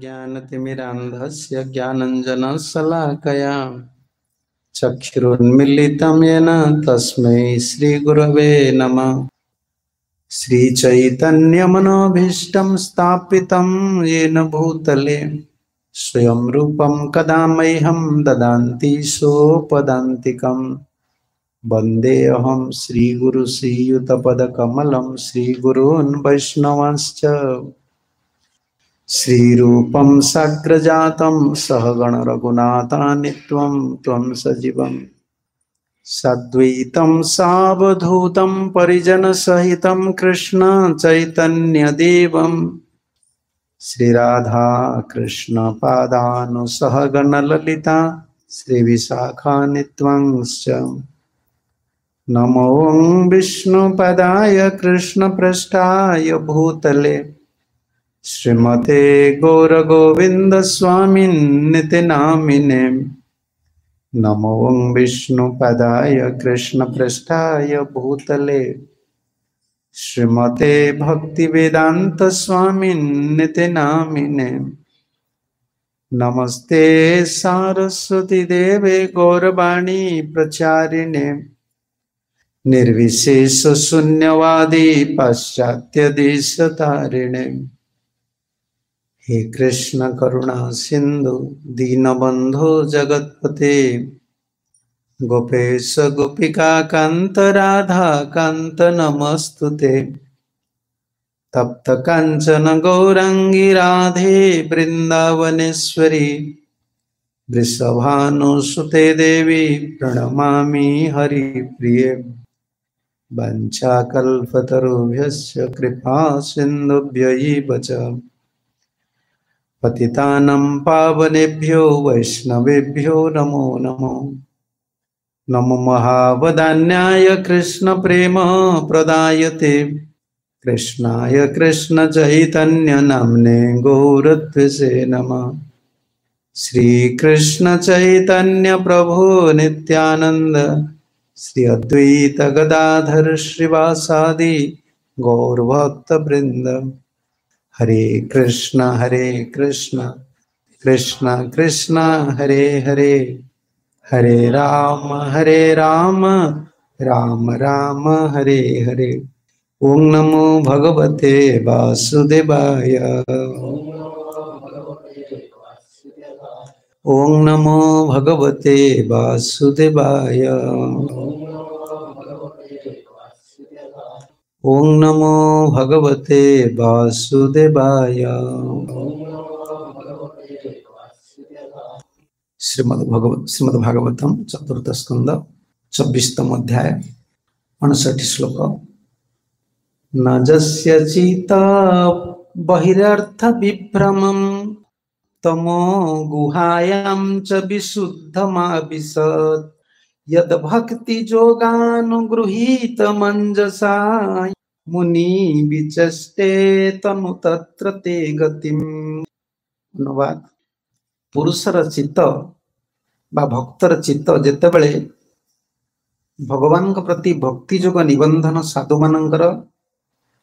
ज्ञानतिमिरान्धस्य ज्ञानञ्जनशलाकया चक्षुरुन्मिलितं येन तस्मै श्रीगुरवे नमः श्रीचैतन्यमनोभीष्टं स्थापितं येन भूतले स्वयं रूपं कदा मह्यं ददान्ति वंदे वन्देऽहं श्रीगुरुश्रीयुतपदकमलं श्रीगुरून् वैष्णवांश्च सजीव श्रीरूपं सग्रजातं सहगणरघुनाथानित्वं त्वं सजीवं सद्वैतं सावधूतं परिजनसहितं कृष्णचैतन्यदेवं श्रीराधाकृष्णपादानुसहगणललिता श्रीविशाखानित्वं नमो विष्णुपदाय कृष्णपृष्ठाय भूतले श्रीमते गौरगोविन्दस्वामिन्नितिनामिने नमो विष्णु कृष्ण कृष्णपृष्ठाय भूतले श्रीमते भक्ति भक्तिवेदान्तस्वामिन्नितिनामिने नमस्ते सारस्वतीदेवे गौरवाणी प्रचारिणे निर्विशेष निर्विशेषशून्यवादी पाश्चात्यदेशतारिणे हे कृष्ण करुणा सिंधु दीनबंधो जगतपते गोपेश गोपिका कांत राधा कांत नमस्तुते तप्त कांचन गौरंगी राधे वृंदावनेश्वरी वृषभानुसुते देवी प्रणमा हरि हरिप्रिय वंशाकल्पतरुभ्य कृपा सिंधुभ्य पतितानं पावनेभ्यो वैष्णवेभ्यो नमो नमो नमो महावदान्याय कृष्णप्रेम प्रदायते कृष्णाय कृष्णचैतन्यनाम्ने गौरद्विषे नमः श्रीकृष्णचैतन्यप्रभो नित्यानन्द श्री अद्वैतगदाधर श्रीवासादि गौरभक्तवृन्द हरे कृष्णा हरे कृष्णा कृष्णा कृष्णा हरे हरे हरे राम हरे राम राम राम हरे हरे ओम नमो भगवते वासुदेवाय ओम नमो भगवते वासुदेवाय ओम नमो भगवते वासुदेवाय श्रीमद भगवत श्रीमद भागवतम चतुर्थ स्कंद छब्बीसतम अध्याय अड़सठ श्लोक नजस्य चिता बहिरर्थ विभ्रमं तमो गुहायां च विशुद्धमाविशत् यद्भक्तियोगानुगृहीतमञ्जसा মুনিবিচষ্টে তনু তত্র তে গতিম অনুবাদ পুরুষর চিত্ত বা ভক্তর চিত্ত যেତେବେଳେ ଭଗବାନଙ୍କ ପ୍ରତି ଭକ୍ତି ଯୋଗ ନିବନ୍ଧନ ସାଧୁମାନଙ୍କର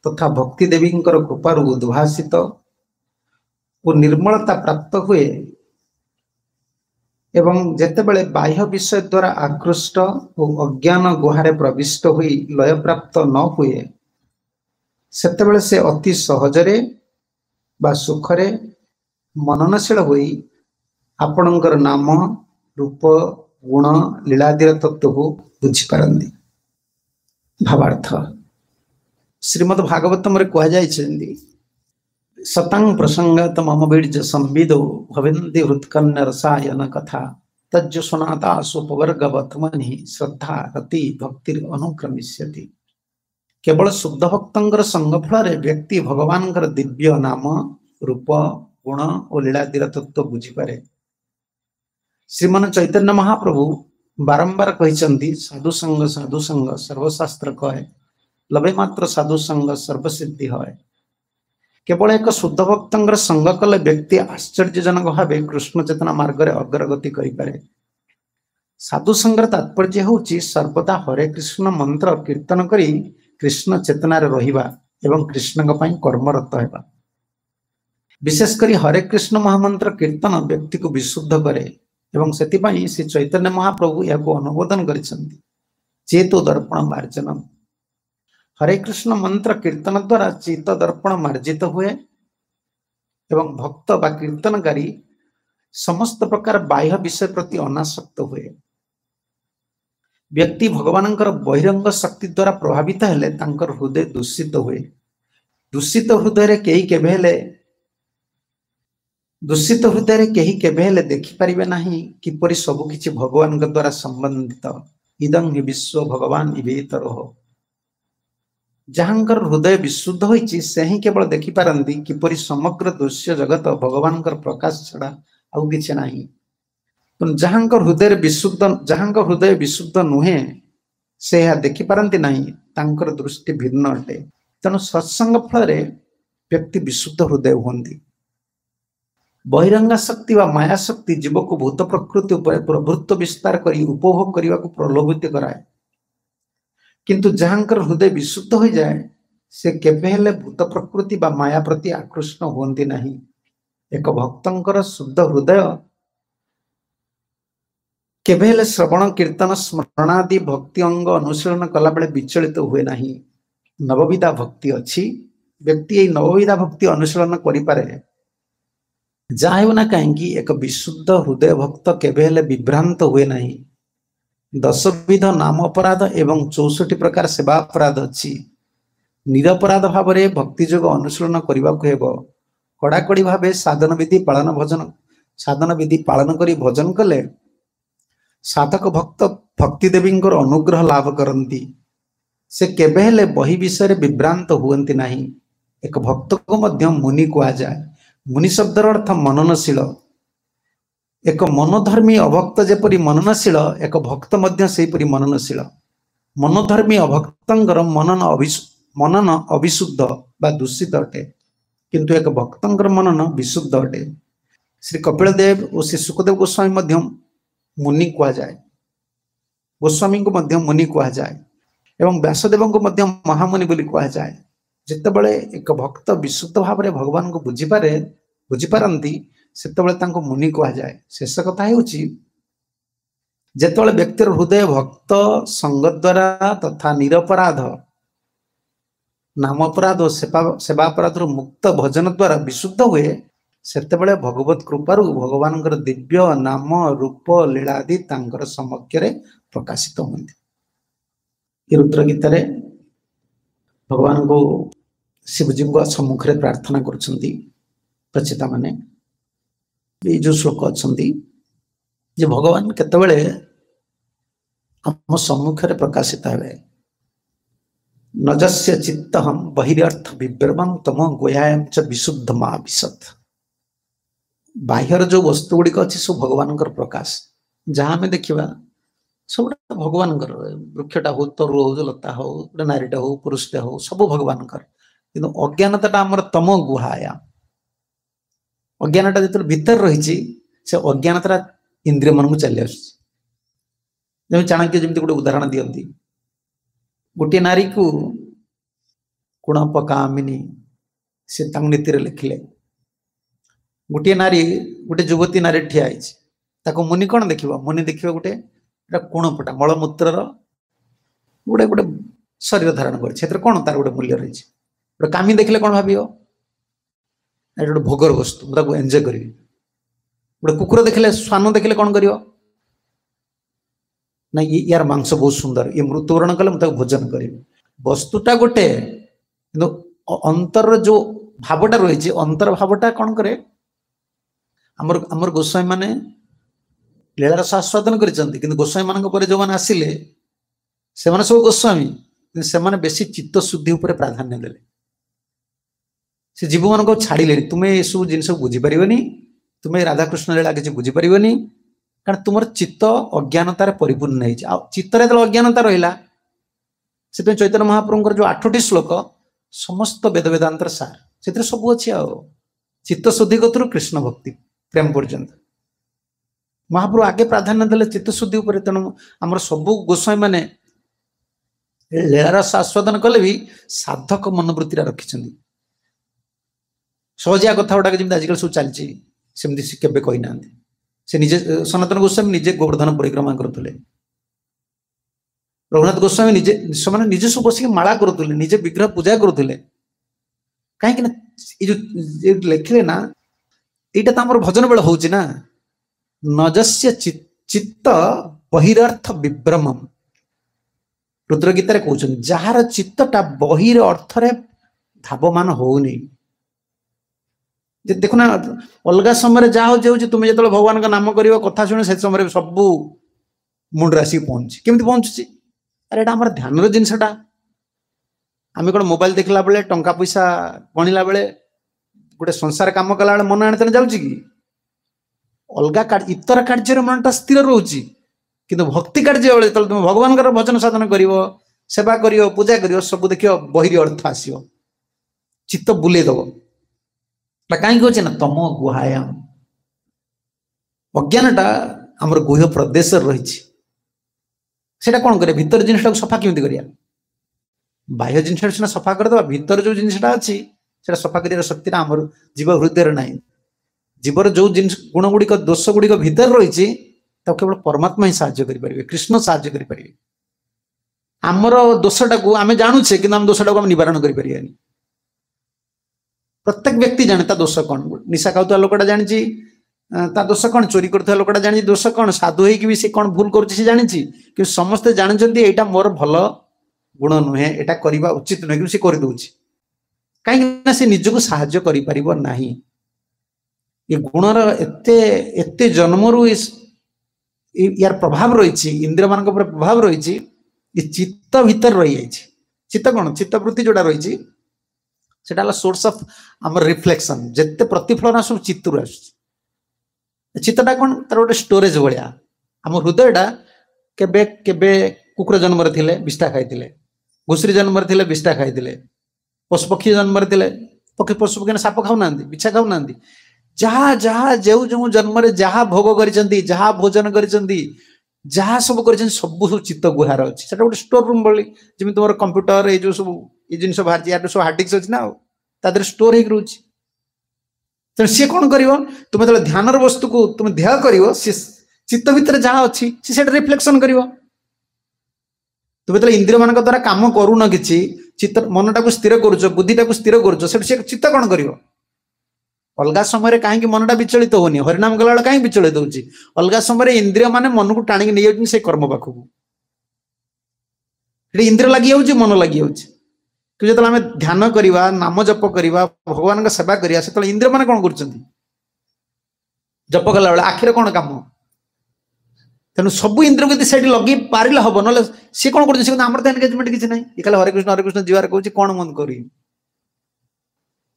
ତଥା ଭକ୍ତି ଦେବୀଙ୍କର କୃପାରୁ ଉଦ୍ଭାସିତ ଓ ନିର୍ମଳତା ପ୍ରାପ୍ତ ହୁଏ ଏବଂ ଯେତେବେଳେ ବାହ୍ୟ ବିଷୟ ଦ୍ୱାରା ଆକୃଷ୍ଟ ଓ ଅଜ୍ଞାନ ଗୁହାରେ ପ୍ରବିଷ୍ଟ ହୋଇ ଲୟପ୍ରାପ୍ତ ନ ହୁଏ ସେତେବେଳେ ସେ ଅତି ସହଜରେ ବା ସୁଖରେ ମନନଶୀଳ ହୋଇ ଆପଣଙ୍କର ନାମ ରୂପ ଗୁଣ ଲୀଳାଦିର ତତ୍ତ୍ୱକୁ ବୁଝିପାରନ୍ତି ଭାବାର୍ଥ ଶ୍ରୀମଦ ଭାଗବତମରେ କୁହାଯାଇଛନ୍ତି ସତାଂ ପ୍ରସଙ୍ଗତ ମମ ବୀର୍ଯ୍ୟ ସମ୍ବିଦୋ ଭବେନ୍ଦି ହୃତ୍କନ୍ୟ ରସାୟନ କଥା ତଜ୍ଜୁ ସୁନାତା ସୁପବର୍ଗ ବର୍ତ୍ତମାନ ହିଁ ଶ୍ରଦ୍ଧା ରତି ଭକ୍ତିର ଅନୁକ୍ରମିଷ୍ୟତି केवल शुद्ध भक्त संघ फल व्यक्ति भगवान दिव्य नाम रूप गुण और लीलादीर तत्व बुझीपे श्रीमान चैतन्य महाप्रभु बारंबार कही साधु संघ साधु संघ सर्वशास्त्र कहे लभे मात्र साधु संघ सर्वसिद्धि है केवल एक शुद्ध भक्त संघ कले व्यक्ति आश्चर्यजनक भाव कृष्ण चेतना मार्ग अग्रगति करे साधु संघर तात्पर्य हूँ सर्वदा हरे कृष्ण मंत्र कीर्तन करी କ୍ରିଷ୍ଣ ଚେତନାରେ ରହିବା ଏବଂ କ୍ରିଷ୍ଣଙ୍କ ପାଇଁ କର୍ମରତ ହେବା ବିଶେଷ କରି ହରେ କୃଷ୍ଣ ମହାମନ୍ତ୍ର କୀର୍ତ୍ତନ ବ୍ୟକ୍ତିକୁ ବିଶୁଦ୍ଧ କରେ ଏବଂ ସେଥିପାଇଁ ଶ୍ରୀ ଚୈତନ୍ୟ ମହାପ୍ରଭୁ ଏହାକୁ ଅନୁମୋଦନ କରିଛନ୍ତି ଚେତୁ ଦର୍ପଣ ମାର୍ଜନ ହରେ କୃଷ୍ଣ ମନ୍ତ୍ର କୀର୍ତ୍ତନ ଦ୍ୱାରା ଚିତ ଦର୍ପଣ ମାର୍ଜିତ ହୁଏ ଏବଂ ଭକ୍ତ ବା କୀର୍ତ୍ତନକାରୀ ସମସ୍ତ ପ୍ରକାର ବାହ୍ୟ ବିଷୟ ପ୍ରତି ଅନାସକ୍ତ ହୁଏ व्यक्ति भगवान बहिरंग शक्ति द्वारा प्रभावित हेले हृदय दूषित हुए दूषित हृदय कई के दूषित हृदय कहीं के देखिपारे ना किपर सबकि भगवान द्वारा संबंधित इदं विश्व भगवान इवेत रोह जहां हृदय विशुद्ध हो ही केवल देखिपारती किपर समग्र दृश्य जगत भगवान प्रकाश छड़ा आउ कि ଯାହାଙ୍କ ହୃଦୟରେ ବିଶୁଦ୍ଧ ଯାହାଙ୍କ ହୃଦୟ ବିଶୁଦ୍ଧ ନୁହେଁ ସେ ଏହା ଦେଖିପାରନ୍ତି ନାହିଁ ତାଙ୍କର ଦୃଷ୍ଟି ଭିନ୍ନ ଅଟେ ତେଣୁ ସତ୍ସଙ୍ଗ ଫଳରେ ବ୍ୟକ୍ତି ବିଶୁଦ୍ଧ ହୃଦୟ ହୁଅନ୍ତି ବହିରଙ୍ଗା ଶକ୍ତି ବା ମାୟା ଶକ୍ତି ଜୀବକୁ ଭୂତ ପ୍ରକୃତି ଉପରେ ପ୍ରଭୃତ ବିସ୍ତାର କରି ଉପଭୋଗ କରିବାକୁ ପ୍ରଲୋଭିତ କରାଏ କିନ୍ତୁ ଯାହାଙ୍କର ହୃଦୟ ବିଶୁଦ୍ଧ ହୋଇଯାଏ ସେ କେବେ ହେଲେ ଭୂତ ପ୍ରକୃତି ବା ମାୟା ପ୍ରତି ଆକୃଷ୍ଟ ହୁଅନ୍ତି ନାହିଁ ଏକ ଭକ୍ତଙ୍କର ଶୁଦ୍ଧ ହୃଦୟ କେବେ ହେଲେ ଶ୍ରବଣ କୀର୍ତ୍ତନ ସ୍ମରଣ ଆଦି ଭକ୍ତି ଅଙ୍ଗ ଅନୁଶୀଳନ କଲାବେଳେ ବିଚଳିତ ହୁଏ ନାହିଁ ନବବିଧା ଭକ୍ତି ଅଛି ବ୍ୟକ୍ତି ଏଇ ନବବିଧା ଭକ୍ତି ଅନୁଶୀଳନ କରିପାରେ ଯାହା ହେଉ ନା କାହିଁକି ଏକ ବିଶୁଦ୍ଧ ହୃଦୟ ଭକ୍ତ କେବେ ହେଲେ ବିଭ୍ରାନ୍ତ ହୁଏ ନାହିଁ ଦଶବିଧ ନାମ ଅପରାଧ ଏବଂ ଚଉଷଠି ପ୍ରକାର ସେବା ଅପରାଧ ଅଛି ନିରପରାଧ ଭାବରେ ଭକ୍ତି ଯୋଗ ଅନୁଶୀଳନ କରିବାକୁ ହେବ କଡ଼ାକଡ଼ି ଭାବେ ସାଧନ ବିଧି ପାଳନ ଭଜନ ସାଧନ ବିଧି ପାଳନ କରି ଭଜନ କଲେ ସାଧକ ଭକ୍ତ ଭକ୍ତି ଦେବୀଙ୍କର ଅନୁଗ୍ରହ ଲାଭ କରନ୍ତି ସେ କେବେ ହେଲେ ବହି ବିଷୟରେ ବିଭ୍ରାନ୍ତ ହୁଅନ୍ତି ନାହିଁ ଏକ ଭକ୍ତକୁ ମଧ୍ୟ ମୁନି କୁହାଯାଏ ମୁନି ଶବ୍ଦର ଅର୍ଥ ମନନଶୀଳ ଏକ ମନୋଧର୍ମୀ ଅଭକ୍ତ ଯେପରି ମନନଶୀଳ ଏକ ଭକ୍ତ ମଧ୍ୟ ସେହିପରି ମନନଶୀଳ ମନୋଧର୍ମୀ ଅଭକ୍ତଙ୍କର ମନନ ମନନ ଅବିଶୁଦ୍ଧ ବା ଦୂଷିତ ଅଟେ କିନ୍ତୁ ଏକ ଭକ୍ତଙ୍କର ମନନ ବିଶୁଦ୍ଧ ଅଟେ ଶ୍ରୀ କପିଳ ଦେବ ଓ ଶ୍ରୀ ସୁଖଦେବ ଗୋସ୍ୱାମୀ ମଧ୍ୟ मुनि कह जाए गोस्वामी को मुनि कह कहुए व्यासदेव को महामुनि बोली जाए जिते बड़े एक भक्त विशुद्ध भाव में भगवान को बुझीपे बुझीपारती से मुनि कह जाए शेष कथा होते व्यक्तिर हृदय भक्त संग द्वारा तथा निरपराध नाम अपराध सेवा सेवापराध रु मुक्त भजन द्वारा विशुद्ध हुए ସେତେବେଳେ ଭଗବତ କୃପାରୁ ଭଗବାନଙ୍କର ଦିବ୍ୟ ନାମ ରୂପ ଲୀଳା ଆଦି ତାଙ୍କର ସମକ୍ଷରେ ପ୍ରକାଶିତ ହୁଅନ୍ତି ରୁଦ୍ର ଗୀତରେ ଭଗବାନଙ୍କୁ ଶିବଜୀଙ୍କ ସମ୍ମୁଖରେ ପ୍ରାର୍ଥନା କରୁଛନ୍ତି ପ୍ରଚେତା ମାନେ ଏଇ ଯୋଉ ଶ୍ଳୋକ ଅଛନ୍ତି ଯେ ଭଗବାନ କେତେବେଳେ ଆମ ସମ୍ମୁଖରେ ପ୍ରକାଶିତ ହେବେ ନଜସ୍ୟ ଚିତ୍ତ ହମ୍ ବହିରର୍ଥ ବିବ୍ରମ ତମ ଗୋୟାଏଞ୍ଚ ବିଶୁଦ୍ଧ ମହାବିଶଦ୍ଧ बाह्यर जो वस्तु गुड़िक अच्छे सब भगवान प्रकाश जहाँ आम देखा सब भगवान वृक्षटा हूँ तरु हूँ लता हौ गए नारीटा हूँ पुरुषटा हूँ सब भगवान कि अज्ञानता तम गुहाया अज्ञानटा जो भितर रही अज्ञानता इंद्रिय मन को चल आस चाणक्य जमी गोटे उदाहरण दिखती गोटे नारी को गुण पकामिनी से नीति लिखले ଗୋଟିଏ ନାରୀ ଗୋଟେ ଯୁବତୀ ନାରୀ ଠିଆ ହେଇଛି ତାକୁ ମୁନି କ'ଣ ଦେଖିବ ମୁନି ଦେଖିବ ଗୋଟେ ଏଇଟା କୋଣପଟା ମଳମୂତ୍ରର ଗୋଟେ ଗୋଟେ ଶରୀର ଧାରଣ କରିଛି ସେଥିରେ କ'ଣ ତାର ଗୋଟେ ମୂଲ୍ୟ ରହିଛି ଗୋଟେ କାମି ଦେଖିଲେ କ'ଣ ଭାବିବ ଏଇଟା ଗୋଟେ ଭୋଗର ବସ୍ତୁ ମୁଁ ତାକୁ ଏନ୍ଜୟ କରିବି ଗୋଟେ କୁକୁର ଦେଖିଲେ ଶ୍ୱାନ ଦେଖିଲେ କ'ଣ କରିବ ନା ୟାର ମାଂସ ବହୁତ ସୁନ୍ଦର ଇଏ ମୃତ୍ୟୁବରଣ କଲେ ମୁଁ ତାକୁ ଭୋଜନ କରିବି ବସ୍ତୁଟା ଗୋଟେ କିନ୍ତୁ ଅନ୍ତରର ଯୋଉ ଭାବଟା ରହିଛି ଅନ୍ତର ଭାବଟା କ'ଣ କରେ ଆମର ଆମର ଗୋସ୍ୱାମୀମାନେ ଲୀଳାର ଆସ୍ୱାଦନ କରିଛନ୍ତି କିନ୍ତୁ ଗୋସ୍ୱାମୀମାନଙ୍କ ପରେ ଯେଉଁମାନେ ଆସିଲେ ସେମାନେ ସବୁ ଗୋସ୍ୱାମୀ କିନ୍ତୁ ସେମାନେ ବେଶୀ ଚିତ୍ତ ଶୁଦ୍ଧି ଉପରେ ପ୍ରାଧାନ୍ୟ ଦେଲେ ସେ ଜୀବମାନଙ୍କୁ ଛାଡ଼ିଲେଣି ତୁମେ ଏସବୁ ଜିନିଷ ବୁଝିପାରିବନି ତୁମେ ରାଧାକୃଷ୍ଣ ଲୀଳା କିଛି ବୁଝିପାରିବନି କାରଣ ତୁମର ଚିତ୍ତ ଅଜ୍ଞାନତାରେ ପରିପୂର୍ଣ୍ଣ ହେଇଛି ଆଉ ଚିତ୍ତରେ ଯେତେବେଳେ ଅଜ୍ଞାନତା ରହିଲା ସେଥିପାଇଁ ଚୈତନ୍ୟ ମହାପ୍ରଭୁଙ୍କର ଯେଉଁ ଆଠଟି ଶ୍ଳୋକ ସମସ୍ତ ବେଦ ବେଦାନ୍ତର ସାର ସେଥିରେ ସବୁ ଅଛି ଆଉ ଚିତ୍ତ ଶୁଦ୍ଧି କତୁରୁ କୃଷ୍ଣ ଭକ୍ତି ପ୍ରେମ ପର୍ଯ୍ୟନ୍ତ ମହାପ୍ରଭୁ ଆଗେ ପ୍ରାଧାନ୍ୟ ଦେଲେ ଚିତ୍ତଶୁଦ୍ଧି ଉପରେ ତେଣୁ ଆମର ସବୁ ଗୋସ୍ୱାମୀମାନେ ଲୀଳାରସ ଆସ୍ୱାଦନ କଲେ ବି ସାଧକ ମନୋବୃତ୍ତିଟା ରଖିଛନ୍ତି ସହଜିଆ କଥା ଗୁଡ଼ାକ ଯେମିତି ଆଜିକାଲି ସବୁ ଚାଲିଛି ସେମିତି ସେ କେବେ କହିନାହାନ୍ତି ସେ ନିଜେ ସନାତନ ଗୋସ୍ୱାମୀ ନିଜେ ଗୋବର୍ଦ୍ଧନ ପରିକ୍ରମା କରୁଥିଲେ ରଘୁନାଥ ଗୋସ୍ୱାମୀ ନିଜେ ସେମାନେ ନିଜେ ସବୁ ବସିକି ମାଳା କରୁଥିଲେ ନିଜେ ବିଗ୍ରହ ପୂଜା କରୁଥିଲେ କାହିଁକି ନା ଏ ଯୋଉ ଲେଖିଲେ ନା ଏଇଟା ତ ଆମର ଭଜନ ବେଳ ହଉଛି ନା ନଜସ୍ୟ ଚିତ୍ତ ବହିରର୍ଥ ରୁଦ୍ର ଗୀତାରେ କହୁଛନ୍ତି ଯାହାର ଚିତ୍ତଟା ବହିର ଅର୍ଥରେ ଧାବମାନ ହଉନି ଯେ ଦେଖୁନା ଅଲଗା ସମୟରେ ଯାହା ହଉଛି ହଉଛି ତୁମେ ଯେତେବେଳେ ଭଗବାନଙ୍କ ନାମ କରିବ କଥା ଶୁଣିବ ସେ ସମୟରେ ସବୁ ମୁଣ୍ଡରେ ଆସିକି ପହଞ୍ଚୁଛି କେମିତି ପହଞ୍ଚୁଛି ଆରେ ଏଇଟା ଆମର ଧ୍ୟାନର ଜିନିଷଟା ଆମେ କ'ଣ ମୋବାଇଲ ଦେଖିଲା ବେଳେ ଟଙ୍କା ପଇସା ଗଣିଲା ବେଳେ ଗୋଟେ ସଂସାର କାମ କଲାବେଳେ ମନ ଏଣେତେଣେ ଯାଉଛି କି ଅଲଗା ଇତର କାର୍ଯ୍ୟରେ ମନଟା ସ୍ଥିର ରହୁଛି କିନ୍ତୁ ଭକ୍ତି କାର୍ଯ୍ୟ ବେଳେ ଯେତେବେଳେ ତୁମେ ଭଗବାନଙ୍କର ଭଜନ ସାଧନ କରିବ ସେବା କରିବ ପୂଜା କରିବ ସବୁ ଦେଖିବ ବହିରି ଅର୍ଥ ଆସିବ ଚିତ୍ତ ବୁଲେଇ ଦବ କାହିଁକି ହଉଛି ନା ତମ ଗୁହାୟାମ ଅଜ୍ଞାନଟା ଆମର ଗୁହ ପ୍ରଦେଶରେ ରହିଛି সেটা କଣ କରିବା ଭିତର ଜିନିଷଟାକୁ ସଫା କେମିତି କରିବା ବାହ୍ୟ ଜିନିଷଟା ସିନା ସଫା କରିଦେବା ଭିତରେ ভিতরে ଜିନିଷଟା ଅଛି সেটা ସଫା କରିବାର ଶକ୍ତିଟା ଆମର ଜୀବ ହୃଦୟରେ ନାହିଁ ଜୀବର ଯେଉଁ ଜିନିଷ ଗୁଣ ଗୁଡିକ ଦୋଷ ଗୁଡିକ ଭିତରେ ରହିଛି ତାକୁ କେବଳ ପରମାତ୍ମା ହିଁ ସାହାଯ୍ୟ କରିପାରିବେ କୃଷ୍ଣ ସାହାଯ୍ୟ କରିପାରିବେ ଆମର ଦୋଷଟାକୁ ଆମେ ଜାଣୁଛେ କିନ୍ତୁ ଆମ ଦୋଷଟାକୁ ଆମେ ନିବାରଣ କରିପାରିବାନି ପ୍ରତ୍ୟେକ ବ୍ୟକ୍ତି ଜାଣେ ତା ଦୋଷ କ'ଣ ନିଶା ଖାଉଥିବା ଲୋକଟା ଜାଣିଛି ତା ଦୋଷ କ'ଣ ଚୋରି କରୁଥିବା ଲୋକଟା ଜାଣିଛି ଦୋଷ କ'ଣ ସାଧୁ ହେଇକି ବି ସେ କ'ଣ ଭୁଲ କରୁଛି ସେ ଜାଣିଛି କିନ୍ତୁ ସମସ୍ତେ ଜାଣିଛନ୍ତି ଏଇଟା ମୋର ଭଲ ଗୁଣ ନୁହେଁ ଏଇଟା କରିବା ଉଚିତ ନୁହେଁ କିନ୍ତୁ ସେ କରିଦେଉଛି କାହିଁକିନା ସେ ନିଜକୁ ସାହାଯ୍ୟ କରିପାରିବ ନାହିଁ ଏ ଗୁଣର ଏତେ ଏତେ ଜନ୍ମରୁ ୟାର ପ୍ରଭାବ ରହିଛି ଇନ୍ଦ୍ରମାନଙ୍କ ଉପରେ ପ୍ରଭାବ ରହିଛି ଏ ଚିତ୍ତ ଭିତରେ ରହିଯାଇଛି ଚିତ୍ତ କ'ଣ ଚିତ୍ତ ବୃତ୍ତି ଯୋଉଟା ରହିଛି ସେଟା ହେଲା ସୋର୍ସ ଅଫ୍ ଆମର ରିଫ୍ଲେକ୍ସନ ଯେତେ ପ୍ରତିଫଳନ ସବୁ ଚିତ୍ତରୁ ଆସୁଛି ଚିତ୍ତଟା କ'ଣ ତାର ଗୋଟେ ଷ୍ଟୋରେଜ ଭଳିଆ ଆମ ହୃଦୟଟା କେବେ କେବେ କୁକୁର ଜନ୍ମରେ ଥିଲେ ବିଷ୍ଠା ଖାଇଥିଲେ ଘୁଷୁରୀ ଜନ୍ମରେ ଥିଲେ ବିଷ୍ଠା ଖାଇଥିଲେ ପଶୁପକ୍ଷୀ ଜନ୍ମରେ ଥିଲେ ପକ୍ଷୀ ପଶୁପକ୍ଷୀ ସାପ ଖାଉନାହାନ୍ତି ବିଛା ଖାଉନାହାନ୍ତି ଯାହା ଯାହା ଯେଉଁ ଯେଉଁ ଜନ୍ମରେ ଯାହା ଭୋଗ କରିଛନ୍ତି ଯାହା ଭୋଜନ କରିଛନ୍ତି ଯାହା ସବୁ କରିଛନ୍ତି ସବୁ ସବୁ ଚିତ୍ତ ଗୁହାର ଅଛି ସେଟା ଗୋଟେ ଷ୍ଟୋର ରୁମ୍ ଭଳି ଯେମିତି ତୁମର କମ୍ପ୍ୟୁଟର ଏଇ ଯେଉଁ ସବୁ ଏଇ ଜିନିଷ ବାହାରିଛି ୟାର ସବୁ ହାର୍ଡିକ୍ସ ଅଛି ନା ଆଉ ତା ଦେହରେ ଷ୍ଟୋର ହେଇକି ରହୁଛି ତେଣୁ ସିଏ କ'ଣ କରିବ ତୁମେ ଯେତେବେଳେ ଧ୍ୟାନର ବସ୍ତୁକୁ ତୁମେ ଧ୍ୟାନ କରିବ ସିଏ ଚିତ୍ତ ଭିତରେ ଯାହା ଅଛି ସିଏ ସେଇଟା ରିଫ୍ଲେକ୍ସନ୍ କରିବ ତୁମେ ଯେତେବେଳେ ଇନ୍ଦ୍ରିୟମାନଙ୍କ ଦ୍ୱାରା କାମ କରୁନ କିଛି ଚିତ୍ର ମନଟାକୁ ସ୍ଥିର କରୁଛ ବୁଦ୍ଧିଟାକୁ ସ୍ଥିର କରୁଛ ସେଠି ସେ ଚିତ୍ତ କ'ଣ କରିବ ଅଲଗା ସମୟରେ କାହିଁକି ମନଟା ବିଚଳିତ ହଉନି ହରିନାମ କଲାବେଳେ କାହିଁକି ବିଚଳିତ ହଉଛି ଅଲଗା ସମୟରେ ଇନ୍ଦ୍ରିୟମାନେ ମନକୁ ଟାଣିକି ନେଇଯାଉଛନ୍ତି ସେ କର୍ମ ପାଖକୁ ସେଠି ଇନ୍ଦ୍ର ଲାଗିଯାଉଛି ମନ ଲାଗିଯାଉଛି କିନ୍ତୁ ଯେତେବେଳେ ଆମେ ଧ୍ୟାନ କରିବା ନାମ ଜପ କରିବା ଭଗବାନଙ୍କ ସେବା କରିବା ସେତେବେଳେ ଇନ୍ଦ୍ରିୟମାନେ କ'ଣ କରୁଛନ୍ତି ଜପ କଲାବେଳେ ଆଖିର କ'ଣ କାମ ତେଣୁ ସବୁ ଇନ୍ଦ୍ରକୁ ଯଦି ସେଇଠି ଲଗେଇ ପାରିଲେ ହବ ନହେଲେ ସିଏ କ'ଣ କରୁଛି ସେ ଆମର ତ ଏନଗେଜମେଣ୍ଟ କିଛି ନାହିଁ ଏ ଖାଲି ହରେକୃଷ୍ଣ ହରେକୃଷ୍ଣ ଯିବାର କହୁଛି କ'ଣ ମନ କରିବି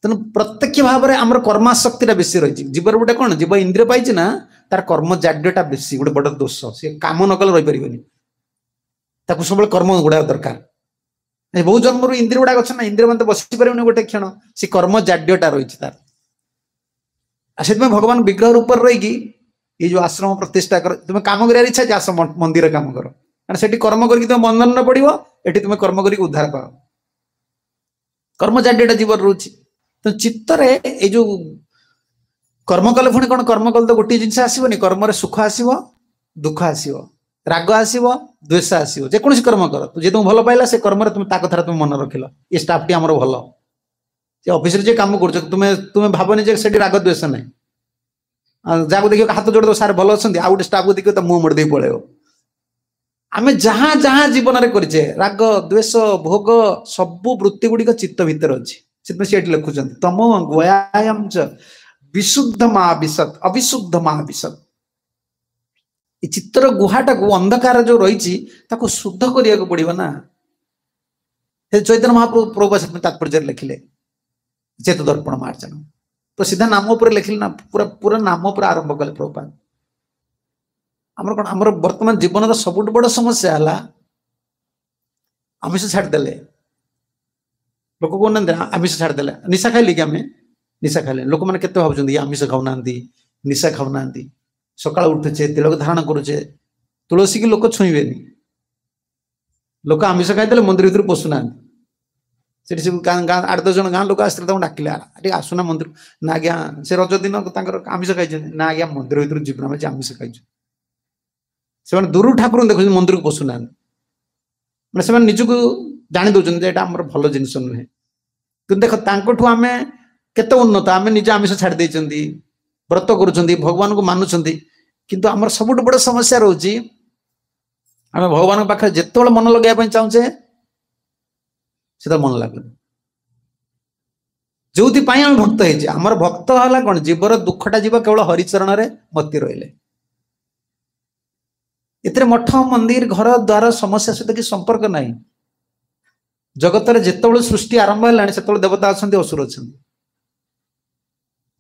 ତେଣୁ ପ୍ରତ୍ୟକ୍ଷ ଭାବରେ ଆମର କର୍ମାଶକ୍ତିଟା ବେଶୀ ରହିଛି ଜୀବର ଗୋଟେ କ'ଣ ଜୀବ ଇନ୍ଦ୍ର ପାଇଛି ନା ତାର କର୍ମଜାଡ୍ୟଟା ବେଶୀ ଗୋଟେ ବଡ଼ ଦୋଷ ସିଏ କାମ ନ କଲେ ରହିପାରିବନି ତାକୁ ସବୁବେଳେ କର୍ମ ଗୁଡ଼ାକ ଦରକାର ବହୁ ଜନ୍ମରୁ ଇନ୍ଦ୍ରିୟ ଗୁଡ଼ାକ ଅଛି ନା ଇନ୍ଦ୍ରିୟ ମାନେ ବସି ଗୋଟେ କ୍ଷଣ ସେ କର୍ମ କର୍ମଜାଡ୍ୟଟା ରହିଛି ତାର ଆଉ ସେଥିପାଇଁ ଭଗବାନ ବିଗ୍ରହ ରୂପରେ ରହିକି ये जो आश्रम प्रतिष्ठा कर तुम कम कर इच्छा जा मंदिर कम कर कारण से कर्म कर बंधन पड़ो ये तुम कर्म कर उद्धार पाओ कर्मचारी जीवन रोच तो चित्तर ये जो कर्म कले पुणी कौन कर्म कले तो गोटे जिन आसवन कर्म सुख आस दुख आस राग आस द्वेष आसोसी कर्म कर तो तुम जी तुम भल पाइला से कर्म तुम कथा तुम मन रख ये स्टाफ टी आम भल अफिश कम कर भावनी राग द्वेष ना ଯାହାକୁ ଦେଖିବ ହାତ ଯୋଡ଼ିଦେବ ସାର୍ ଭଲ ଅଛନ୍ତି ଆଉ ଗୋଟେ ଷ୍ଟାଫ୍କୁ ଦେଖିବ ତା ମୁହଁ ମୋଡ଼ି ଦେଇ ପଳେଇବ ଆମେ ଯାହା ଯାହା ଜୀବନରେ କରିଛେ ରାଗ ଦ୍ୱେଷ ଭୋଗ ସବୁ ବୃତ୍ତି ଗୁଡ଼ିକ ଚିତ୍ତ ଭିତରେ ଅଛି ସେଥିପାଇଁ ସେଠି ଲେଖୁଛନ୍ତି ତମ ଗୋୟାମ ବିଶୁଦ୍ଧ ମହାବିଷଦ ଅବିଶୁଦ୍ଧ ମହାବିଷଦ ଏ ଚିତ୍ର ଗୁହାଟାକୁ ଅନ୍ଧକାର ଯୋଉ ରହିଛି ତାକୁ ଶୁଦ୍ଧ କରିବାକୁ ପଡିବ ନା ସେ ଚୈତନ୍ୟ ମହାପ୍ରଭୁ ପ୍ରଭୁ ତାତ୍ପର୍ଯ୍ୟରେ ଲେଖିଲେ ଚେତ ଦର୍ପଣ ମାର୍ଜନ ତ ସିଧା ନାମ ଉପରେ ଲେଖିଲେ ନା ପୁରା ପୁରା ନାମ ଉପରେ ଆରମ୍ଭ କଲେ ପ୍ରଭୁପାଦ ଆମର କ'ଣ ଆମର ବର୍ତ୍ତମାନ ଜୀବନର ସବୁଠୁ ବଡ଼ ସମସ୍ୟା ହେଲା ଆମିଷ ଛାଡ଼ିଦେଲେ ଲୋକ କହୁନାହାନ୍ତି ଆମିଷ ଛାଡ଼ିଦେଲେ ନିଶା ଖାଇଲେ କି ଆମେ ନିଶା ଖାଇଲେ ଲୋକମାନେ କେତେ ଭାବୁଛନ୍ତି ଆମିଷ ଖାଉନାହାନ୍ତି ନିଶା ଖାଉନାହାନ୍ତି ସକାଳୁ ଉଠୁଛେ ତିଳକ ଧାରଣ କରୁଛେ ତୁଳସୀକି ଲୋକ ଛୁଇଁବେନି ଲୋକ ଆମିଷ ଖାଇଦେଲେ ମନ୍ଦିର ଭିତରୁ ପଶୁନାହାନ୍ତି ସେଠି ସବୁ ଗାଁ ଗାଁ ଆଠ ଦଶ ଜଣ ଗାଁ ଲୋକ ଆସିଥିଲେ ତାଙ୍କୁ ଡାକିଲେ ଟିକେ ଆସୁନା ମନ୍ଦିର ନା ଆଜ୍ଞା ସେ ରଜ ଦିନ ତାଙ୍କର ଆମିଷ ଖାଇଛନ୍ତି ନା ଆଜ୍ଞା ମନ୍ଦିର ଭିତରୁ ଯିବୁ ଆମେ ଆମିଷ ଖାଇଛୁ ସେମାନେ ଦୂରରୁ ଠାକୁରଙ୍କୁ ଦେଖୁଛନ୍ତି ମନ୍ଦିରକୁ ପଶୁନାହାନ୍ତି ମାନେ ସେମାନେ ନିଜକୁ ଜାଣି ଦଉଛନ୍ତି ଯେ ଏଇଟା ଆମର ଭଲ ଜିନିଷ ନୁହେଁ କିନ୍ତୁ ଦେଖ ତାଙ୍କଠୁ ଆମେ କେତେ ଉନ୍ନତ ଆମେ ନିଜ ଆମିଷ ଛାଡ଼ି ଦେଇଛନ୍ତି ବ୍ରତ କରୁଛନ୍ତି ଭଗବାନଙ୍କୁ ମାନୁଛନ୍ତି କିନ୍ତୁ ଆମର ସବୁଠୁ ବଡ଼ ସମସ୍ୟା ରହୁଛି ଆମେ ଭଗବାନଙ୍କ ପାଖରେ ଯେତେବେଳେ ମନ ଲଗାଇବା ପାଇଁ ଚାହୁଁଛେ সেটা ମନ ଲାଗୁନି ଯୋଉଥିପାଇଁ ଆମେ ଭକ୍ତ ହେଇଛେ ଆମର ଭକ୍ତ ହେଲା କ'ଣ ଜୀବର ଦୁଃଖଟା ଯିବ କେବଳ ହରିଚରଣରେ ମତି ରହିଲେ ଏଥିରେ ମଠ ମନ୍ଦିର ଘର ଦ୍ୱାର ସମସ୍ୟା ସହିତ କିଛି ସମ୍ପର୍କ ନାହିଁ ଜଗତରେ ଯେତେବେଳେ ସୃଷ୍ଟି ଆରମ୍ଭ ହେଲାଣି ସେତେବେଳେ ଦେବତା ଅଛନ୍ତି ଅସୁର ଅଛନ୍ତି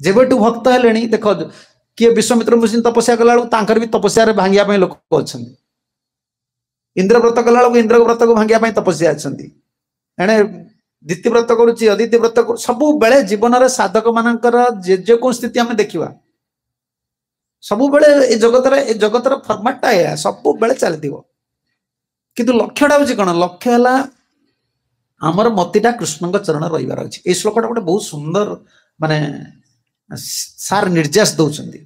ଯେବେଠୁ ଭକ୍ତ ହେଲେଣି ଦେଖ କିଏ ବିଶ୍ୱାମିତ୍ର ମୁସଲିମ ତପସ୍ୟା କଲାବେଳକୁ ତାଙ୍କର ବି ତପସ୍ୟାରେ ଭାଙ୍ଗିବା ପାଇଁ ଲୋକ ଅଛନ୍ତି ଇନ୍ଦ୍ରବ୍ରତ କଲାବେଳକୁ ଇନ୍ଦ୍ରବ୍ରତକୁ ଭାଙ୍ଗିବା ପାଇଁ ତପସ୍ୟା ଅଛନ୍ତି ଏଣେ ଦ୍ୱିତୀୟବ୍ରତ କରୁଛି ବ୍ରତ କରୁ ସବୁବେଳେ ଜୀବନରେ ସାଧକ ମାନଙ୍କର ଯେକୌଣ ସ୍ଥିତି ଆମେ ଦେଖିବା ସବୁବେଳେ ଏ ଜଗତରେ ଏ ଜଗତର ଫର୍ମାଟଟା ଏହା ସବୁବେଳେ ଚାଲିଥିବ କିନ୍ତୁ ଲକ୍ଷ୍ୟଟା ହେଉଛି କ'ଣ ଲକ୍ଷ୍ୟ ହେଲା ଆମର ମତିଟା କୃଷ୍ଣଙ୍କ ଚରଣ ରହିବାର ଅଛି ଏଇ ଶ୍ଳୋକଟା ଗୋଟେ ବହୁତ ସୁନ୍ଦର ମାନେ ସାର୍ ନିର୍ଯାସ ଦଉଛନ୍ତି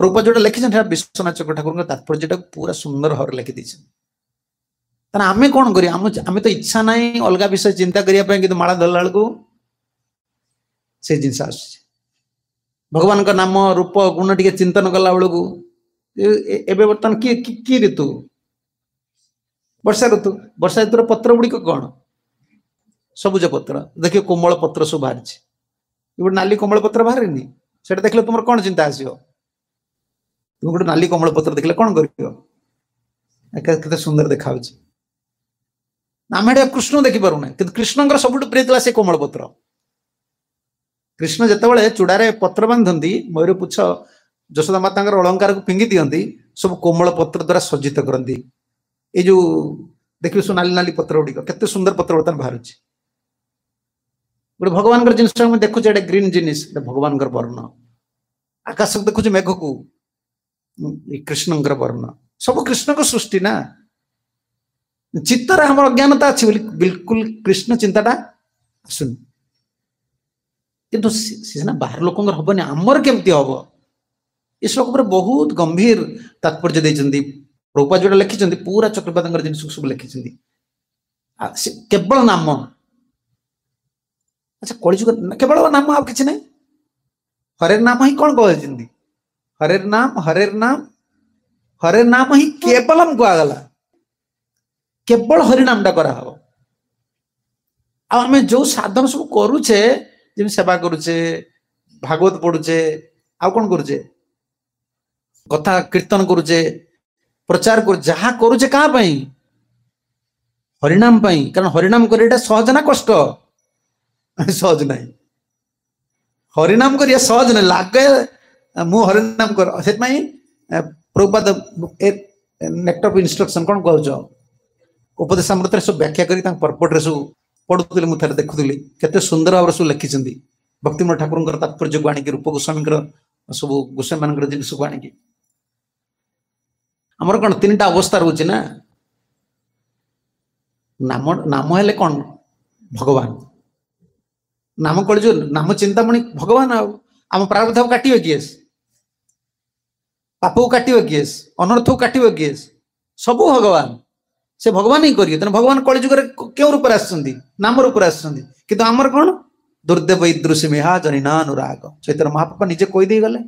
ପ୍ରଭୁପା ଯୋଉଟା ଲେଖିଛନ୍ତି ବିଶ୍ୱନାଥ ଚକ୍ର ଠାକୁରଙ୍କ ତାତ୍ପର୍ଯ୍ୟଟାକୁ ପୁରା ସୁନ୍ଦର ଭାବରେ ଲେଖି ଦେଇଛନ୍ତି ତାହେଲେ ଆମେ କ'ଣ କରିବା ଆମ ଆମେ ତ ଇଚ୍ଛା ନାହିଁ ଅଲଗା ବିଷୟ ଚିନ୍ତା କରିବା ପାଇଁ କିନ୍ତୁ ମାଳ ଧରିଲା ବେଳକୁ ସେ ଜିନିଷ ଆସୁଛି ଭଗବାନଙ୍କ ନାମ ରୂପ ଗୁଣ ଟିକେ ଚିନ୍ତନ କଲା ବେଳକୁ ଏବେ ବର୍ତ୍ତମାନ କିଏ କି ଋତୁ ବର୍ଷା ଋତୁ ବର୍ଷା ଋତୁର ପତ୍ର ଗୁଡିକ କ'ଣ ସବୁଜ ପତ୍ର ଦେଖିବ କୋମଳ ପତ୍ର ସବୁ ବାହାରିଛି ଗୋଟେ ନାଲି କୋମଳ ପତ୍ର ବାହାରିନି ସେଟା ଦେଖିଲେ ତୁମର କ'ଣ ଚିନ୍ତା ଆସିବ তুমি ଗୋଟେ ନାଲି କୋମଳ ପତ୍ର ଦେଖିଲେ କ'ଣ କରିବ କେତେ ସୁନ୍ଦର ଦେଖାଯାଉଛି ଆମେ ଏଠି କୃଷ୍ଣ ଦେଖିପାରୁନେ କିନ୍ତୁ କୃଷ୍ଣଙ୍କର ସବୁଠୁ ପ୍ରିୟ ଥିଲା ସେ କୋମଳ ପତ୍ର କୃଷ୍ଣ ଯେତେବେଳେ ଚୂଡ଼ାରେ ପତ୍ର ବାନ୍ଧନ୍ତି ମୟୂର ପୁଚ୍ଛ ଯଶୋଦା ମାତାଙ୍କର ଅଳଙ୍କାରକୁ ଫିଙ୍ଗି ଦିଅନ୍ତି ସବୁ କୋମଳ ପତ୍ର ଦ୍ୱାରା ସଜ୍ଜିତ କରନ୍ତି ଏଇ ଯୋଉ ଦେଖିବେ ସବୁ ନାଲି ନାଲି ପତ୍ର ଗୁଡିକ କେତେ ସୁନ୍ଦର ପତ୍ର ବର୍ତ୍ତମାନ ବାହାରୁଛି ଗୋଟେ ଭଗବାନଙ୍କର ଜିନିଷ ଆମେ ଦେଖୁଛେ ଏଇଟା ଗ୍ରୀନ୍ ଜିନିଷ ଏଇଟା ଭଗବାନଙ୍କର ବର୍ଣ୍ଣ ଆକାଶକୁ ଦେଖୁଛୁ ମେଘକୁ କୃଷ୍ଣଙ୍କର ବର୍ଣ୍ଣ ସବୁ କୃଷ୍ଣଙ୍କ ସୃଷ୍ଟି ନା चित्तर आम अज्ञानता अच्छे बिलकुल कृष्ण चिंताटा आसुन कि बाहर लोक हमने आमर कमी हम ये श्लोक बहुत गंभीर तात्पर्य रूपा जोड़ा लिखिं पूरा चक्रपात जिन सब लिखिं केवल नाम अच्छा कलिजुग केवल नाम आ कि नहीं हरेर नाम ही कौन कह हरेर नाम हरेर नाम हरेर नाम ही हाँ। केवलम कहगला কেবল হরিনামটা করা হব আমি যে সাধন সব করুছে যেমন সেবা করুছে ভাগবত পড়ুছে ଆଉ କ'ଣ କରୁଛେ କଥା କୀର୍ତ୍ତନ କରୁଛେ ପ୍ରଚାର କରୁ ଯାହା କରୁଛେ କାହା ପାଇଁ ହରିନାମ ପାଇଁ କାରଣ ହରିନାମ କରିବାଟା ସହଜ ନା କଷ୍ଟ ସହଜ ନାହିଁ ହରିନାମ କରିବା ସହଜ ନାହିଁ ଲାଗେ ମୁଁ ହରିନାମ କର ସେଥିପାଇଁ ପ୍ରଭୁପାଦ ନେକ୍ଟ ଅଫ୍ ଇନଷ୍ଟ୍ରକ୍ସନ କ'ଣ କହୁଛ ଉପଦେଶାମୃତରେ ସବୁ ବ୍ୟାଖ୍ୟା କରି ତାଙ୍କ ପର୍ପଟରେ ସବୁ ପଢ଼ୁଥିଲି ମୁଁ ଥରେ ଦେଖୁଥିଲି କେତେ ସୁନ୍ଦର ଭାବରେ ସବୁ ଲେଖିଛନ୍ତି ଭକ୍ତିମୟ ଠାକୁରଙ୍କର ତାତ୍ପର୍ଯ୍ୟକୁ ଆଣିକି ରୂପ ଗୋସ୍ୱାମୀଙ୍କର ସବୁ ଗୋସ୍ୱାମୀମାନଙ୍କର ଜିନିଷକୁ ଆଣିକି ଆମର କ'ଣ ତିନିଟା ଅବସ୍ଥା ରହୁଛି ନା ନାମ ନାମ ହେଲେ କ'ଣ ଭଗବାନ ନାମ କଳି ନାମ ଚିନ୍ତାମଣି ଭଗବାନ ଆଉ ଆମ ପ୍ରାରବ୍ଧକୁ କାଟିବ କିଏସ୍ ପାପକୁ କାଟିବ କିଏସ୍ ଅନର୍ଥକୁ କାଟିବ କିଏସ୍ ସବୁ ଭଗବାନ ସେ ଭଗବାନ ହିଁ କରିବେ ତେଣୁ ଭଗବାନ କଳି ଯୁଗରେ କେଉଁ ରୂପରେ ଆସୁଛନ୍ତି ନାମ ରୂପରେ ଆସୁଛନ୍ତି କିନ୍ତୁ ଆମର କ'ଣ ଦୁର୍ଦେବ ଇଦୃଶୀ ମେହା ଜନିନା ଅନୁରାଗ ଚୈତନ୍ୟ ମହାପ୍ରପା ନିଜେ କହିଦେଇଗଲେ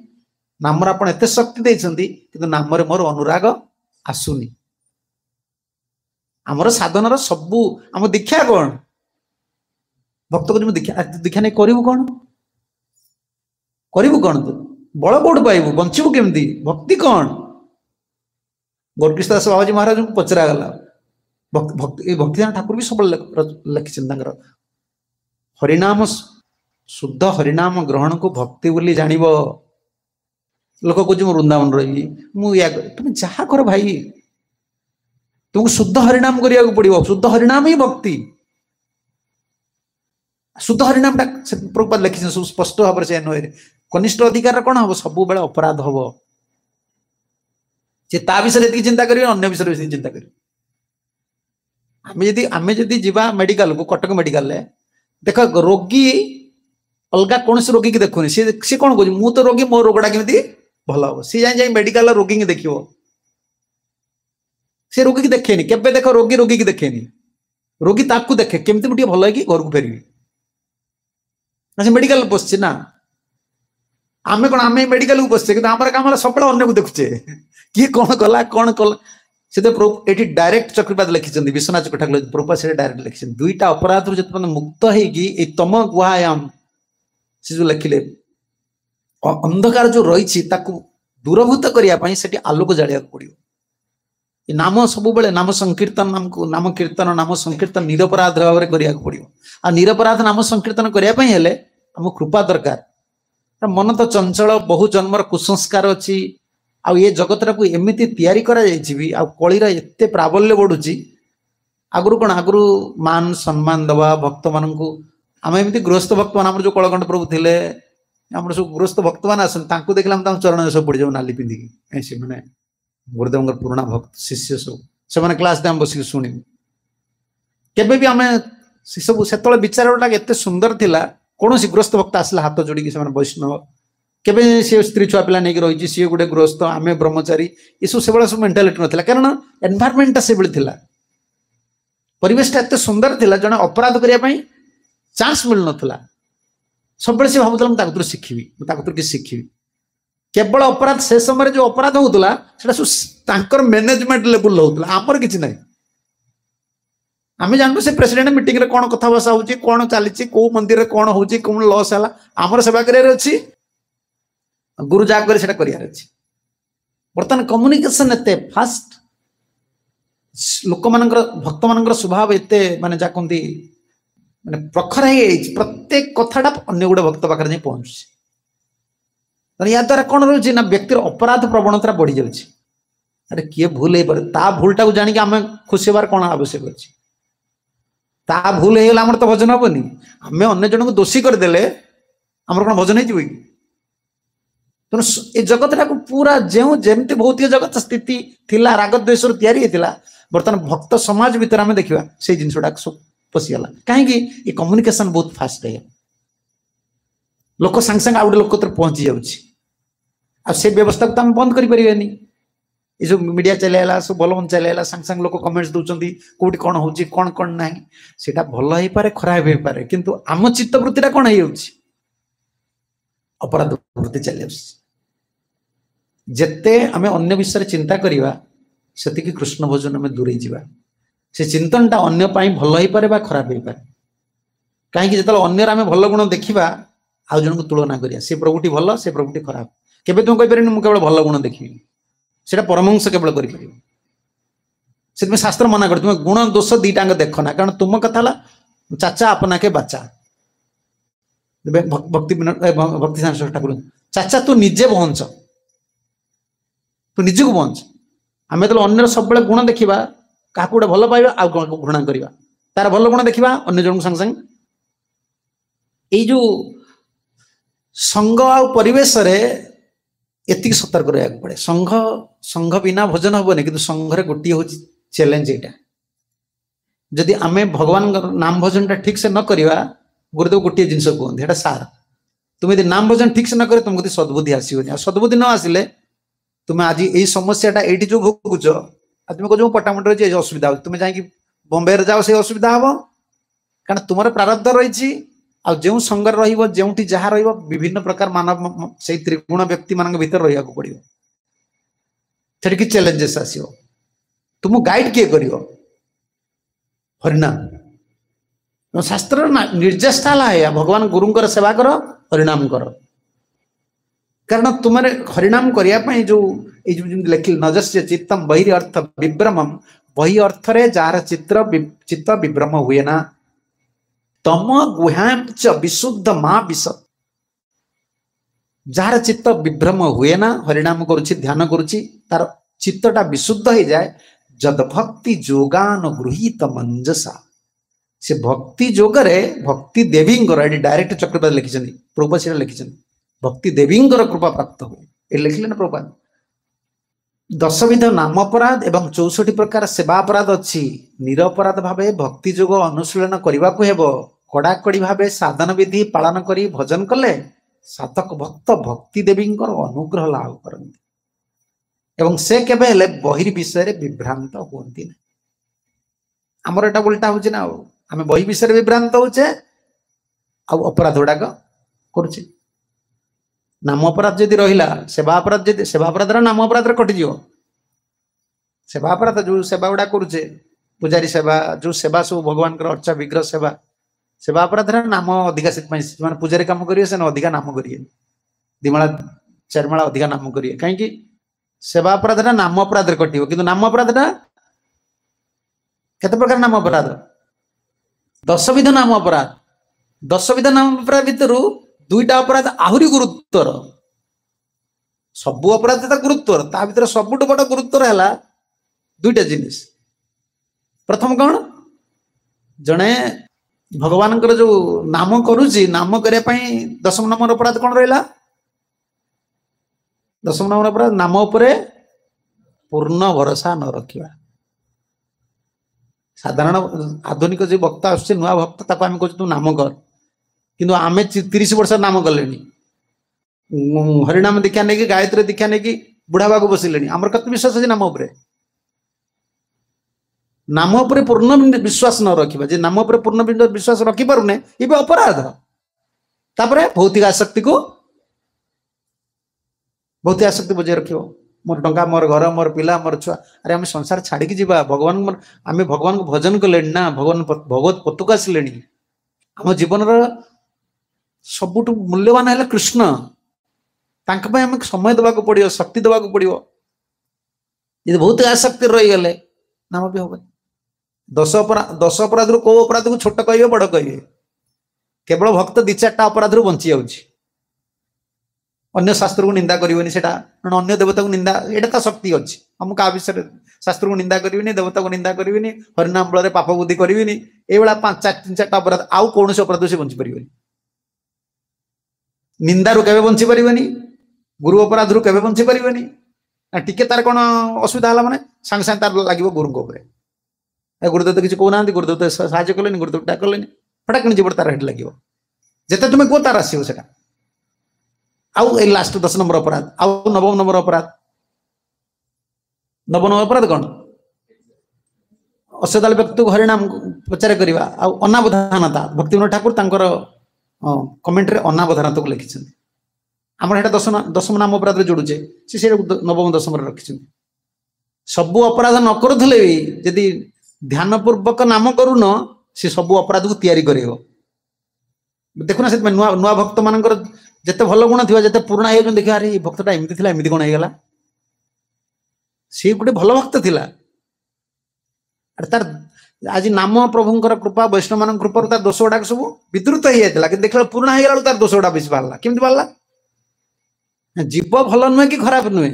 ନାମରେ ଆପଣ ଏତେ ଶକ୍ତି ଦେଇଛନ୍ତି କିନ୍ତୁ ନାମରେ ମୋର ଅନୁରାଗ ଆସୁନି ଆମର ସାଧନର ସବୁ ଆମ ଦୀକ୍ଷା କ'ଣ ଭକ୍ତ କରିବୁ ଦୀକ୍ଷା ଦୀକ୍ଷା ନେଇ କରିବୁ କ'ଣ କରିବୁ କ'ଣ ତୁ ବଳ କୋଉଠୁ ପାଇବୁ ବଞ୍ଚିବୁ କେମିତି ଭକ୍ତି କ'ଣ ଗର୍ଗିଷ୍ଠ ଦାସ ବାବାଜୀ ମହାରାଜଙ୍କୁ ପଚରା ଗଲା বক বক এ বক্তি না ঠাকুরবি সব লিখিছেন দঙ্গর হরি নামস শুদ্ধ হরি নাম গ্রহণ কো ভক্তি বলি জানিबो লোক কো জুম রন্দাবন রই মু ই তুমি যাহা কর ভাই তোক শুদ্ধ হরি নাম করিয়া কো পড়িব শুদ্ধ হরি নামই ভক্তি শুদ্ধ হরি নামটা প্রপাদ লিখিছেন সু স্পষ্ট ভাবে যেন হইরে কনিষ্ট অধিকার কোন হব সব वेळ অপরাধ হব জে তা বিসরে দিকি চিন্তা করি অন্য বিসরে বেশি চিন্তা করি आम जी कटक मेडिका देख रोगी अलग कौन से रोगी की देखुनि सी सी कौन कह तो रोगी मो रोग कमी भल हम सी जाए जाए मेडिका रोगी की देखो सी रोगी की देखे के देख रोगी रोगी की देखे रोगी ताक देखे केमी भल है कि घर को फेर से मेडिकाल पशे ना आम कौन आम मेडिकाल पशे कि आम काम सब अगर देखुचे किए कौन कला कौन कला ସିଧା ଏଠି ଡାଇରେକ୍ଟ ଚକ୍ରପାତ ଲେଖିଛନ୍ତି ବିଶ୍ୱନାଥ ଠାକୁର ପ୍ରଭୁପା ସେଠି ଡାଇରେକ୍ଟ ଲେଖିଛନ୍ତି ଦୁଇଟା ଅପରାଧରୁ ଯେତେବେଳେ ମୁକ୍ତ ହେଇକି ଏଇ ତମ ଗୁହାୟାମ ସେ ଯୋଉ ଲେଖିଲେ ଅନ୍ଧକାର ଯୋଉ ରହିଛି ତାକୁ ଦୂରଭୂତ କରିବା ପାଇଁ ସେଠି ଆଲୋକ ଜାଳିବାକୁ ପଡିବ ଏ ନାମ ସବୁବେଳେ ନାମ ସଂକୀର୍ତ୍ତନ ନାମକୁ ନାମ କୀର୍ତ୍ତନ ନାମ ସଂକୀର୍ତ୍ତନ ନିରପରାଧ ଭାବରେ କରିବାକୁ ପଡିବ ଆଉ ନିରପରାଧ ନାମ ସଂକୀର୍ତ୍ତନ କରିବା ପାଇଁ ହେଲେ ଆମ କୃପା ଦରକାର ମନ ତ ଚଞ୍ଚଳ ବହୁ ଜନ୍ମର କୁସଂସ୍କାର ଅଛି ଆଉ ଏ ଜଗତଟାକୁ ଏମିତି ତିଆରି କରାଯାଇଛି ବି ଆଉ କଳିର ଏତେ ପ୍ରାବଲ୍ୟ ବଢ଼ୁଛି ଆଗରୁ କ'ଣ ଆଗରୁ ମାନ ସମ୍ମାନ ଦେବା ଭକ୍ତମାନଙ୍କୁ ଆମେ ଏମିତି ଗୃହସ୍ଥ ଭକ୍ତମାନେ ଆମର ଯେଉଁ କଳକଣ୍ଠ ପ୍ରଭୁ ଥିଲେ ଆମର ସବୁ ଗୃହସ୍ଥ ଭକ୍ତମାନେ ଆସନ୍ତି ତାଙ୍କୁ ଦେଖିଲେ ଆମେ ତାଙ୍କ ଚରଣରେ ସବୁ ପଡ଼ିଯାଉ ନାଲି ପିନ୍ଧିକି ସେମାନେ ଗୁରୁଦେବଙ୍କର ପୁରୁଣା ଭକ୍ତ ଶିଷ୍ୟ ସବୁ ସେମାନେ କ୍ଲାସ୍ କ୍ଲାସ୍ରେ ଆମେ ବସିକି ଶୁଣିବୁ କେବେ ବି ଆମେ ସେସବୁ ସେତେବେଳେ ବିଚାରଟାକ ଏତେ ସୁନ୍ଦର ଥିଲା କୌଣସି ଗୃହସ୍ଥ ଭକ୍ତ ଆସିଲା ହାତ ଯୋଡ଼ିକି ସେମାନେ ବୈଷ୍ଣବ କେବେ ସିଏ ସ୍ତ୍ରୀ ଛୁଆ ପିଲା ନେଇକି ରହିଛି ସିଏ ଗୋଟେ ଗୃହସ୍ଥ ଆମେ ବ୍ରହ୍ମଚାରୀ ଏସବୁ ସେଭଳିଆ ସବୁ ମେଣ୍ଟାଲିଟି ନଥିଲା କାରଣ ଏନଭାରମେଣ୍ଟଟା ସେଭଳି ଥିଲା ପରିବେଶଟା ଏତେ ସୁନ୍ଦର ଥିଲା ଜଣେ ଅପରାଧ କରିବା ପାଇଁ ଚାନ୍ସ ମିଳୁନଥିଲା ସବୁବେଳେ ସେ ଭାବୁଥିଲା ମୁଁ ତାଙ୍କଥିରୁ ଶିଖିବି ମୁଁ ତାଙ୍କଥିରୁ କିଛି ଶିଖିବି କେବଳ ଅପରାଧ ସେ ସମୟରେ ଯୋଉ ଅପରାଧ ହଉଥିଲା ସେଟା ସବୁ ତାଙ୍କର ମ୍ୟାନେଜମେଣ୍ଟ ଲେବୁଲ ହଉଥିଲା ଆମର କିଛି ନାହିଁ ଆମେ ଜାଣୁ ସେ ପ୍ରେସିଡେଣ୍ଟ ମିଟିଂରେ କ'ଣ କଥାବାର୍ତ୍ତା ହଉଛି କ'ଣ ଚାଲିଛି କୋଉ ମନ୍ଦିରରେ କ'ଣ ହଉଛି କୋଉ ଲସ୍ ହେଲା ଆମର ସେବା କରିବାର ଅଛି ଗୁରୁ যা করে সেটা କରିବାର ଅଛି ବର୍ତ୍ତମାନ କମ୍ୟୁନିକେସନ୍ ଏତେ ଫାଷ୍ଟ ଲୋକମାନଙ୍କର ଭକ୍ତମାନଙ୍କର ସ୍ୱଭାବ ଏତେ ମାନେ ଯାହା କୁହନ୍ତି ମାନେ ପ୍ରଖର ହେଇଯାଇଛି ପ୍ରତ୍ୟେକ କଥାଟା ଅନ୍ୟ ଗୋଟେ ଭକ୍ତ ପାଖରେ ଯାଇ ପହଞ୍ଚୁଛି ୟାଦ୍ୱାରା କ'ଣ ରହୁଛି ନା ବ୍ୟକ୍ତିର ଅପରାଧ ପ୍ରବଣତା ବଢ଼ିଯାଉଛି ଆରେ କିଏ ଭୁଲ ହେଇପାରେ ତା ଭୁଲଟାକୁ ଜାଣିକି ଆମେ ଖୁସି ହେବାର କ'ଣ ଆବଶ୍ୟକ ଅଛି ତା ଭୁଲ ହେଇଗଲେ ଆମର ତ ଭଜନ ହବନି ଆମେ ଅନ୍ୟ ଜଣଙ୍କୁ ଦୋଷୀ କରିଦେଲେ ଆମର କ'ଣ ଭଜନ ହେଇଯିବ କି तेनाली जगत टाक पूरा जो जमी भौतिक जगत स्थिति थी रागद्वेश बर्तमान भक्त समाज भितर आम देखा से जिन सब पशिगला कहीं कम्युनिकेसन बहुत फास्ट है लोक सांगे सांगे आउ गए लोक पहुंची जाए व्यवस्था को तो आम बंद कर ये जो मीडिया चलेगा सब भल मंद चलेगा सांगे सांगे लोक कमेंट्स दूसरी कौटी कौन हो कौन कौन ना से भल हो पाए खराब हो पाए कि आम चित्तवृत्ति कौन हो अपराध वृत्ति चली ते अन्य विषय चिन्ता कृष्ण भोजन दुरी जाँदै चिन्तन टा अन्यपे खराब काहीँक अन्य आम भनौँ गुण देखि आउज तुलना गरि प्रभुटी भयो प्रभुटी खराब केपि केवल भल गुण देखि परमहुस केवल गरिपि शास्त्र मना गर्ुण दोष दुईटा देखना कारण त चाचा अपना के बाचा चाचा तु निजे बहन्छ ତୁ ନିଜକୁ ବଞ୍ଚ ଆମେ ଯେତେବେଳେ ଅନ୍ୟର ସବୁବେଳେ ଗୁଣ ଦେଖିବା କାହାକୁ ଗୋଟେ ଭଲ ପାଇବା ଆଉ କାହାକୁ ଘୃଣା କରିବା ତାର ଭଲ ଗୁଣ ଦେଖିବା ଅନ୍ୟ ଜଣଙ୍କୁ ସାଙ୍ଗେ ସାଙ୍ଗେ ଏଇ ଯୋଉ ସଂଘ ଆଉ ପରିବେଶରେ ଏତିକି ସତର୍କ ରହିବାକୁ ପଡ଼େ ସଂଘ ସଂଘ ବିନା ଭୋଜନ ହବନି କିନ୍ତୁ ସଂଘରେ ଗୋଟିଏ ହଉଛି ଚ୍ୟାଲେଞ୍ଜ ଏଇଟା ଯଦି ଆମେ ଭଗବାନଙ୍କର ନାମ ଭୋଜନଟା ଠିକ ସେ ନ କରିବା ଗୁରୁଦେବ ଗୋଟିଏ ଜିନିଷ କୁହନ୍ତି ସେଟା ସାର ତୁମେ ଯଦି ନାମ ଭୋଜନ ସେ ନ କରେ ତୁମକୁ ସଦ୍ବୁଦ୍ଧି ଆସିବନି ଆଉ ସଦ୍ବୁଦ୍ଧି ନ ଆସିଲେ তুমি আজি এই সমস্যাটা এইটি যে ভোগুছ আর তুমি কোথাও পটামুন্ডরে যে অসুবিধা হচ্ছে তুমি যাই বম্বে যাও সেই অসুবিধা হব কারণ তোমার প্রারব্ধ রয়েছে ଆଉ ଯେଉଁ ସଙ୍ଗରେ ରହିବ ଯେଉଁଠି ଯାହା ରହିବ ବିଭିନ୍ନ ପ୍ରକାର ମାନବ ସେଇ ତ୍ରିଗୁଣ ବ୍ୟକ୍ତିମାନଙ୍କ ଭିତରେ ରହିବାକୁ ପଡିବ ସେଠିକି ଚ୍ୟାଲେଞ୍ଜେସ୍ ଆସିବ ତୁମକୁ ଗାଇଡ୍ କିଏ କରିବ ହରିନାମ ଶାସ୍ତ୍ରର ନିର୍ଦ୍ଦେଶଟା ହେଲା ଏଇଆ ଭଗବାନ ଗୁରୁଙ୍କର ସେବା କର ହରିନାମ କର କାରଣ ତୁମରେ ହରିନାମ କରିବା ପାଇଁ ଯୋଉ ଏଇ ଯୋଉ ଯେମିତି ଲେଖିଲି ନଜସ୍ୟ ଚିତ୍ତମ ବହିର ଅର୍ଥ ବିଭ୍ରମମ୍ ବହି ଅର୍ଥରେ ଯାହାର ଚିତ୍ର ଚିତ୍ତ ବିଭ୍ରମ ହୁଏ ନା ତମ ଗୁହାଞ୍ଚ ବିଶୁଦ୍ଧ ମା ବିଶ ଯାହାର ଚିତ୍ତ ବିଭ୍ରମ ହୁଏ ନା ହରିନାମ କରୁଛି ଧ୍ୟାନ କରୁଛି ତାର ଚିତ୍ତଟା ବିଶୁଦ୍ଧ ହେଇଯାଏ ଯଦ ଭକ୍ତି ଯୋଗାନ ଗୃହୀତ ମଞ୍ଜସା ସେ ଭକ୍ତି ଯୋଗରେ ଭକ୍ତି ଦେବୀଙ୍କର ଏଠି ଡାଇରେକ୍ଟ ଚକ୍ରପାତ ଲେଖିଛନ୍ତି ପ୍ରଭୁ ସେଟା ଲେଖିଛନ୍ତି ଭକ୍ତି ଦେବୀଙ୍କର କୃପା ପ୍ରାପ୍ତ ହୁଏ ଏଠି ଲେଖିଲେ ନା ପ୍ରପାତ ଦଶବିଧ ନାମ ଅପରାଧ ଏବଂ ଚଉଷଠି ପ୍ରକାର ସେବା ଅପରାଧ ଅଛି ନିରପରାଧ ଭାବେ ଭକ୍ତି ଯୋଗ ଅନୁଶୀଳନ କରିବାକୁ ହେବ କଡ଼ାକଡ଼ି ଭାବେ ସାଧନ ବିଧି ପାଳନ କରି ଭଜନ କଲେ ସାଧକ ଭକ୍ତ ଭକ୍ତି ଦେବୀଙ୍କର ଅନୁଗ୍ରହ ଲାଭ କରନ୍ତି ଏବଂ ସେ କେବେ ହେଲେ ବହିର୍ ବିଷୟରେ ବିଭ୍ରାନ୍ତ ହୁଅନ୍ତି ନାହିଁ ଆମର ଏଟା ଓଲଟା ହଉଛି ନା ଆଉ ଆମେ ବହି ବିଷୟରେ ବିଭ୍ରାନ୍ତ ହଉଛେ ଆଉ ଅପରାଧ ଗୁଡାକ କରୁଛେ नाम अपराध जी रही सेवा अपराध जी सेवा अपराध राम अपराध कटिज सेवा अपराध जो सेवा गुडा करुचे पूजारी सेवा जो सेवा सब भगवान अर्चा विग्रह सेवा सेवा अपराध राम अधिका पूजारी कम करेंगे अधिका नाम करेंगे दिमाला चारिमाला अधिका नाम करिए कहीं सेवा अपराध राम अपराध कटो कि नाम अपराध कत प्रकार नाम अपराध दस विध नाम अपराध दस विध नाम अपराध भितर ଦୁଇଟା ଅପରାଧ ଆହୁରି ଗୁରୁତ୍ୱର ସବୁ ଅପରାଧ ତା ଗୁରୁତ୍ୱର ତା ଭିତରେ ସବୁଠୁ ବଡ ଗୁରୁତ୍ୱର ହେଲା ଦୁଇଟା ଜିନିଷ ପ୍ରଥମ କଣ ଜଣେ ଭଗବାନଙ୍କର ଯୋଉ ନାମ କରୁଛି ନାମ କରିବା ପାଇଁ ଦଶମ ନମ୍ବର ଅପରାଧ କଣ ରହିଲା ଦଶମ ନମ୍ବର ଅପରାଧ ନାମ ଉପରେ ପୂର୍ଣ୍ଣ ଭରସା ନ ରଖିବା ସାଧାରଣ ଆଧୁନିକ ଯେ ବକ୍ତା ଆସୁଛି ନୂଆ ବକ୍ତା ତାକୁ ଆମେ କହୁଛୁ ତୁ ନାମ କର किंतु आम तीस वर्ष नाम गले हरिनाम दीक्षा नहीं कि गायत्री दीक्षा नहीं कि बुढ़ावा को बसिले आम विश्वास अच्छे नाम नाम उपरे पूर्ण विश्वास न रखा जे नाम उपरे पूर्ण विश्वास रखी पारने ये अपराध तापर भौतिक आसक्ति को भौतिक आसक्ति बजाय रख मोर टा मोर घर मोर पिला मोर छुआ अरे आम संसार छाड़ी जावा भगवान आम भगवान को भजन कले ना भगवान भगवत पतुक आस आम जीवन ସବୁଠୁ ମୂଲ୍ୟବାନ ହେଲା କୃଷ୍ଣ ତାଙ୍କ ପାଇଁ ଆମକୁ ସମୟ ଦେବାକୁ ପଡିବ ଶକ୍ତି ଦେବାକୁ ପଡିବ ଯଦି ବହୁତ ଆସକ୍ତି ରହିଗଲେ ନାମ ବି ହବନି ଦଶ ଅପରାଧ ଦଶ ଅପରାଧରୁ କୋଉ ଅପରାଧକୁ ଛୋଟ କହିବେ ବଡ କହିବେ କେବଳ ଭକ୍ତ ଦି ଚାରିଟା ଅପରାଧରୁ ବଞ୍ଚିଯାଉଛି ଅନ୍ୟ ଶାସ୍ତ୍ରକୁ ନିନ୍ଦା କରିବନି ସେଟା କାରଣ ଅନ୍ୟ ଦେବତାକୁ ନିନ୍ଦା ଏଇଟା ତା ଶକ୍ତି ଅଛି ଆମକୁ କାହା ବିଷୟରେ ଶାସ୍ତ୍ରକୁ ନିନ୍ଦା କରିବିନି ଦେବତାକୁ ନିନ୍ଦା କରିବିନି ହରିନାମ ବଳରେ ପାପ ବୁଦ୍ଧି କରିବିନି ଏଇଭଳିଆ ପାଞ୍ଚ ଚାରି ତିନି ଚାରିଟା ଅପରାଧ ଆଉ କୌଣସି ଅପରାଧ ସେ ବଞ୍ଚିପାରିବନି ନିନ୍ଦାରୁ କେବେ ବଞ୍ଚି ପାରିବେନି ଗୁରୁ ଅପରାଧରୁ କେବେ ବଞ୍ଚି ପାରିବେନି ଟିକେ ତାର କ'ଣ ଅସୁବିଧା ହେଲା ମାନେ ସାଙ୍ଗେ ସାଙ୍ଗେ ତାର ଲାଗିବ ଗୁରୁଙ୍କ ଉପରେ ଗୁରୁଦେବ ତ କିଛି କହୁନାହାନ୍ତି ଗୁରୁଦେବ ତ ସାହାଯ୍ୟ କଲେନି ଗୁରୁଦେବ ଟା କଲେନି ଫଟା କିଣି ଯିବ ତାର ହେଠି ଲାଗିବ ଯେତେ ତୁମେ କୁହ ତାର ଆସିବ ସେଟା ଆଉ ଏଇ ଲାଷ୍ଟ ଦଶ ନମ୍ବର ଅପରାଧ ଆଉ ନବମ ନମ୍ବର ଅପରାଧ ନବମ ଅପରାଧ କ'ଣ ଅସଦାଳ ବ୍ୟକ୍ତିକୁ ହରିନାମ ପ୍ରଚାର କରିବା ଆଉ ଅନାବଧାନତା ଭକ୍ତିବିନୋଦ ଠାକୁର ତାଙ୍କର କମେଣ୍ଟରେ ଅନାବଧାରାନ୍ତକୁ ଲେଖିଛନ୍ତି ଆମର ସେଇଟା ଦଶ ଦଶମ ନାମ ଅପରାଧରେ ଯୋଡ଼ୁଛେ ସେ ସେଇଟାକୁ ନବମ ଦଶମରେ ରଖିଛନ୍ତି ସବୁ ଅପରାଧ ନ କରୁଥିଲେ ବି ଯଦି ଧ୍ୟାନପୂର୍ବକ ନାମ କରୁନ ସେ ସବୁ ଅପରାଧକୁ ତିଆରି କରିବ ଦେଖୁନ ସେଥିପାଇଁ ନୂଆ ନୂଆ ଭକ୍ତମାନଙ୍କର ଯେତେ ଭଲ ଗୁଣ ଥିବା ଯେତେ ପୁରୁଣା ହେଇଯାଉଛନ୍ତି ଦେଖିବା ଆରେ ଏ ଭକ୍ତଟା ଏମିତି ଥିଲା ଏମିତି କ'ଣ ହେଇଗଲା ସିଏ ଗୋଟେ ଭଲ ଭକ୍ତ ଥିଲା ତାର आज नाम प्रभु कृपा वैष्णव मान कृपा तार दोष गुडा सब विद्रुत ही जाता देख ला पुराणा तार दोष गुडा बेस बाहर कमी बाहर जीव भल नुहे कि खराब नुहे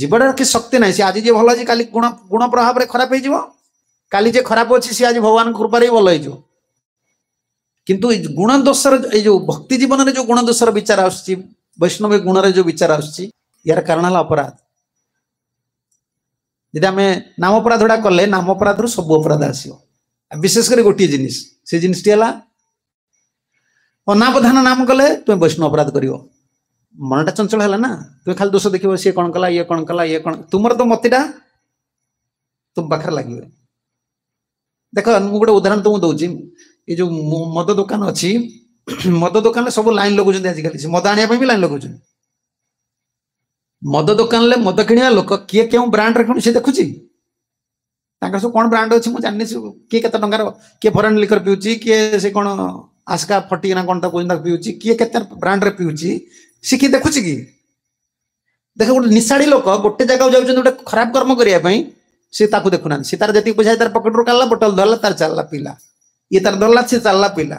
जीवटार कि शक्ति ना आज जी भल अच्छे काली गुण गुण प्रभाव में खराब हो काली जे खराब अच्छे सी आज भगवान कृपा ही भल हो कि गुण दोष जो भक्ति जीवन में जो गुण दोष विचार आसवी गुण रो विचार आसार कारण है अपराध ଯଦି ଆମେ ନାମ ଅପରାଧଗୁଡ଼ା କଲେ ନାମ ଅପରାଧରୁ ସବୁ ଅପରାଧ ଆସିବ ବିଶେଷ କରି ଗୋଟିଏ ଜିନିଷ ସେ ଜିନିଷଟି ହେଲା ଅନାବଧାନ ନାମ କଲେ ତୁମେ ବୈଷ୍ଣବ ଅପରାଧ କରିବ ମନଟା ଚଞ୍ଚଳ ହେଲା ନା ତୁମେ ଖାଲି ଦୋଷ ଦେଖିବ ସିଏ କ'ଣ କଲା ଇଏ କ'ଣ କଲା ଇଏ କ'ଣ ତୁମର ତ ମତିଟା ତୁମ ପାଖରେ ଲାଗିବ ଦେଖ ମୁଁ ଗୋଟେ ଉଦାହରଣ ତୁମକୁ ଦଉଛି ଏ ଯୋଉ ମଦ ଦୋକାନ ଅଛି ମଦ ଦୋକାନରେ ସବୁ ଲାଇନ୍ ଲଗାଉଛନ୍ତି ଆଜିକାଲି ସେ ମଦ ଆଣିବା ପାଇଁ ବି ଲାଇନ୍ ଲଗାଉଛନ୍ତି ମଦ ଦୋକାନରେ ମଦ କିଣିବା ଲୋକ କିଏ କେଉଁ ବ୍ରାଣ୍ଡରେ କିଣୁ ସେ ଦେଖୁଛି ତାଙ୍କର ସବୁ କ'ଣ ବ୍ରାଣ୍ଡ ଅଛି ମୁଁ ଜାଣିନି ସବୁ କିଏ କେତେ ଟଙ୍କାର କିଏ ଫରେନ୍ ଲିକର ପିଉଛି କିଏ ସେ କ'ଣ ଆସ୍କା ଫଟିକିନା କ'ଣ ତାକୁ କହୁଛନ୍ତି ତାକୁ ପିଉଛି କିଏ କେତେ ବ୍ରାଣ୍ଡରେ ପିଉଛି ସେ କିଏ ଦେଖୁଛି କି ଦେଖ ଗୋଟେ ନିଶାଢୀ ଲୋକ ଗୋଟେ ଜାଗାକୁ ଯାଉଛନ୍ତି ଗୋଟେ ଖରାପ କର୍ମ କରିବା ପାଇଁ ସେ ତାକୁ ଦେଖୁନାହାନ୍ତି ସେ ତାର ଯେତିକି ପଇସା ତାର ପକେଟରୁ କାଢିଲା ବୋଟଲ ଧରିଲା ତାର ଚାଲିଲା ପିଲା ଇଏ ତାର ଧରିଲା ସେ ଚାଲିଲା ପିଲା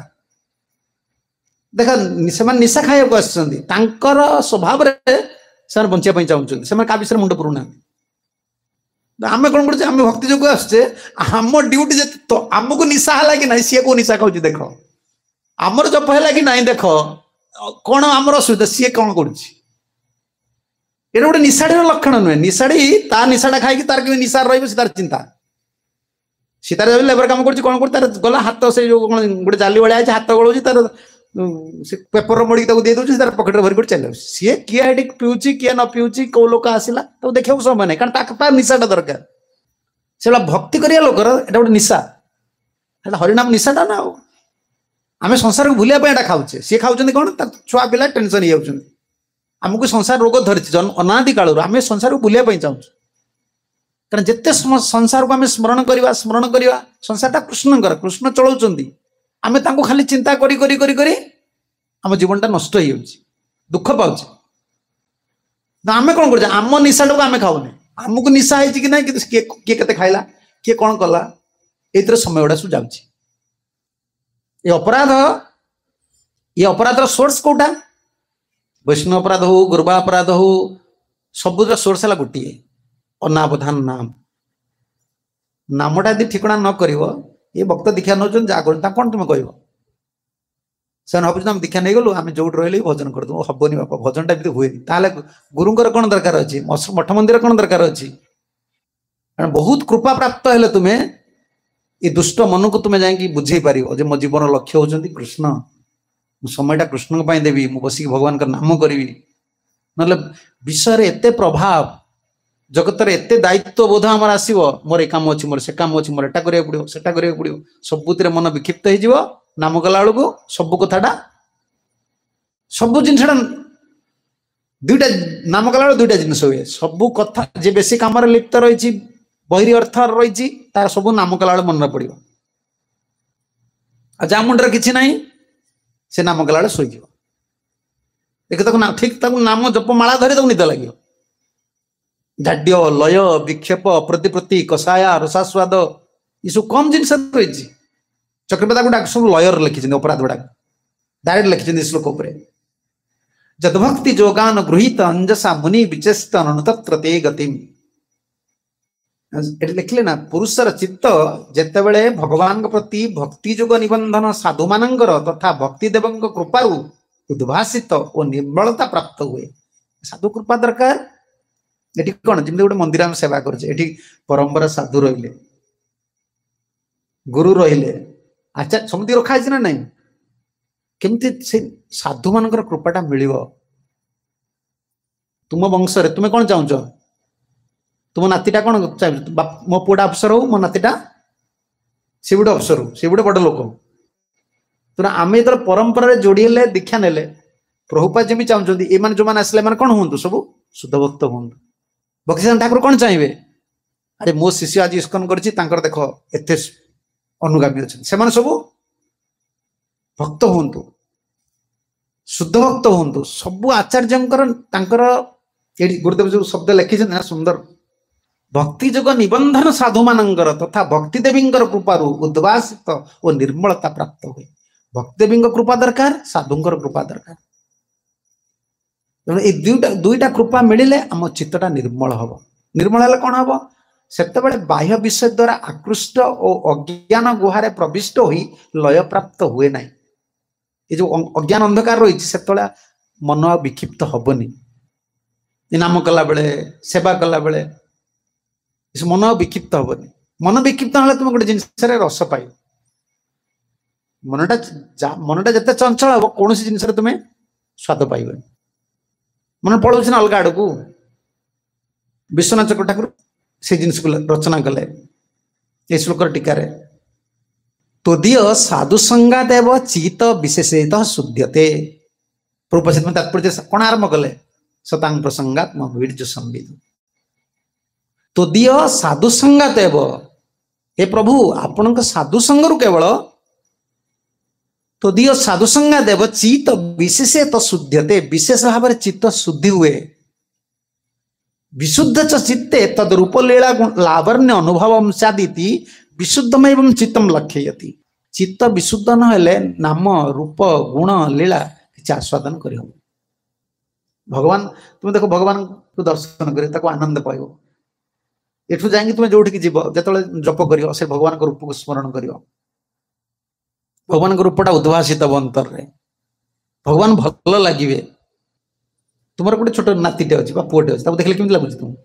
ଦେଖ ସେମାନେ ନିଶା ଖାଇବାକୁ ଆସିଛନ୍ତି ତାଙ୍କର ସ୍ୱଭାବରେ ସେମାନେ ବଞ୍ଚିବା ପାଇଁ ଚାହୁଁଛନ୍ତି ସେମାନେ କାହା ବିଷୟରେ ମୁଣ୍ଡ ପୁରୁନାହାନ୍ତି ଆମେ କ'ଣ କରୁଛେ ଆମେ ଭକ୍ତି ଯୋଗୁଁ ଆସୁଛେ ଆମ ଡ୍ୟୁଟି ଯେତେ ତ ଆମକୁ ନିଶା ହେଲା କି ନାହିଁ ସିଏ କୋଉ ନିଶା ଖାଉଛି ଦେଖ ଆମର ଜପ ହେଲା କି ନାହିଁ ଦେଖ କ'ଣ ଆମର ଅସୁବିଧା ସିଏ କ'ଣ କରୁଛି ଏଇଟା ଗୋଟେ ନିଶାଢ଼ିର ଲକ୍ଷଣ ନୁହେଁ ନିଶାଢ଼ି ତା ନିଶାଟା ଖାଇକି ତାର କେମିତି ନିଶା ରହିବ ସେ ତାର ଚିନ୍ତା ସେ ତାର ଲେବର କାମ କରୁଛି କ'ଣ କରୁଛି ତାର ଗଲା ହାତ ସେ ଯୋଉ କ'ଣ ଗୋଟେ ଜାଲି ଭଳିଆ ହେଇଛି ହାତ ଗଳଉଛି ତାର ପେପର ମୋଡିକି ତାକୁ ଦେଇ ଦଉଛି ତାର ପକେଟରେ ଭରି କରି ଚାଲିବ ସିଏ କିଏ ଏଠି ପିଉଛି କିଏ ନ ପିଉଛି କୋଉ ଲୋକ ଆସିଲା ତାକୁ ଦେଖିବାକୁ ସମୟ ନାହିଁ କାରଣ ତାକୁ ତା ନିଶାଟା ଦରକାର ସେଗୁଡ଼ା ଭକ୍ତି କରିବା ଲୋକର ଏଟା ଗୋଟେ ନିଶା ହେଲେ ହରିନାମ ନିଶାଟା ନା ଆଉ ଆମେ ସଂସାରକୁ ଭୁଲିବା ପାଇଁ ଏଟା ଖାଉଛେ ସିଏ ଖାଉଛନ୍ତି କ'ଣ ତା ଛୁଆ ପିଲା ଟେନସନ୍ ହେଇଯାଉଛନ୍ତି ଆମକୁ ସଂସାର ରୋଗ ଧରିଛି ଅନାଦି କାଳରୁ ଆମେ ସଂସାରକୁ ଭୁଲିବା ପାଇଁ ଚାହୁଁଛୁ କାରଣ ଯେତେ ସଂସାରକୁ ଆମେ ସ୍ମରଣ କରିବା ସ୍ମରଣ କରିବା ସଂସାରଟା କୃଷ୍ଣଙ୍କର କୃଷ୍ଣ ଚଳଉଛନ୍ତି ଆମେ ତାଙ୍କୁ ଖାଲି ଚିନ୍ତା କରି କରି କରି କରି ଆମ ଜୀବନଟା ନଷ୍ଟ ହେଇଯାଉଛି ଦୁଃଖ ପାଉଛେ ଆମେ କ'ଣ କରୁଛେ ଆମ ନିଶାଟାକୁ ଆମେ ଖାଉନେ ଆମକୁ ନିଶା ହେଇଛି କି ନାହିଁ କିନ୍ତୁ କିଏ କେତେ ଖାଇଲା କିଏ କ'ଣ କଲା ଏଇଥିରେ ସମୟ ଗୁଡ଼ା ସବୁ ଯାଉଛି ଏ ଅପରାଧ ଏ ଅପରାଧର ସୋର୍ସ କୋଉଟା ବୈଷ୍ଣବ ଅପରାଧ ହଉ ଗୁରୁବା ଅପରାଧ ହଉ ସବୁର ସୋର୍ସ ହେଲା ଗୋଟିଏ ଅନାବଧାନ ନାମ ନାମଟା ଯଦି ଠିକଣା ନ କରିବ ये भक्त दीक्षा नहुन्छ कि भन्नु तीक्षा नै आम जोडिरह भजन गर्द हे नि बाप भजन टाइन त गुण दरकार मठ मन्दिर कर बहुत कृपा प्राप्त हो ती दुष्ट मनको त बुझै पारे म जीवन लक्ष्य हुन्छ कृष्ण म समय कृष्णको पनि देबि म बसिक भगवान्को नाम गरेन नसरे प्रभाव ଜଗତରେ ଏତେ ଦାୟିତ୍ୱ ବୋଧ ଆମର ଆସିବ ମୋର ଏ କାମ ଅଛି ମୋର ସେ କାମ ଅଛି ମୋର ଏଟା କରିବାକୁ ପଡିବ ସେଟା କରିବାକୁ ପଡିବ ସବୁଥିରେ ମନ ବିକ୍ଷିପ୍ତ ହେଇଯିବ ନାମ କଲା ବେଳକୁ ସବୁ କଥାଟା ସବୁ ଜିନିଷଟା ଦୁଇଟା ନାମ କଲା ବେଳକୁ ଦୁଇଟା ଜିନିଷ ହୁଏ ସବୁ କଥା ଯେ ବେଶୀ କାମରେ ଲିପ୍ତ ରହିଛି ବହିରି ଅର୍ଥ ରହିଛି ତାର ସବୁ ନାମ କଲା ବେଳେ ମନରେ ପଡିବ ଆଉ ଯାହା ମୁଣ୍ଡରେ କିଛି ନାହିଁ ସେ ନାମ କଲା ବେଳେ ଶୋଇଯିବ ଦେଖ ତାକୁ ଠିକ ତାକୁ ନାମ ଜପ ମାଳା ଧରି ତାକୁ ନିଦ ଲାଗିବ ধাড্য লয় বিক্ষেপ প্রতিপ্রতি কষায়া রসাস্বাদ এসব কম জিনিস রয়েছে চক্রবর্তী গুড়া সব লয়র লিখিছেন অপরাধ গুড়া ডাইরেক্ট লিখিছেন শ্লোক উপরে যদভক্তি যোগান গৃহীত অঞ্জসা মুনি বিচেষ্ট অনুতত্র তে গতিম ଏଠି ଲେଖିଲେ ନା ପୁରୁଷର ଚିତ୍ତ ଯେତେବେଳେ ଭଗବାନଙ୍କ ପ୍ରତି ଭକ୍ତି ଯୋଗ ନିବନ୍ଧନ ସାଧୁମାନଙ୍କର ତଥା ଭକ୍ତି ଦେବଙ୍କ କୃପାରୁ ଉଦ୍ଭାସିତ ଓ ନିର୍ମଳତା ପ୍ରାପ୍ତ ହୁଏ ସାଧୁ କୃପା ଦରକାର ଏଠି କ'ଣ ଯେମିତି ଗୋଟେ ମନ୍ଦିର ଆମେ ସେବା କରୁଛେ ଏଠି ପରମ୍ପରା ସାଧୁ ରହିଲେ ଗୁରୁ ରହିଲେ ଆଚ୍ଛା ସେମିତି ରଖାହେଇଛି ନା ନାହିଁ କେମିତି ସେ ସାଧୁମାନଙ୍କର କୃପାଟା ମିଳିବ ତୁମ ବଂଶରେ ତୁମେ କ'ଣ ଚାହୁଁଛ ତୁମ ନାତିଟା କ'ଣ ଚାହୁଁଛ ମୋ ପୁଅଟା ଅଫିସର ହଉ ମୋ ନାତିଟା ସେ ଗୋଟେ ଅଫିସର ହଉ ସେ ଗୋଟେ ବଡ଼ ଲୋକ ତେଣୁ ଆମେ ଯେତେବେଳେ ପରମ୍ପରାରେ ଯୋଡ଼ି ହେଲେ ଦୀକ୍ଷା ନେଲେ ପ୍ରଭୁପା ଯେମିତି ଚାହୁଁଛନ୍ତି ଏମାନେ ଯେଉଁମାନେ ଆସିଲେ ଏମାନେ କ'ଣ ହୁଅନ୍ତୁ ସବୁ ଶୁଦ୍ଧଭକ୍ତ ହୁଅନ୍ତୁ ଭକ୍ତିସାନ ଠାକୁର କ'ଣ ଚାହିଁବେ ଆରେ ମୋ ଶିଶୁ ଆଜି ଇସ୍କନ କରିଛି ତାଙ୍କର ଦେଖ ଏତେ ଅନୁଗାମୀ ଅଛନ୍ତି ସେମାନେ ସବୁ ଭକ୍ତ ହୁଅନ୍ତୁ ଶୁଦ୍ଧ ଭକ୍ତ ହୁଅନ୍ତୁ ସବୁ ଆଚାର୍ଯ୍ୟଙ୍କର ତାଙ୍କର ଏଇଠି ଗୁରୁଦେବ ଯୋଉ ଶବ୍ଦ ଲେଖିଛନ୍ତି ନା ସୁନ୍ଦର ଭକ୍ତି ଯୋଗ ନିବନ୍ଧନ ସାଧୁମାନଙ୍କର ତଥା ଭକ୍ତି ଦେବୀଙ୍କର କୃପାରୁ ଉଦ୍ଭାସିତ ଓ ନିର୍ମଳତା ପ୍ରାପ୍ତ ହୁଏ ଭକ୍ତି ଦେବୀଙ୍କ କୃପା ଦରକାର ସାଧୁଙ୍କର କୃପା ଦରକାର ତେଣୁ ଏଇ ଦୁଇଟା ଦୁଇଟା କୃପା ମିଳିଲେ ଆମ ଚିତ୍ତଟା ନିର୍ମଳ ହବ ନିର୍ମଳ ହେଲେ କ'ଣ ହବ ସେତେବେଳେ ବାହ୍ୟ ବିଷୟ ଦ୍ୱାରା ଆକୃଷ୍ଟ ଓ ଅଜ୍ଞାନ ଗୁହାରେ ପ୍ରବିଷ୍ଟ ହୋଇ ଲୟପ୍ରାପ୍ତ ହୁଏ ନାହିଁ ଏ ଯୋଉ ଅଜ୍ଞାନ ଅନ୍ଧକାର ରହିଛି ସେତେବେଳେ ମନ ଆଉ ବିକ୍ଷିପ୍ତ ହବନି ନାମ କଲାବେଳେ ସେବା କଲାବେଳେ ମନ ଆଉ ବିକ୍ଷିପ୍ତ ହବନି ମନ ବିକ୍ଷିପ୍ତ ହେଲେ ତୁମେ ଗୋଟେ ଜିନିଷରେ ରସ ପାଇବ ମନଟା ମନଟା ଯେତେ ଚଞ୍ଚଳ ହବ କୌଣସି ଜିନିଷରେ ତୁମେ ସ୍ୱାଦ ପାଇବନି ମନେ ପଳଉଛି ନା ଅଲଗା ଆଡ଼କୁ ବିଶ୍ୱନାଥ ଚକ୍ର ଠାକୁର ସେ ଜିନିଷକୁ ରଚନା କଲେ ଏ ଶ୍ଳୋକର ଟୀକାରେ ତୋଦୀୟ ସାଧୁସଙ୍ଗା ଦେବ ଚିତ ବିଶେଷିତ ଶୁଦ୍ଧତେ ପୂର୍ବ ସେଦିନ ତାତ୍ପର୍ଯ୍ୟ କ'ଣ ଆରମ୍ଭ କଲେ ସତାଙ୍ଗ ପ୍ରସଙ୍ଗାତ୍ ମୋ ବୀର୍ଯ୍ୟ ସମ୍ବିତ ତୋଦୀୟ ସାଧୁସଙ୍ଗା ଦେବ ହେ ପ୍ରଭୁ ଆପଣଙ୍କ ସାଧୁସଙ୍ଗରୁ କେବଳ तदीय तो साधुसंगा देव चित्त विशेष तो शुद्ध्यते विशेष भाव चित्त शुद्धि हुए विशुद्ध चित्ते तद रूपलीला लावर्ण्य अनुभव सदी विशुद्धम एवं चित्तम लक्ष्यति चित्त विशुद्ध नाम रूप गुण लीला किसी आस्वादन कर भगवान तुम देखो भगवान को दर्शन कर आनंद पाइब ଏଠୁ ଯାଇକି ତୁମେ ଯୋଉଠିକି जीव जो जप कर भगवान रूप को स्मरण कर ଭଗବାନଙ୍କ ରୂପଟା ଉଦ୍ଭାସିତ ବନ୍ତରରେ ଭଗବାନ ଭଲ ଲାଗିବେ ତୁମର ଗୋଟେ ଛୋଟ ନାତିଟେ ଅଛି ବା ପୁଅଟେ ଅଛି ତାକୁ ଦେଖିଲେ କେମିତି ଲାଗୁଛି ତୁମକୁ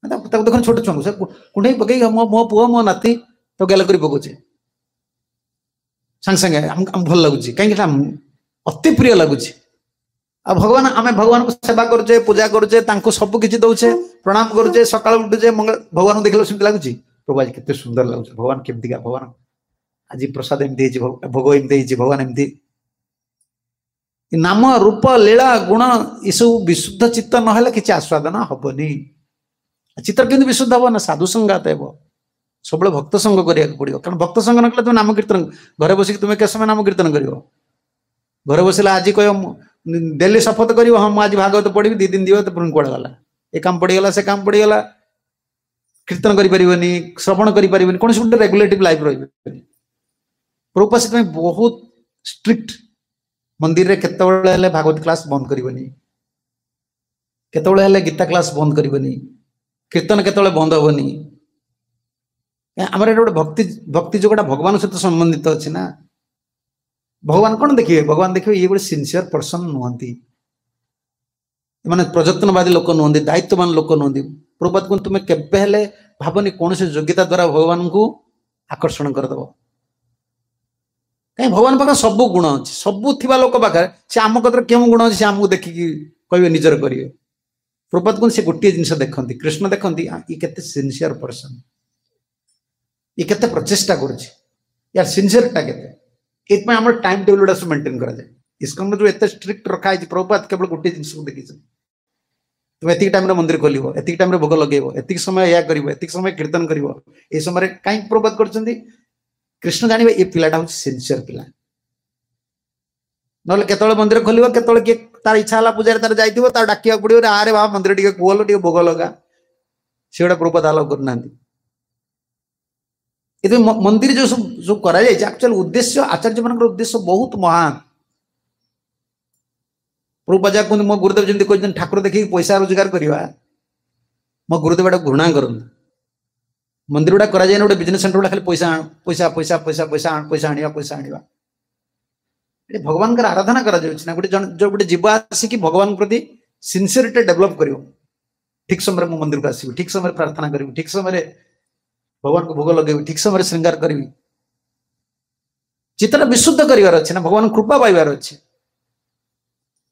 ହଁ ତାକୁ ତାକୁ ଦେଖନ୍ତୁ ଛୋଟ ଛୁଆଙ୍କୁ ସେ କୁଣ୍ଢେଇ ପକେଇକି ମୋ ମୋ ପୁଅ ମୋ ନାତି ତାକୁ ଗେଲ କରି ପକଉଛେ ସାଙ୍ଗେ ସାଙ୍ଗେ ଆମକୁ ଆମକୁ ଭଲ ଲାଗୁଛି କାହିଁକି ନା ଅତି ପ୍ରିୟ ଲାଗୁଛି ଆଉ ଭଗବାନ ଆମେ ଭଗବାନଙ୍କୁ ସେବା କରୁଛେ ପୂଜା କରୁଛେ ତାଙ୍କୁ ସବୁ କିଛି ଦଉଛେ ପ୍ରଣାମ କରୁଛେ ସକାଳୁ ଉଠୁଛେ ମଙ୍ଗଳ ଭଗବାନଙ୍କୁ ଦେଖିଲେ ସେମିତି ଲାଗୁଛି प्रभु के सुंदर लगे भगवान केमती भगवान आज प्रसाद एमती भोग एमती भगवान एमती नाम रूप लीला गुण ये सब विशुद्ध चित्त ना कि आस्वादन हेनी चित्त कितनी विशुद्ध हम ना साधु संगात हे सब भक्त संघ कर भक्त संघ ना तुम नाम कीर्तन घरे बस तुम्हें कैसे समय नाम कीर्तन कर घर बस आज कह डेली शपथ कर हाँ मुझे भागवत पढ़वी दिदिन दिवत पुणी कड़े गला एक काम पड़गला से काम पड़ पड़गला किर्तन गरिपारि श्रवण गरिपार गएर प्रभुपाई बहुत स्ट्रिक्ट मन्दिर केत भागवत क्लास बन्द गरिब केत गीता कलास बन्दी कीर्तन केत बन्द हेन आम भक्ति भक्ति जो भगवान सहित सम्बन्धित भगवान भगवान् कि भगवान देखि सिनसियर पर्सन नुहन्थ्यो प्रयत्नवादी लोक नुहन् दायित्वान लोक नुहन् प्रभुपात को तुम्हें केवल भावनी कौन से योग्यता द्वारा भगवान को आकर्षण करदेव कहीं भगवान पाखे सब गुण अच्छे सब लोक पाखे से आम कदर के गुण अच्छे से आमको देखिक कह निजर कर प्रभात को गोटे जिन देखती कृष्ण देखती ये सिनसीयर पर्सन ये के प्रचेषा कर सिनसीयरटा के टाइम टेबुल गुडा सब मेन्टेन कराए इसको जो एत स्ट्रिक्ट रखा है केवल गोटे जिनस देखी तुम एत टाइम मंदिर खोल एति टाइम भोग लगे एति समय या करक समय कीर्तन कर समय कहीं प्रबाद कर कृष्ण जानवे ये पिलाटा हूँ सिनसीयर पिला ना के मंदिर खोल के तार इच्छा है पूजा तरह जाइ तार डाक पड़ो आरे बाबा मंदिर टे कल टे भोग लगा सी गोटे प्रपद आलाव करना मंदिर जो सब जो कर उद्देश्य आचार्य मान उद्देश्य बहुत महान ପ୍ରଭୁପା ଯାହା କୁହନ୍ତି ମୋ ଗୁରୁଦେବ ଯେମିତି କହିଛନ୍ତି ଠାକୁର ଦେଖିକି ପଇସା ରୋଜଗାର କରିବା ମୋ ଗୁରୁଦେବ ଏଟାକୁ ଘୃଣା କରନ୍ତି ମନ୍ଦିର ଗୁଡ଼ା କରାଯାଏନି ଗୋଟେ ବିଜନେସ୍ ସେଣ୍ଟର ଗୁଡ଼ା ଖାଲି ପଇସା ଆଣ ପଇସା ପଇସା ପଇସା ପଇସା ପଇସା ଆଣିବା ପଇସା ଆଣିବା ଏଠି ଭଗବାନଙ୍କର ଆରାଧନା କରାଯାଉଛି ନା ଗୋଟେ ଜଣ ଯୋଉ ଗୋଟେ ଜୀବ ଆସିକି ଭଗବାନ ପ୍ରତି ସିନ୍ସିୟରିଟି ଡେଭଲପ୍ କରିବ ଠିକ୍ ସମୟରେ ମୁଁ ମନ୍ଦିରକୁ ଆସିବି ଠିକ୍ ସମୟରେ ପ୍ରାର୍ଥନା କରିବି ଠିକ୍ ସମୟରେ ଭଗବାନଙ୍କୁ ଭୋଗ ଲଗେଇବି ଠିକ୍ ସମୟରେ ଶୃଙ୍ଗାର କରିବି ଚିତ୍ତ ବିଶୁଦ୍ଧ କରିବାର ଅଛି ନା ଭଗବାନ କୃପା ପାଇବାର ଅଛି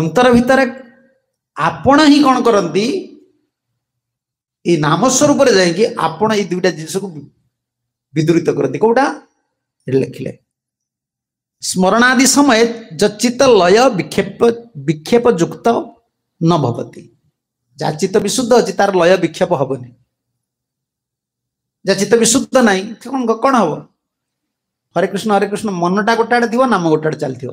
ଅନ୍ତର ଭିତରେ ଆପଣ ହିଁ କ'ଣ କରନ୍ତି ଏଇ ନାମ ସ୍ୱରୂପରେ ଯାଇକି ଆପଣ ଏଇ ଦୁଇଟା ଜିନିଷକୁ ବିଦୃତ କରନ୍ତି କେଉଁଟା ଏଠି ଲେଖିଲେ ସ୍ମରଣାଦି ସମୟ ଯଚିତ ଲୟ ବିକ୍ଷେପ ବିକ୍ଷେପଯୁକ୍ତ ନ ଭବତି ଯାହା ଚିତ୍ତ ବିଶୁଦ୍ଧ ଅଛି ତାର ଲୟ ବିକ୍ଷେପ ହବନି ଯାହା ଚିତ୍ତ ବିଶୁଦ୍ଧ ନାହିଁ କ'ଣ କ'ଣ ହବ ହରେ କୃଷ୍ଣ ହରେ କୃଷ୍ଣ ମନଟା ଗୋଟେ ଆଡ଼େ ଥିବ ନାମ ଗୋଟେ ଆଡ଼େ ଚାଲିଥିବ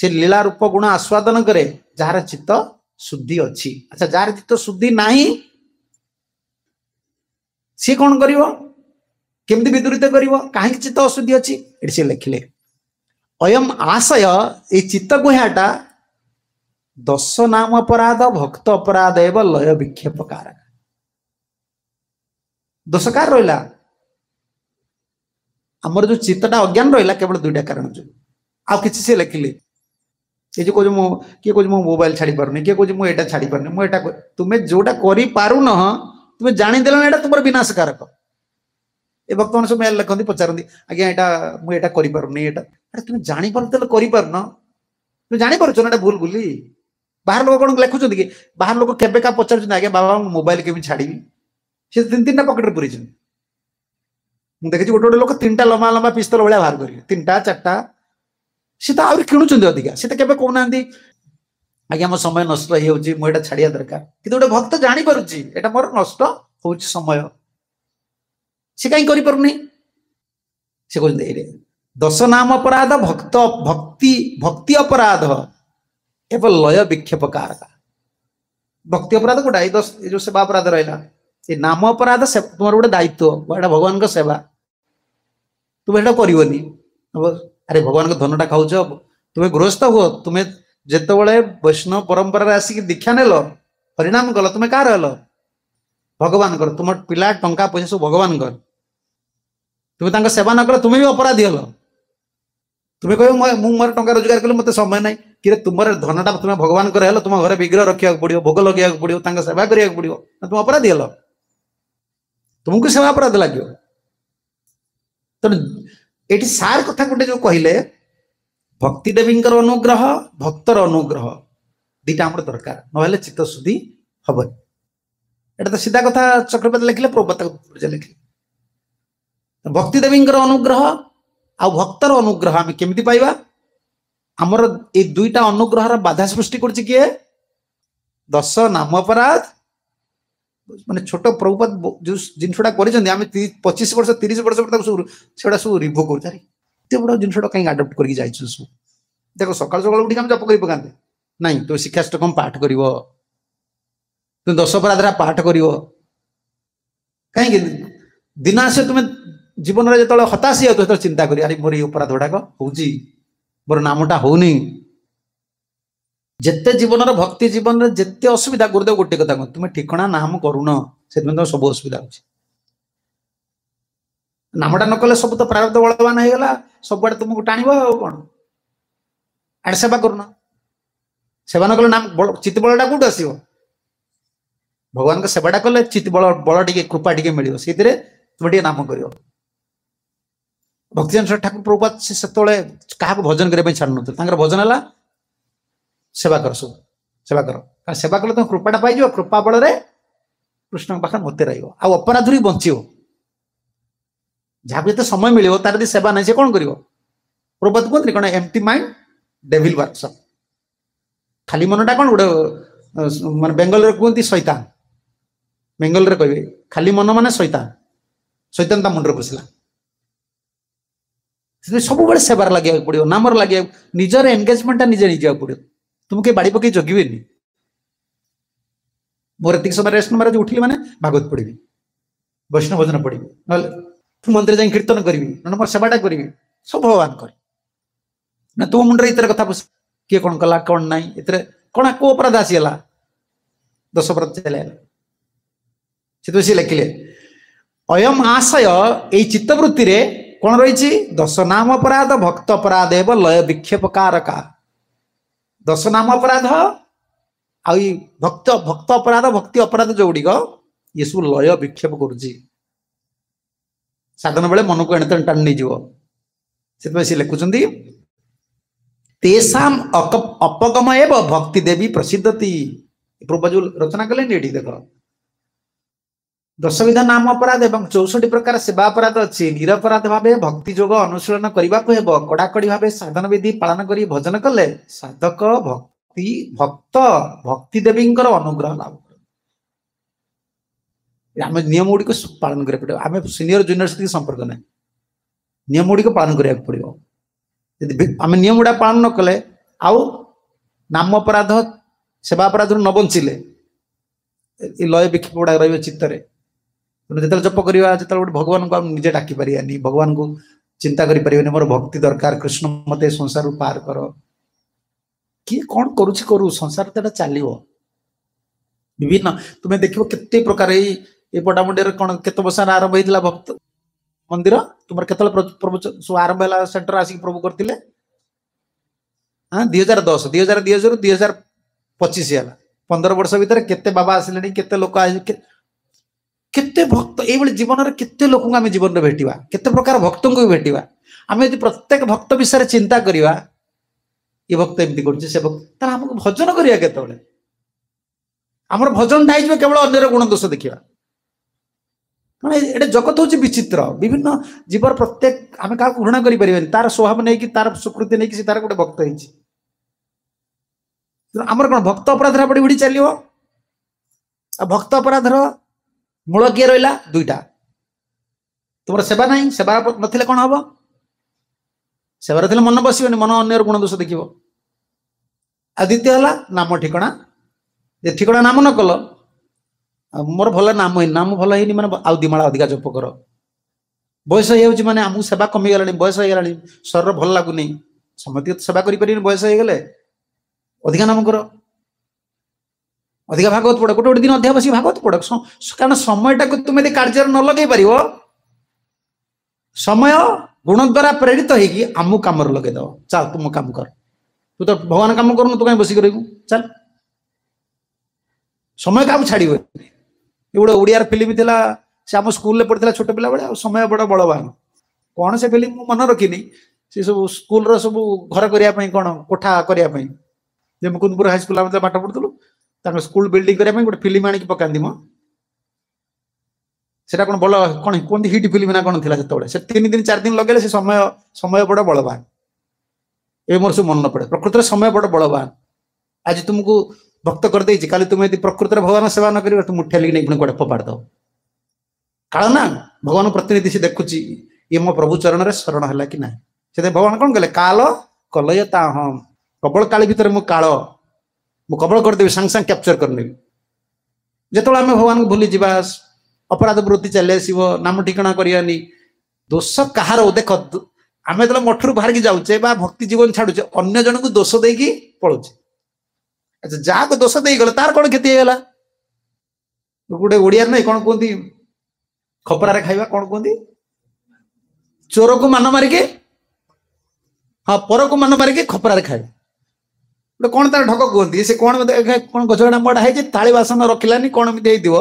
से लीला रूप गुण आस्वादन करे जार चित्त शुद्धि अच्छी अच्छा जार चित्त शुद्धि ना सी कौन करमी विदूरित कर कहीं चित्त अशुद्धि अच्छी से लिखले अयम आशय ये चित्त गुहटा दस नाम अपराध भक्त अपराध एवं लय विक्षेप कार दोष कार रहा आमर जो चित्तटा अज्ञान रहा केवल दुईटा कारण जो आ किसी से लिखिले ଏ ଯେ କହୁଛି ମୁଁ କିଏ କହୁଛି ମୁଁ ମୋବାଇଲ ଛାଡ଼ିପାରୁନି କିଏ କହୁଛି ମୁଁ ଏଇଟା ଛାଡ଼ିପାରୁନି ମୁଁ ଏଇଟା ତୁମେ ଯୋଉଟା କରିପାରୁନ ତୁମେ ଜାଣିଦେଲ ଏଇଟା ତୁମର ବିନାଶକାରକ ଏ ଭକ୍ତମାନେ ସବୁ ମେଲ୍ ଲେଖନ୍ତି ପଚାରନ୍ତି ଆଜ୍ଞା ଏଇଟା ମୁଁ ଏଇଟା କରିପାରୁନି ଏଇଟା ଏଇଟା ତୁମେ ଜାଣିପାରୁଥିଲ କରିପାରୁନ ତୁମେ ଜାଣିପାରୁଛ ନା ଏଇଟା ଭୁଲ ଭୁଲି ବାହାର ଲୋକ କ'ଣ ଲେଖୁଛନ୍ତି କି ବାହାର ଲୋକ କେବେ କାହା ପଚାରୁଛନ୍ତି ଆଜ୍ଞା ବାବା ମୁଁ ମୋବାଇଲ କେମିତି ଛାଡ଼ିବି ସେ ତିନି ତିନିଟା ପକେଟରେ ପୁରେଇଛନ୍ତି ମୁଁ ଦେଖିଛି ଗୋଟେ ଗୋଟେ ଲୋକ ତିନିଟା ଲମ୍ବା ଲମ୍ବା ପିସ୍ତଲ ଭଳିଆ ବାହାର କରିବେ ତିନିଟା ଚାରିଟା ସେ ତ ଆହୁରି କିଣୁଛନ୍ତି ଅଧିକା ସେ ତ କେବେ କହୁନାହାନ୍ତି ଆଜ୍ଞା ମୋ ସମୟ ନଷ୍ଟ ହେଇଯାଉଛି ମୁଁ ଏଇଟା ଛାଡ଼ିବା ଦରକାର କିନ୍ତୁ ଗୋଟେ ଭକ୍ତ ଜାଣିପାରୁଛି ଏଇଟା ମୋର ନଷ୍ଟ ହଉଛି ସମୟ ସେ କାହିଁ କରିପାରୁନି ସେ କହୁଛନ୍ତି ଏଇରେ ଦଶ ନାମ ଅପରାଧ ଭକ୍ତ ଭକ୍ତି ଭକ୍ତି ଅପରାଧ ଏବଂ ଲୟ ବିକ୍ଷେପ କାରକ ଭକ୍ତି ଅପରାଧ ଗୋଟା ଏଇ ଦଶ ଏ ଯୋଉ ସେବା ଅପରାଧ ରହିଲା ଏ ନାମ ଅପରାଧ ସେ ତୁମର ଗୋଟେ ଦାୟିତ୍ୱ ଏଇଟା ଭଗବାନଙ୍କ ସେବା ତୁମେ ଏଇଟା କରିବନି अरे भगवान को धन टा खाऊ तुम गृहस्थ हो तुम्हें जिते बड़े वैष्णव परंपरा आसिक दीक्षा नेल हरिणाम कल तुम कह रहा भगवान कर तुम पिला टा पैसा सब भगवान कर तुम्हें सेवा न कर तुम्हें भी अपराधी हल तुम्हें कह मोर टा रोजगार कल मत समय ना कि तुम धनटा तुम भगवान हल तुम घर विग्रह रखा पड़ो भोग लगे पड़ो सेवा कर तुम अपराधी हल तुमको सेवा अपराध लगे ଏଠି ସାର୍ କଥା ଗୋଟେ ଯୋଉ କହିଲେ ଭକ୍ତି ଦେବୀଙ୍କର ଅନୁଗ୍ରହ ଭକ୍ତର ଅନୁଗ୍ରହ ଦିଟା ଆମର ଦରକାର ନହେଲେ ଚିତ୍ତଶୁଦ୍ଧି ହବନି ଏଟା ତ ସିଧା କଥା ଚକ୍ରବର୍ତ୍ତୀ ଲେଖିଲେ ପ୍ରବର୍ତ୍ତା ଲେଖିଲେ ଭକ୍ତି ଦେବୀଙ୍କର ଅନୁଗ୍ରହ ଆଉ ଭକ୍ତର ଅନୁଗ୍ରହ ଆମେ କେମିତି ପାଇବା ଆମର ଏଇ ଦୁଇଟା ଅନୁଗ୍ରହର ବାଧା ସୃଷ୍ଟି କରୁଛି କିଏ ଦଶ ନାମ ଅପରାଧ মানে ছোট প্রভুপাত ଯୋଉ ଜିନିଷଟା କରିଛନ୍ତି ଆମେ ପଚିଶ ବର୍ଷ ତିରିଶ ବର୍ଷ ପରେ ତାକୁ ସବୁ ସେଗୁଡ଼ା ସବୁ ରିଭୋ କରୁଛୁ ଆରେ ଏତେ ବଡ଼ ଜିନିଷଟା କାହିଁକି ଆଡପ୍ଟ କରିକି ଯାଇଛୁ ସବୁ ଦେଖ ସକାଳୁ ସକାଳୁ ଉଠିକି ଆମେ ଜପ କରି ପକାନ୍ତେ ନାଇଁ ତୁ ଶିକ୍ଷାଷ୍ଟକମ୍ ପାଠ କରିବ ତୁ ଦଶପରାଧରା ପାଠ କରିବ କାହିଁକି ଦିନ ଆସିବ ତୁମେ ଜୀବନରେ ଯେତେବେଳେ ହତାଶ ହେଇଯାଉଛ ସେତେବେଳେ ଚିନ୍ତା କରିବ ଆରେ ମୋର ଏଇ ଅପରାଧ ଗୁଡ଼ାକ ହଉଛି ମୋର ନାମଟା ହଉନି ଯେତେ ଜୀବନର ଭକ୍ତି ଜୀବନରେ ଯେତେ ଅସୁବିଧା ଗୁରୁଦେବ ଗୋଟେ କଥା କୁହନ୍ତୁ ତୁମେ ଠିକଣା ନାମ କରୁନ ସେଥିପାଇଁ ତମେ ସବୁ ଅସୁବିଧା ହଉଛି ନାମଟା ନ କଲେ ସବୁ ତ ପ୍ରାରବ୍ଧ ବଳବାନ ହେଇଗଲା ସବୁଆଡେ ତୁମକୁ ଟାଣିବ ଆଉ କ'ଣ ଆଡ଼େ ସେବା କରୁନ ସେବା ନ କଲେ ନାମ ଚିତ୍ତବଳଟା କୋଉଠୁ ଆସିବ ଭଗବାନଙ୍କ ସେବାଟା କଲେ ଚିତ ବଳ ଟିକେ କୃପା ଟିକେ ମିଳିବ ସେଇଥିରେ ତୁମେ ଟିକେ ନାମ କରିବ ଭକ୍ତିଜନ ଠାକୁର ପ୍ରଭୁପାତ ସେ ସେତେବେଳେ କାହାକୁ ଭଜନ କରିବା ପାଇଁ ଛାଡ଼ୁନଥିଲେ ତାଙ୍କର ଭଜନ ହେଲା ସେବା କର ସବୁ ସେବା କର କାରଣ ସେବା କଲେ ତମେ କୃପାଟା ପାଇଯିବ କୃପା ବଳରେ କୃଷ୍ଣଙ୍କ ପାଖରେ ମୋତେ ରହିବ ଆଉ ଅପରାଧରୁ ବି ବଞ୍ଚିବ ଯାହାକୁ ଯେତେ ସମୟ ମିଳିବ ତାର ଯଦି ସେବା ନାହିଁ ସେ କ'ଣ କରିବ ପ୍ରବାଦ କୁହନ୍ତି କ'ଣ ଏମ୍ଟି ମାଇଣ୍ଡ ଡେଭିଲ୍ ୱାର୍କସପ୍ ଖାଲି ମନଟା କ'ଣ ଗୋଟେ ମାନେ ବେଙ୍ଗଲରେ କୁହନ୍ତି ଶୈତାନ ବେଙ୍ଗଲରେ କହିବେ ଖାଲି ମନ ମାନେ ଶୈତାନ ଶୈତାନ ତା ମୁଣ୍ଡରେ ପଶିଲା ସେଥିପାଇଁ ସବୁବେଳେ ସେବାରେ ଲାଗିବାକୁ ପଡ଼ିବ ନାମରେ ଲାଗିବାକୁ ନିଜର ଏନଗେଜମେଣ୍ଟଟା ନିଜେ ନେଇଯିବାକୁ ପଡ଼ିବ ତୁମକୁ କେହି ବାଡ଼ି ପକେଇ ଜଗିବେନି ମୋର ଏତିକି ସମୟ ରେଷ୍ଟ ନେବାର ଉଠିଲି ମାନେ ଭାଗବତ ପଢ଼ିବି ବୈଷ୍ଣବ ଭଜନ ପଢ଼ିବି ନହେଲେ ମନ୍ଦିର ଯାଇ କୀର୍ତ୍ତନ କରିବି ନହେଲେ ମୋର ସେବାଟା କରିବି ସବୁ ଭଗବାନ କରେ ନା ତୋ ମୁଣ୍ଡରେ ଏଥିରେ କଥା ପଶି କିଏ କ'ଣ କଲା କ'ଣ ନାହିଁ ଏଥିରେ କ'ଣ କୋଉ ଅପରାଧ ଆସିଗଲା ଦଶ ଅପରାଧ ଚାଲିଗଲା ସେଥିପାଇଁ ସିଏ ଲେଖିଲେ ଅୟମ ଆଶୟ ଏଇ ଚିତ୍ତବୃତ୍ତିରେ କ'ଣ ରହିଛି ଦଶ ନାମ ଅପରାଧ ଭକ୍ତ ଅପରାଧ ହେବ ଲୟ ବିକ୍ଷେପ କାରକା ଦଶ ନାମ ଅପରାଧ ଆଉ ଏଇ ଭକ୍ତ ଭକ୍ତ ଅପରାଧ ଭକ୍ତି ଅପରାଧ ଯୋଉଗୁଡ଼ିକ ଏସବୁ ଲୟ ବିକ୍ଷେପ କରୁଛି ସାଧନ ବେଳେ ମନକୁ ଏଣେତେଣେ ଟାଣି ନେଇଯିବ ସେଥିପାଇଁ ସେ ଲେଖୁଛନ୍ତି ତେସାମ ଅପଗମ ହେବ ଭକ୍ତି ଦେବୀ ପ୍ରସିଦ୍ଧତି ପୂର୍ବଜୁ ରଚନା କଲେନି ଏଠି ଦେଖ ଦଶ ବିଧ ନାମ ଅପରାଧ ଏବଂ ଚଉଷଠି ପ୍ରକାର ସେବା ଅପରାଧ ଅଛି ନିରପରାଧ ଭାବେ ଭକ୍ତି ଯୋଗ ଅନୁଶୀଳନ କରିବାକୁ ହେବ କଡାକଡି ଭାବେ ସାଧନ ବିଧି ପାଳନ କରି ଭୋଜନ କଲେ ସାଧକ ଭକ୍ତି ଭକ୍ତ ଭକ୍ତି ଦେବୀଙ୍କର ଅନୁଗ୍ରହ ଲାଭ ଆମେ ନିୟମ ଗୁଡିକ ପାଳନ କରିବାକୁ ପଡିବ ଆମେ ସିନିୟର ଜୁନିୟର ସେତିକି ସମ୍ପର୍କ ନାହିଁ ନିୟମ ଗୁଡିକ ପାଳନ କରିବାକୁ ପଡିବ ଯଦି ଆମେ ନିୟମ ଗୁଡା ପାଳନ ନ କଲେ ଆଉ ନାମ ଅପରାଧ ସେବା ଅପରାଧରୁ ନ ବଞ୍ଚିଲେ ଏ ଲୟ ବିକ୍ଷିପ ଗୁଡା ରହିବ ଚିତ୍ତରେ ତେଣୁ ଯେତେବେଳେ ଜପ କରିବା ଯେତେବେଳେ ଗୋଟେ ଭଗବାନଙ୍କୁ ଆମେ ନିଜେ ଡାକି ପାରିବାନି ଭଗବାନଙ୍କୁ ଚିନ୍ତା କରିପାରିବାନି ମୋର ଭକ୍ତି ଦରକାର କୃଷ୍ଣ ମତେ ସଂସାରରୁ ପାର କର କିଏ କ'ଣ କରୁଛି କରୁ ସଂସାର ତ ଏଟା ଚାଲିବ ବିଭିନ୍ନ ତୁମେ ଦେଖିବ କେତେ ପ୍ରକାର ଏଇ ଏ ପଟାମୁଣ୍ଡିରେ କ'ଣ କେତେ ବର୍ଷ ଆରମ୍ଭ ହେଇଥିଲା ଭକ୍ତ ମନ୍ଦିର ତୁମର କେତେବେଳେ ପ୍ରଭୁ ଆରମ୍ଭ ହେଲା ସେଣ୍ଟର ଆସିକି ପ୍ରଭୁ କରିଥିଲେ ହଁ ଦୁଇ ହଜାର ଦଶ ଦୁଇ ହଜାର ଦୁଇ ହଜାରରୁ ଦୁଇ ହଜାର ପଚିଶ ହେଲା ପନ୍ଦର ବର୍ଷ ଭିତରେ କେତେ ବାବା ଆସିଲେଣି କେତେ ଲୋକ ଆସି କେତେ ଭକ୍ତ ଏଇଭଳି ଜୀବନରେ କେତେ ଲୋକଙ୍କୁ ଆମେ ଜୀବନରେ ଭେଟିବା କେତେ ପ୍ରକାର ଭକ୍ତଙ୍କୁ ବି ଭେଟିବା ଆମେ ଯଦି ପ୍ରତ୍ୟେକ ଭକ୍ତ ବିଷୟରେ ଚିନ୍ତା କରିବା ଏ ଭକ୍ତ ଏମିତି କରୁଛି ସେ ଭକ୍ତ ତାହେଲେ ଆମକୁ ଭଜନ କରିବା କେତେବେଳେ ଆମର ଭଜନଟା ହେଇଯିବ କେବଳ ଅନ୍ୟର ଗୁଣ ଦୋଷ ଦେଖିବା କାରଣ ଏଇଟା ଜଗତ ହେଉଛି ବିଚିତ୍ର ବିଭିନ୍ନ ଜୀବର ପ୍ରତ୍ୟେକ ଆମେ କାହାକୁ ଘୃଣା କରିପାରିବାନି ତାର ସ୍ୱଭାବ ନେଇକି ତାର ସ୍ୱୀକୃତି ନେଇକି ସେ ତାର ଗୋଟେ ଭକ୍ତ ହେଇଛି ଆମର କ'ଣ ଭକ୍ତ ଅପରାଧରେ ପଡ଼ି ଭିଡ଼ି ଚାଲିବ ଆଉ ଭକ୍ତ ଅପରାଧର ମୂଳ କିଏ ରହିଲା ଦୁଇଟା ତୁମର ସେବା ନାହିଁ ସେବା ନଥିଲେ କ'ଣ ହବ ସେବାରେ ଥିଲେ ମନ ବସିବନି ମନ ଅନ୍ୟର ଗୁଣଦୋଷ ଦେଖିବ ଆଉ ଦ୍ୱିତୀୟ ହେଲା ନାମ ଠିକଣା ଯେ ଠିକଣା ନାମ ନ କଲ ମୋର ଭଲ ନାମ ହେଇନି ନାମ ଭଲ ହେଇନି ମାନେ ଆଉ ଦୁଇ ମାଳା ଅଧିକା ଜପ କର ବୟସ ହେଇଯାଉଛି ମାନେ ଆମକୁ ସେବା କମିଗଲାଣି ବୟସ ହେଇଗଲାଣି ଶରୀର ଭଲ ଲାଗୁନି ସମସ୍ତେ ସେବା କରିପାରିବେନି ବୟସ ହେଇଗଲେ ଅଧିକା ନାମ କର ଅଧିକା ଭାଗବତ ପଢ ଗୋଟେ ଗୋଟେ ଦିନ ଅଧିକା ବସିକି ଭାଗବତ ପଢ କାରଣ ସମୟଟାକୁ ତୁମେ ଯଦି କାର୍ଯ୍ୟରେ ନ ଲଗେଇ ପାରିବ ସମୟ ଗୁଣ ଦ୍ୱାରା ପ୍ରେରିତ ହେଇକି ଆମକୁ କାମରେ ଲଗେଇଦବ ଚାଲ ତୁମ କାମ କର ତୁ ତ ଭଗବାନ କାମ କରୁନୁ ତୁ କାହିଁ ବସିକି ରହିବୁ ଚାଲ ସମୟ କାହାକୁ ଛାଡି ଏ ଗୋଟେ ଓଡ଼ିଆର ଫିଲ୍ମ ଥିଲା ସେ ଆମ ସ୍କୁଲରେ ପଡ଼ିଥିଲା ଛୋଟ ପିଲାବେଳେ ଆଉ ସମୟ ବଡ଼ ବଳବାନ କ'ଣ ସେ ଫିଲ୍ମ ମୁଁ ମନେ ରଖିନି ସେ ସବୁ ସ୍କୁଲର ସବୁ ଘର କରିବା ପାଇଁ କ'ଣ କୋଠା କରିବା ପାଇଁ ଯେ ମୁକୁନ୍ଦପୁର ହାଇସ୍କୁଲ ଆମେ ପାଠ ପଢ଼ୁଥିଲୁ ତାଙ୍କ ସ୍କୁଲ ବିଲ୍ଡିଂ କରିବା ପାଇଁ ଗୋଟେ ଫିଲ୍ମ ଆଣିକି ପକାନ୍ତି ମ ସେଟା କ'ଣ ଭଲ କ'ଣ କୁହନ୍ତି ହିଟ୍ ଫିଲ୍ମ ନା କ'ଣ ଥିଲା ସେତେବେଳେ ସେ ତିନି ଦିନ ଚାରି ଦିନ ଲଗେଇଲେ ସେ ସମୟ ସମୟ ବଡ଼ ବଳବାନ ଏବେ ମୋର ସବୁ ମନେ ପଡ଼େ ପ୍ରକୃତରେ ସମୟ ବଡ଼ ବଳବାନ ଆଜି ତୁମକୁ ଭକ୍ତ କରିଦେଇଛି କାଲି ତୁମେ ଯଦି ପ୍ରକୃତରେ ଭଗବାନ ସେବା ନ କରିବ ତୁମ ମୁଠିଆ ନେଇ ପୁଣି କୁଆଡ଼େ ଫୋପାଡ଼ି ଦେବ କାଳ ନା ଭଗବାନ ପ୍ରତିନିଧି ସେ ଦେଖୁଛି ଇଏ ମୋ ପ୍ରଭୁ ଚରଣରେ ଶରଣ ହେଲା କି ନାହିଁ ସେଥିପାଇଁ ଭଗବାନ କ'ଣ କଲେ କାଳ କଲୟ ହଁ ପ୍ରବଳ କାଳି ଭିତରେ ମୁଁ କାଳ ମୁଁ କବଳ କରିଦେବି ସାଙ୍ଗେ ସାଙ୍ଗେ କ୍ୟାପଚର କରିନେବି ଯେତେବେଳେ ଆମେ ଭଗବାନଙ୍କୁ ଭୁଲିଯିବା ଅପରାଧ ବୃତ୍ତି ଚାଲି ଆସିବ ନାମ ଠିକଣା କରିବାନି ଦୋଷ କାହାର ଦେଖ ଆମେ ଯେତେବେଳେ ମଠରୁ ବାହାରିକି ଯାଉଛେ ବା ଭକ୍ତି ଜୀବନ ଛାଡୁଛେ ଅନ୍ୟ ଜଣଙ୍କୁ ଦୋଷ ଦେଇକି ପଳଉଛେ ଆଚ୍ଛା ଯାହାକୁ ଦୋଷ ଦେଇଗଲେ ତାର କ'ଣ କ୍ଷତି ହେଇଗଲା ଗୋଟେ ଓଡ଼ିଆରେ ନାହିଁ କ'ଣ କୁହନ୍ତି ଖପରାରେ ଖାଇବା କ'ଣ କୁହନ୍ତି ଚୋରକୁ ମାନ ମାରିକି ହଁ ପରକୁ ମାନ ମାରିକି ଖପରାରେ ଖାଇବା ଗୋଟେ କ'ଣ ତାର ଢକ କୁହନ୍ତି ସେ କ'ଣ କ'ଣ ଗଛଗଡ଼ା ମଡ଼ା ହେଇଛି ଥାଳି ବାସନ ରଖିଲାନି କ'ଣ ଏମିତି ହେଇଥିବ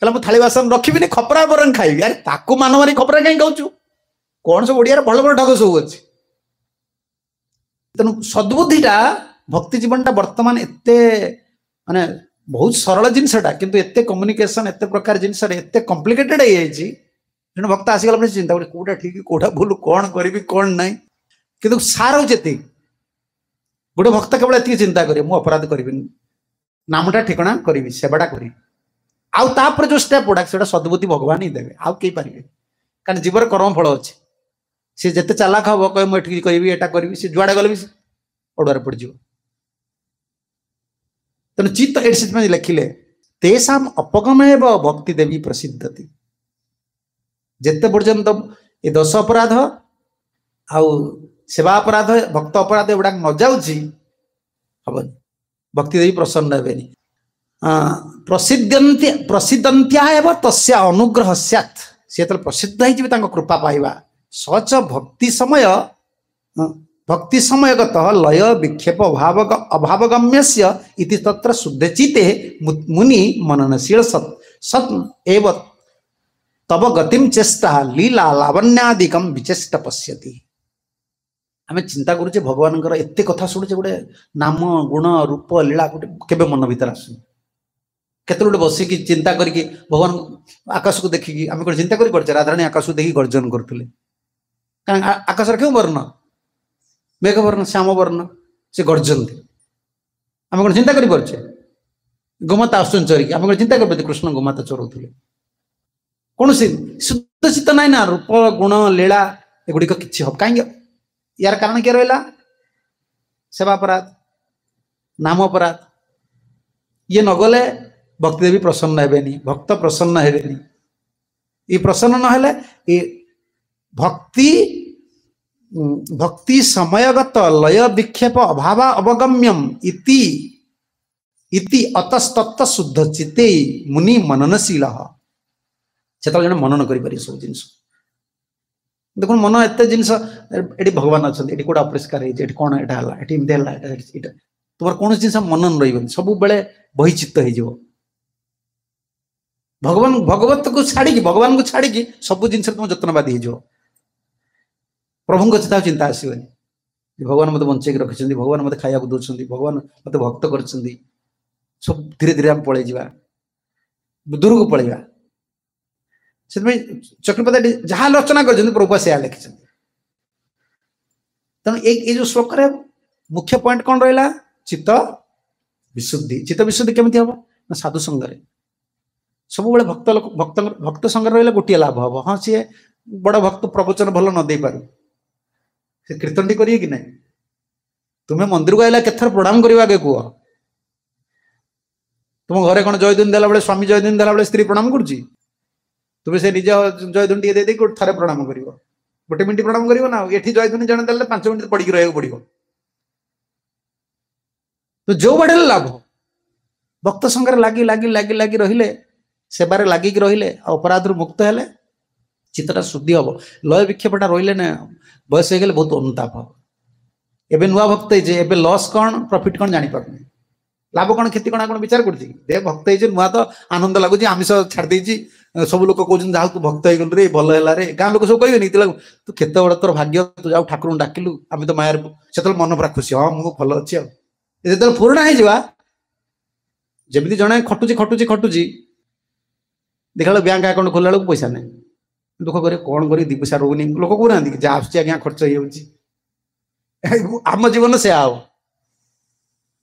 କହିଲା ମୁଁ ଥାଳି ବାସନ ରଖିବିନି ଖପରା ବରଂ ଖାଇବି ଆରେ ତାକୁ ମାନ ମାରି ଖପରା କାହିଁ ଖାଉଛୁ କ'ଣ ସବୁ ଓଡ଼ିଆରେ ଭଲ ଭଲ ଢଗ ସବୁ ଅଛି ତେଣୁ ସଦ୍ବୁଦ୍ଧିଟା ଭକ୍ତି ଜୀବନଟା ବର୍ତ୍ତମାନ ଏତେ ମାନେ ବହୁତ ସରଳ ଜିନିଷଟା କିନ୍ତୁ ଏତେ କମ୍ୟୁନିକେସନ ଏତେ ପ୍ରକାର ଜିନିଷରେ ଏତେ କମ୍ପ୍ଲିକେଟେଡ୍ ହେଇଯାଇଛି ତେଣୁ ଭକ୍ତ ଆସିଗଲା ପରେ ଚିନ୍ତା କରେ କୋଉଟା ଠିକ କୋଉଟା ଭୁଲ କ'ଣ କରିବି କ'ଣ ନାହିଁ କିନ୍ତୁ ସାର ହେଉଛି ଏତିକି ଗୋଟେ ଭକ୍ତ କେବଳ ଏତିକି ଚିନ୍ତା କରିବ ମୁଁ ଅପରାଧ କରିବିନି ନାମଟା ଠିକଣା କରିବି ସେବାଟା କରିବି ଆଉ ତାପରେ ଯୋଉ ଷ୍ଟେପ୍ ଗୁଡାକ ସେଟା ସଦବୁଦ୍ଧି ଭଗବାନ ହିଁ ଦେବେ ଆଉ କେହି ପାରିବେ କାରଣ ଜୀବର କର୍ମଫଳ ଅଛି ସେ ଯେତେ ଚାଲାକ ହବ କହିବ ମୁଁ ଏଠିକି କହିବି ଏଟା କରିବି ସେ ଯୁଆଡେ ଗଲେ ବି ଅଡୁଆରେ ପଡିଯିବ ତେଣୁ ଚିତ୍ତ ଏଠି ସେଥିପାଇଁ ଲେଖିଲେ ତେସାମ ଅପଗମ ହେବ ଭକ୍ତି ଦେବୀ ପ୍ରସିଦ୍ଧତି ଯେତେ ପର୍ଯ୍ୟନ୍ତ ଏ ଦଶ ଅପରାଧ ଆଉ सेवा अपराध भक्त अपराध एउटा नजाउ है भक्ति देवी प्रसन्न हे प्रसिद्धन् प्रसिद्धन्त्याव अनुग्रह स्या सेतल प्रसिद्ध कृपा हैजि तृपा पाइ सक्तिसमय भक्तिसमयग लय विक्षेप अभाव अभावगम्य शुद्ध चिते मुनि मननशील सत् सत् तब गतिम चेष्टा लीलालव्यादि विचेष्ट पश्यति ଆମେ ଚିନ୍ତା କରୁଛେ ଭଗବାନଙ୍କର ଏତେ କଥା ଶୁଣୁଛେ ଗୋଟେ ନାମ ଗୁଣ ରୂପ ଲୀଳା ଗୋଟେ କେବେ ମନ ଭିତରେ ଆସୁନି କେତେ ଗୋଟେ ବସିକି ଚିନ୍ତା କରିକି ଭଗବାନ ଆକାଶକୁ ଦେଖିକି ଆମେ କଣ ଚିନ୍ତା କରି କରୁଛେ ରାଧାରାଣୀ ଆକାଶକୁ ଦେଖିକି ଗର୍ଜନ କରୁଥିଲେ କାରଣ ଆକାଶର କେଉଁ ବର୍ଣ୍ଣ ମେଘ ବର୍ଣ୍ଣ ଶ୍ୟାମ ବର୍ଣ୍ଣ ସେ ଗର୍ଜନ୍ତି ଆମେ କଣ ଚିନ୍ତା କରିପାରୁଛେ ଗୋମାତା ଆସୁଛନ୍ତି ଚରିକି ଆମେ କଣ ଚିନ୍ତା କରିପାରୁଛେ କୃଷ୍ଣ ଗୋମାତା ଚରଉଥିଲେ କୌଣସି ଶୁଦ୍ଧ ଶୀତ ନାହିଁ ନା ରୂପ ଗୁଣ ଲୀଳା ଏଗୁଡ଼ିକ କିଛି ହବ କାହିଁକି ಯಾರ ಕಾರಣಕ್ಕೆ ಯಾರು ಇಲ್ಲ ಸೇವಾಪರಾಧ ନାମପରାଧ ଇଏ ନଗଲେ ଭକ୍ତିଦେବୀ ପ୍ରସନ୍ନ ହେବେନି ଭକ୍ତ ପ୍ରସନ୍ନ ହେବେନି ଏ ପ୍ରସନ୍ନ ନହେଲେ ଏ ଭକ୍ତି ଭକ୍ତି ସମୟଗତ ଲୟ ବିକ୍ଷେପ ଅଭାବ ଅବଗମ୍ୟମ୍ ଇତି ଇତି ଅତସ୍ତତ୍ତ ଶୁଦ୍ଧ ଚିତେ ମୁନି ମନନଶୀଳ ସେତେବେଳେ ଜଣେ ମନନ କରିପାରିବ ସବୁ ଜିନିଷ দেখুন মন এত জিনিস এটি ভগবান অনেক এটি কোটা অপরিষ্কার হয়েছে এটি কোণ এটা হল এটি এমনি হল এটা তোমার কোণ জিনিস মন রহবনি সবুলে বহিচিত্ত হয়ে যাব ভগবান ভগবতকে ছাড়িকি ভগবানকে ছাড়িকি সবু জিনিসের তোমার যত্নবাদী হয়ে যাব প্রভুঙ্ক চিন্তা চিন্তা আসবনি ভগবান মতো বঞ্চাইকি রাখছেন ভগবান মতো খাইয়া দৌঁছেন ভগবান মতো ভক্ত করছেন সব ধীরে ধীরে আমি পলাই যা দূরক পলাইবা ᱥᱮᱫમે চক্রবর্তী যাহা রচনা কর জন প্রভু কাছে লেখছেন তো এক এই যে শো করে মুখ্য পয়েন্ট কোন রইলা चित्त विशुद्धि चित्त विशुद्धि केमती हो ना साधु संगरे सब बले भक्त भक्त भक्त संगरे रहले गोटी लाभ हो हां से बडा भक्त प्रभुচরণ ভল ন দে পারে সে কীর্তনটি করি কি নাই তুমি মন্দির গইলা কether প্রণাম করিবা আগে কো তুমি ঘরে কোন জয়দিন দেলা বলে স্বামী জয়দিন দেলা বলে স্ত্রী প্রণাম করজি ତୁମେ ସେ ନିଜ ଜୟଧ୍ୱନି ଟିକେ ଦେଇଦେଇ ଥରେ ପ୍ରଣାମ କରିବ ଗୋଟେ ମିନିଟ୍ ପ୍ରଣାମ କରିବ ନା ଏଠି ଜୟଧ୍ୱନି ଜଣେ ଦେଲେ ପାଞ୍ଚ ମିନିଟ୍ ପଡ଼ିକି ରହିବାକୁ ପଡ଼ିବ ତ ଯୋଉ ହେଲେ ଲାଭ ଭକ୍ତ ସଙ୍ଗରେ ଲାଗି ଲାଗି ଲାଗି ଲାଗି ରହିଲେ ସେବାରେ ଲାଗିକି ରହିଲେ ଆଉ ଅପରାଧରୁ ମୁକ୍ତ ହେଲେ ଚିତ୍ରଟା ଶୁଦ୍ଧି ହବ ଲୟ ବିକ୍ଷେପଟା ରହିଲେ ନା ବୟସ ହେଇଗଲେ ବହୁତ ଅନୁତାପ ହବ ଏବେ ନୂଆ ଭକ୍ତ ହେଇଛେ ଏବେ ଲସ୍ କ'ଣ ପ୍ରଫିଟ୍ କ'ଣ ଜାଣିପାରୁନି ଲାଭ କ'ଣ କ୍ଷତି କ'ଣ କଣ ବିଚାର କରୁଛି ଦେ ଭକ୍ତ ହେଇଛେ ନୂଆ ତ ଆନନ୍ଦ ଲାଗୁଛି ଆମିଷ ଛାଡ଼ିଦେଇଛି ସବୁ ଲୋକ କହୁଛନ୍ତି ଯାହା ତୁ ଭକ୍ତ ହେଇଗଲୁ ରେ ଭଲ ହେଲା ରେ ଗାଁ ଲୋକ ସବୁ କହିବେନି ତେଲ ତୁ କେତେ ବଡ଼ ତୋର ଭାଗ୍ୟ ତୁ ଯାଉ ଠାକୁରଙ୍କୁ ଡାକିଲୁ ଆମେ ତ ମାୟାର ସେତେବେଳେ ମନ ପୁରା ଖୁସି ହଁ ମୁଁ ଭଲ ଅଛି ଆଉ ଯେତେବେଳେ ପୁରୁଣା ହେଇଯିବା ଯେମିତି ଜଣେ ଖଟୁଛି ଖଟୁଛି ଖଟୁଛି ଦେଖିଲା ବେଳକୁ ବ୍ୟାଙ୍କ ଆକାଉଣ୍ଟ ଖୋଲିଲା ବେଳକୁ ପଇସା ନାହିଁ ଦୁଃଖ କରେ କ'ଣ କରି ଦୁଇ ପଇସା ରହୁନି ଲୋକ କହୁନାହାନ୍ତି ଯାହା ଆସୁଛି ଆଜ୍ଞା ଖର୍ଚ୍ଚ ହେଇଯାଉଛି ଆମ ଜୀବନ ସେୟା ଆଉ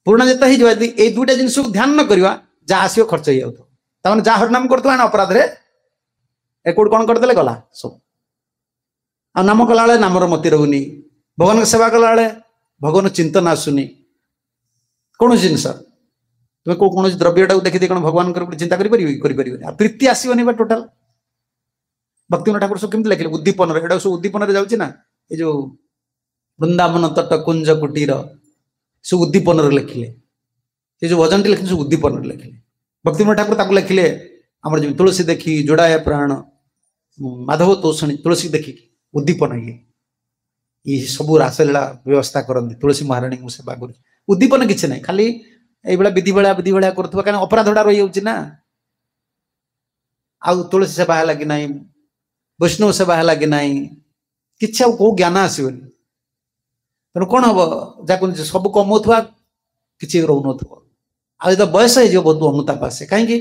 ପୁରୁଣା ଯେତେ ହେଇଯିବା ଏଇ ଦୁଇଟା ଜିନିଷକୁ ଧ୍ୟାନ ନ କରିବା ଯାହା ଆସିବ ଖର୍ଚ୍ଚ ହେଇଯାଉଥିବ ତାମାନେ ଯାହା ହରିନାମ କରୁଥିବା ନା ଅପରାଧରେ କୋଉଠି କ'ଣ କରିଦେଲେ ଗଲା ସବୁ ଆଉ ନାମ କଲାବେଳେ ନାମର ମତି ରହୁନି ଭଗବାନଙ୍କ ସେବା କଲାବେଳେ ଭଗବାନ ଚିନ୍ତନ ଆସୁନି କୌଣସି ଜିନିଷ তুমি কোণী দ্রব্যটাকে দেখি কোণ ভগবান চিন্তা করে পারি করে পারি আর প্রীতি আসবনি বা টোটাল ভক্তিমন ঠাকুর সব কেমন লেখিলে উদ্দীপনর এটা সব উদ্দীপনরে যাচ্ছে না এই যে বৃন্দাবন তট কুঞ্জ কুটির সব উদ্দীপনরে লেখিলে এই যে ভজনটি লেখিলে সব উদ্দীপনরে লেখিলে भक्तिमय ठाकुर लिखिले आम तुलसी देखी जोड़ाए प्राण माधव तोषणी तुसी देखिक उद्दीपन ये ये सब रासलीला व्यवस्था करती महाराणी को सेवा कर उद्दीपन किसी ना खाली ये विधि भाया विधि भाया कर अपराधा रही ना आउ तुलसी सेवा है कि ना वैष्णव सेवा है कि ना कि ज्ञान आसवे तेना कौन हम जहाँ सब कमा कि रो न ଆଉ ତ ବୟସ ହେଇଯିବ ବହୁତ ଅନୁତାପ ଆସେ କାହିଁକି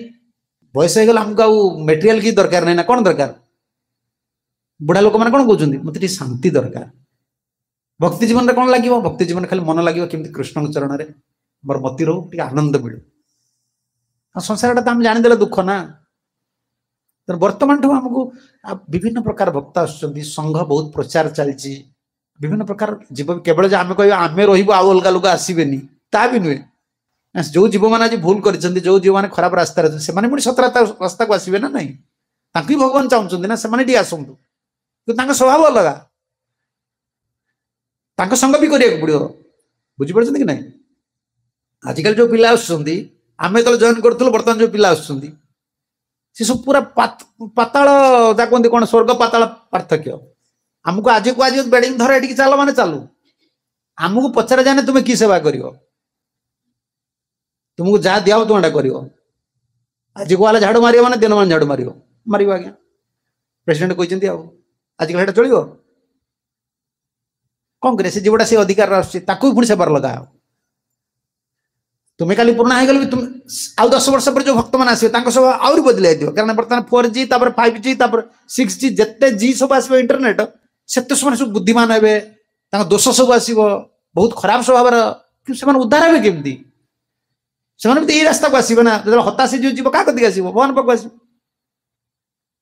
ବୟସ ହେଇଗଲେ ଆମକୁ ଆଉ ମେଟେରିଆଲ କି ଦରକାର ନାହିଁ ନା କ'ଣ ଦରକାର ବୁଢ଼ା ଲୋକମାନେ କ'ଣ କହୁଛନ୍ତି ମୋତେ ଟିକେ ଶାନ୍ତି ଦରକାର ଭକ୍ତି ଜୀବନରେ କ'ଣ ଲାଗିବ ଭକ୍ତି ଜୀବନ ଖାଲି ମନ ଲାଗିବ କେମିତି କୃଷ୍ଣଙ୍କ ଚରଣରେ ମୋର ମତି ରହୁ ଟିକେ ଆନନ୍ଦ ମିଳୁ ଆଉ ସଂସାରଟା ତ ଆମେ ଜାଣିଦେଲେ ଦୁଃଖ ନା ତେଣୁ ବର୍ତ୍ତମାନଠୁ ଆମକୁ ବିଭିନ୍ନ ପ୍ରକାର ଭକ୍ତ ଆସୁଛନ୍ତି ସଂଘ ବହୁତ ପ୍ରଚାର ଚାଲିଛି ବିଭିନ୍ନ ପ୍ରକାର ଜୀବ କେବଳ ଯେ ଆମେ କହିବା ଆମେ ରହିବୁ ଆଉ ଅଲଗା ଲୋକ ଆସିବେନି ତା ବି ନୁହେଁ जो जीवମାନେ ଆଜି ଭୁଲ କରିଛନ୍ତି ଯୋଉ ଯେଉଁମାନେ ଖରାପ ରାସ୍ତାରେ ଅଛନ୍ତି ସେମାନେ ପୁଣି ସତ ରାସ୍ତାକୁ ଆସିବେ ନା ନାହିଁ ତାଙ୍କୁ ବି ଭଗବାନ ଚାହୁଁଛନ୍ତି ନା ସେମାନେ ଟିକେ ଆସନ୍ତୁ କିନ୍ତୁ ତାଙ୍କ ସ୍ୱଭାବ ଅଲଗା ତାଙ୍କ ସଙ୍ଗ ବି କରିବାକୁ ପଡ଼ିବ ବୁଝିପାରୁଛନ୍ତି କି ନାହିଁ ଆଜିକାଲି ଯୋଉ ପିଲା ଆସୁଛନ୍ତି ଆମେ ଯେତେବେଳେ ଜଏନ୍ କରୁଥିଲୁ ବର୍ତ୍ତମାନ ଯୋଉ ପିଲା ଆସୁଛନ୍ତି ସେ ସବୁ ପୁରା ପାତାଳ ଯା କୁହନ୍ତି କ'ଣ ସ୍ୱର୍ଗ ପାତାଳ ପାର୍ଥକ୍ୟ ଆମକୁ ଆଜି କୁହାଯିବ ବେଡ଼ିଂ ଧର ଏଠିକି ଚାଲ ମାନେ ଚାଲୁ ଆମକୁ ପଚରା ଜାଣେ ତୁମେ କି ସେବା କରିବ तुमको जहाँ दिया तुम तो कर झाड़ू मार मैंने मान झाड़ू मार मार आज्ञा प्रेसीडेट कहते आज कल चलो कौन कर जीवटा से अधिकार आस बार लगा तुम्हें कल पुराना हो गल तुम आउ दस वर्ष पर जो भक्त मैंने आसो सब आहरी बदले कारण बर्तमान four G five G six G जिते जी सब आस इंटरनेट से बुद्धिमान हे दोष सब आस बहुत खराब स्वभाव से उद्धार हे कमी ସେମାନେ ବି ଏଇ ରାସ୍ତାକୁ ଆସିବେ ନା ଯେତେବେଳେ ହତାଶ ହେଇଯିବ ଯିବ କାହା କତିକି ଆସିବ ଭଗବାନ ପାଖକୁ ଆସିବ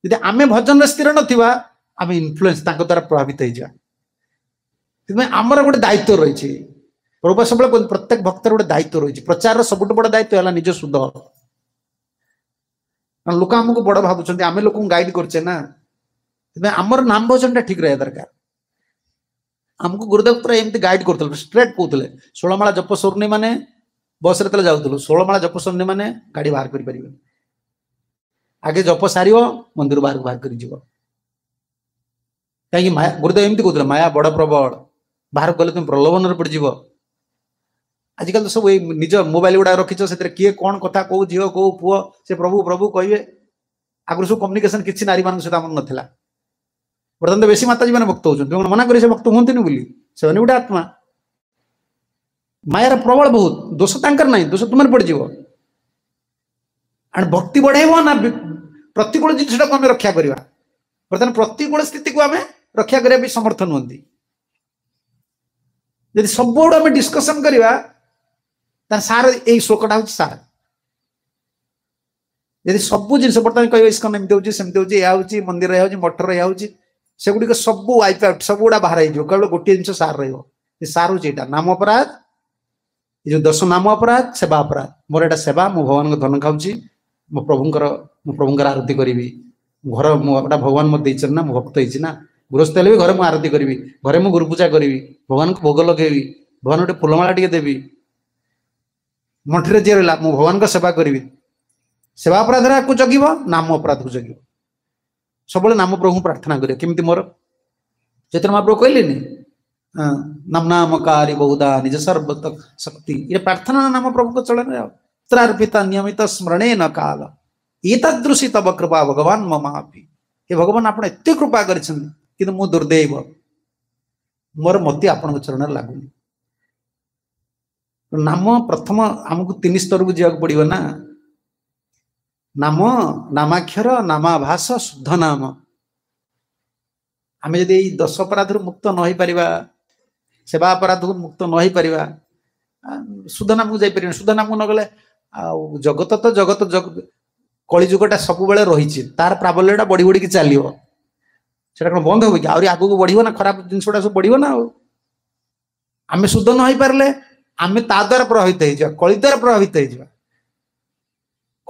ଯଦି ଆମେ ଭଜନରେ ସ୍ଥିର ନଥିବା ଆମେ ଇନଫ୍ଲୁଏନ୍ସ ତାଙ୍କ ଦ୍ୱାରା ପ୍ରଭାବିତ ହେଇଯିବା ସେଥିପାଇଁ ଆମର ଗୋଟେ ଦାୟିତ୍ୱ ରହିଛି ପ୍ରଭୁ ସବୁବେଳେ କୁହନ୍ତି ପ୍ରତ୍ୟେକ ଭକ୍ତର ଗୋଟେ ଦାୟିତ୍ୱ ରହିଛି ପ୍ରଚାରର ସବୁଠୁ ବଡ଼ ଦାୟିତ୍ୱ ହେଲା ନିଜ ଶୁଦ୍ଧ କାରଣ ଲୋକ ଆମକୁ ବଡ଼ ଭାବୁଛନ୍ତି ଆମେ ଲୋକଙ୍କୁ ଗାଇଡ୍ କରୁଛେ ନା ସେଥିପାଇଁ ଆମର ନାମ ଭଜନଟା ଠିକ୍ ରହିବା ଦରକାର ଆମକୁ ଗୁରୁଦେବ ପୁରା ଏମିତି ଗାଇଡ୍ କରୁଥିଲେ ଷ୍ଟ୍ରେଟ୍ କହୁଥିଲେ ଷୋଳମାଳା ଜପ ସ୍ୱର୍ଣ୍ଣୀ ମାନେ ବସ୍ରେ ଯେତେବେଳେ ଯାଉଥିଲୁ ଷୋଳମାଳା ଜପ ସନ୍ଧ୍ୟମାନେ ଗାଡ଼ି ବାହାର କରିପାରିବେନି ଆଗେ ଜପ ସାରିବ ମନ୍ଦିର ବାହାରକୁ ବାହାର କରି ଯିବ କାହିଁକି ମାୟା ଗୁରୁଦେବ ଏମିତି କହୁଥିଲେ ମାୟା ବଡ଼ ପ୍ରବଳ ବାହାରକୁ ଗଲେ ତୁମେ ପ୍ରଲୋଭନରେ ପଡ଼ିଯିବ ଆଜିକାଲି ତ ସବୁ ଏଇ ନିଜ ମୋବାଇଲ ଗୁଡା ରଖିଛ ସେଥିରେ କିଏ କ'ଣ କଥା କୋଉ ଝିଅ କୋଉ ପୁଅ ସେ ପ୍ରଭୁ ପ୍ରଭୁ କହିବେ ଆଗରୁ ସବୁ କମ୍ୟୁନିକେସନ କିଛି ନାରୀମାନଙ୍କ ସହିତ ଆମର ନଥିଲା ବର୍ତ୍ତମାନ ବେଶୀ ମାତାଜୀମାନେ ଭକ୍ତ ହଉଛନ୍ତି ମନା କରି ସେ ଭକ୍ତ ହୁଅନ୍ତିନି ବୋଲି ସେମାନେ ଗୋଟେ ଆତ୍ମା मायार प्रबल बहुत दोष तर ना दोष तुम्हें पड़ज भक्ति बढ़ेब ना प्रतिकूल जिन रक्षा करवा बर्तमान प्रतिकूल स्थित को आम रक्षा करने भी समर्थ नुंती जी सब आम करवा सार यही श्लोकटा हूँ सार यदि सब जिन बर्तमान कह इन एमती होती हूँ मंदिर यह हूँ मठर यह हूँ सेगुड़ी सब वाइप सब गुड़ा बाहर हो गोटे जिन सार रही सार हूँ नाम अपराध ଏ ଯେଉଁ ଦଶ ନାମ ଅପରାଧ ସେବା ଅପରାଧ ମୋର ଏଇଟା ସେବା ମୁଁ ଭଗବାନଙ୍କ ଧନ ଖାଉଛି ମୋ ପ୍ରଭୁଙ୍କର ମୁଁ ପ୍ରଭୁଙ୍କର ଆରତି କରିବି ଘର ମୁଁ ଏଇଟା ଭଗବାନ ମୋତେ ଦେଇଛନ୍ତି ନା ମୁଁ ଭକ୍ତ ହେଇଛି ନା ଗୃହସ୍ଥ ହେଲେ ବି ଘରେ ମୁଁ ଆରତି କରିବି ଘରେ ମୁଁ ଗୁରୁପୂଜା କରିବି ଭଗବାନଙ୍କୁ ଭୋଗ ଲଗେଇବି ଭଗବାନ ଗୋଟେ ଫୁଲମାଳା ଟିକେ ଦେବି ମଠରେ ଯିଏ ରହିଲା ମୁଁ ଭଗବାନଙ୍କ ସେବା କରିବି ସେବା ଅପରାଧରେ ଆକୁ ଜଗିବ ନାମ ଅପରାଧକୁ ଜଗିବ ସବୁବେଳେ ନାମ ପ୍ରଭୁଙ୍କୁ ପ୍ରାର୍ଥନା କରିବ କେମିତି ମୋର ଚୈତନ୍ୟ ମହାପ୍ରଭୁ କହିଲେନି ನಮ್ಮ ನಾಮಕಾರಿ ಬಹುದಾ ನಿಜ ಸರ್ವತ ಶಕ್ತಿ ಇದು ಪ್ರಾರ್ಥನಾ ನಮ್ಮ ಪ್ರಮುಖ ಚಳನ त्रार्पित नियमित स्मरणे न काल एतादृशी तब कृपा भगवान ममापि हे भगवान आपण एते कृपा କରିଛନ୍ତି କିନ୍ତୁ ମୁଁ ଦୁର୍ଦୈବ ମୋର ମତି ଆପଣଙ୍କ ଚରଣରେ ଲାଗୁନି ନାମ ପ୍ରଥମ ଆମକୁ ତିନି ସ୍ତରକୁ ଯିବାକୁ ପଡିବ ନା ନାମ ନାମାକ୍ଷର ନାମାଭାଷ ଶୁଦ୍ଧ ନାମ ଆମେ ଯଦି ଏଇ ଦଶ ଅପରାଧରୁ ମୁକ୍ତ ନ ହେଇପାରିବା ସେବା ଅପରାଧକୁ ମୁକ୍ତ ନ ହେଇପାରିବା ସୁଧନାମକୁ ଯାଇପାରିବା ସୁଧନାମକୁ ନ ନଗଲେ ଆଉ ଜଗତ ତ ଜଗତ କଳିଯୁଗଟା ସବୁବେଳେ ରହିଛି ତାର ପ୍ରାବଲ୍ୟଟା ବଢି ବଢିକି ଚାଲିବ ସେଟା କ'ଣ ବନ୍ଦ ହବ କି ଆହୁରି ଆଗକୁ ବଢିବ ନା ଖରାପ ଗୁଡ଼ା ସବୁ ବଢିବ ନା ଆଉ ଆମେ ସୁଧ ନ ହେଇପାରିଲେ ଆମେ ତା ଦ୍ୱାରା ପ୍ରଭାବିତ ହେଇଯିବା କଳି ଦ୍ୱାରା ପ୍ରଭାବିତ ହେଇଯିବା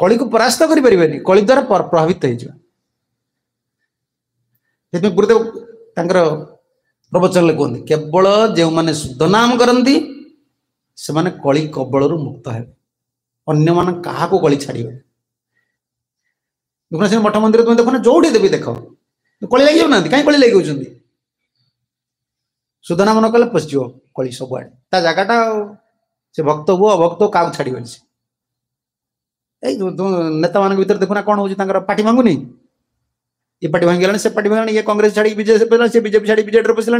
କଳିକୁ ପରାସ୍ତ କରିପାରିବେନି କଳି ଦ୍ୱାରା ପ୍ରଭାବିତ ହେଇଯିବା ସେଥିପାଇଁ ଗୁରୁଦେବ ତାଙ୍କର ପ୍ରବଚନରେ କୁହନ୍ତି କେବଳ ଯେଉଁମାନେ ଶୁଦ୍ଧ ନାମ କରନ୍ତି ସେମାନେ କଳି କବଳରୁ ମୁକ୍ତ ହେବେ ଅନ୍ୟମାନେ କାହାକୁ କଳି ଛାଡ଼ିବେ ବିଘ୍ନେଶ୍ୱର ମଠ ମନ୍ଦିର ତୁମେ ଦେଖୁନ ଯୋଉଠି ଦେବି ଦେଖ କଳି ଲାଗିଯାଉନାହାନ୍ତି କାହିଁ କଳି ଲାଗିଯାଉଛନ୍ତି ଶୁଦ୍ଧ ନାମ ନ କଲେ ପଶିଯିବ କଳି ସବୁଆଡ଼େ ତା ଜାଗାଟା ଆଉ ସେ ଭକ୍ତ ହୁଅ ଅଭକ୍ତ କାହାକୁ ଛାଡ଼ିବେନି ସେ ଏଇ ନେତାମାନଙ୍କ ଭିତରେ ଦେଖୁନା କ'ଣ ହେଉଛି ତାଙ୍କର ପାର୍ଟି ମାଗୁନି य पार्टी भागिगला पार्टी भाग लिन्छ यङ्रेस छाडि बिजेपी पसला बे छ बेडेड पसला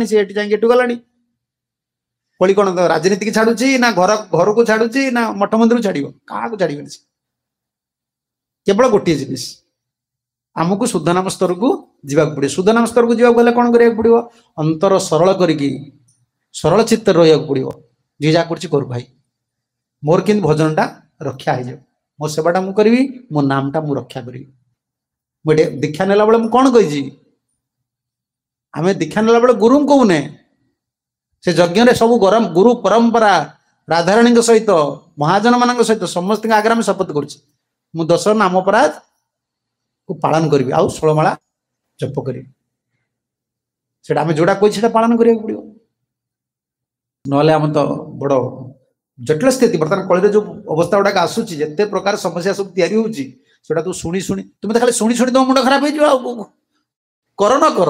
राजनीति छाडु घरको छाडु चाहिँ मठ मन्दिरको छाडियो कहाँ कु छाडि केवल गोट जिनिस आमु सुधनाम स्तरको जु पऱ्यो सुधनााम स्तरको जा कर पऱ्यो अन्तर सरल गरिक सरल चित्त रु पि कर भाई मोर कि भजन टा रक्षाइज मोबा मो नाम टा मि ଗୋଟେ ଦୀକ୍ଷା ନେଲା ବେଳେ ମୁଁ କଣ କହିଛି ଆମେ ଦୀକ୍ଷା ନେଲା ବେଳେ ଗୁରୁଙ୍କୁ କହୁନେ ସେ ଯଜ୍ଞରେ ସବୁ ଗରମ ଗୁରୁ ପରମ୍ପରା ରାଧାରାଣୀଙ୍କ ସହିତ ମହାଜନ ମାନଙ୍କ ସହିତ ସମସ୍ତଙ୍କ ଆଗରେ ଆମେ ଶପଥ କରୁଛି ମୁଁ ଦଶ ନାମ ଅପରାଧକୁ ପାଳନ କରିବି ଆଉ ଷୋଳମାଳା ଜପ କରିବି ସେଟା ଆମେ ଯୋଉଟା କହିଛି ସେଟା ପାଳନ କରିବାକୁ ପଡିବ ନହେଲେ ଆମେ ତ ବଡ଼ ଜଟିଳ ସ୍ଥିତି ବର୍ତ୍ତମାନ କଳିରେ ଯୋଉ ଅବସ୍ଥା ଗୁଡାକ ଆସୁଛି ଯେତେ ପ୍ରକାର ସମସ୍ୟା ସବୁ ତିଆରି ହଉଛି ସେଇଟା ତୁ ଶୁଣି ଶୁଣି ତୁମେ ତ ଖାଲି ଶୁଣି ଶୁଣି ତମ ମୁଣ୍ଡ ଖରାପ ହେଇଯିବ ଆଉ କର ନ କର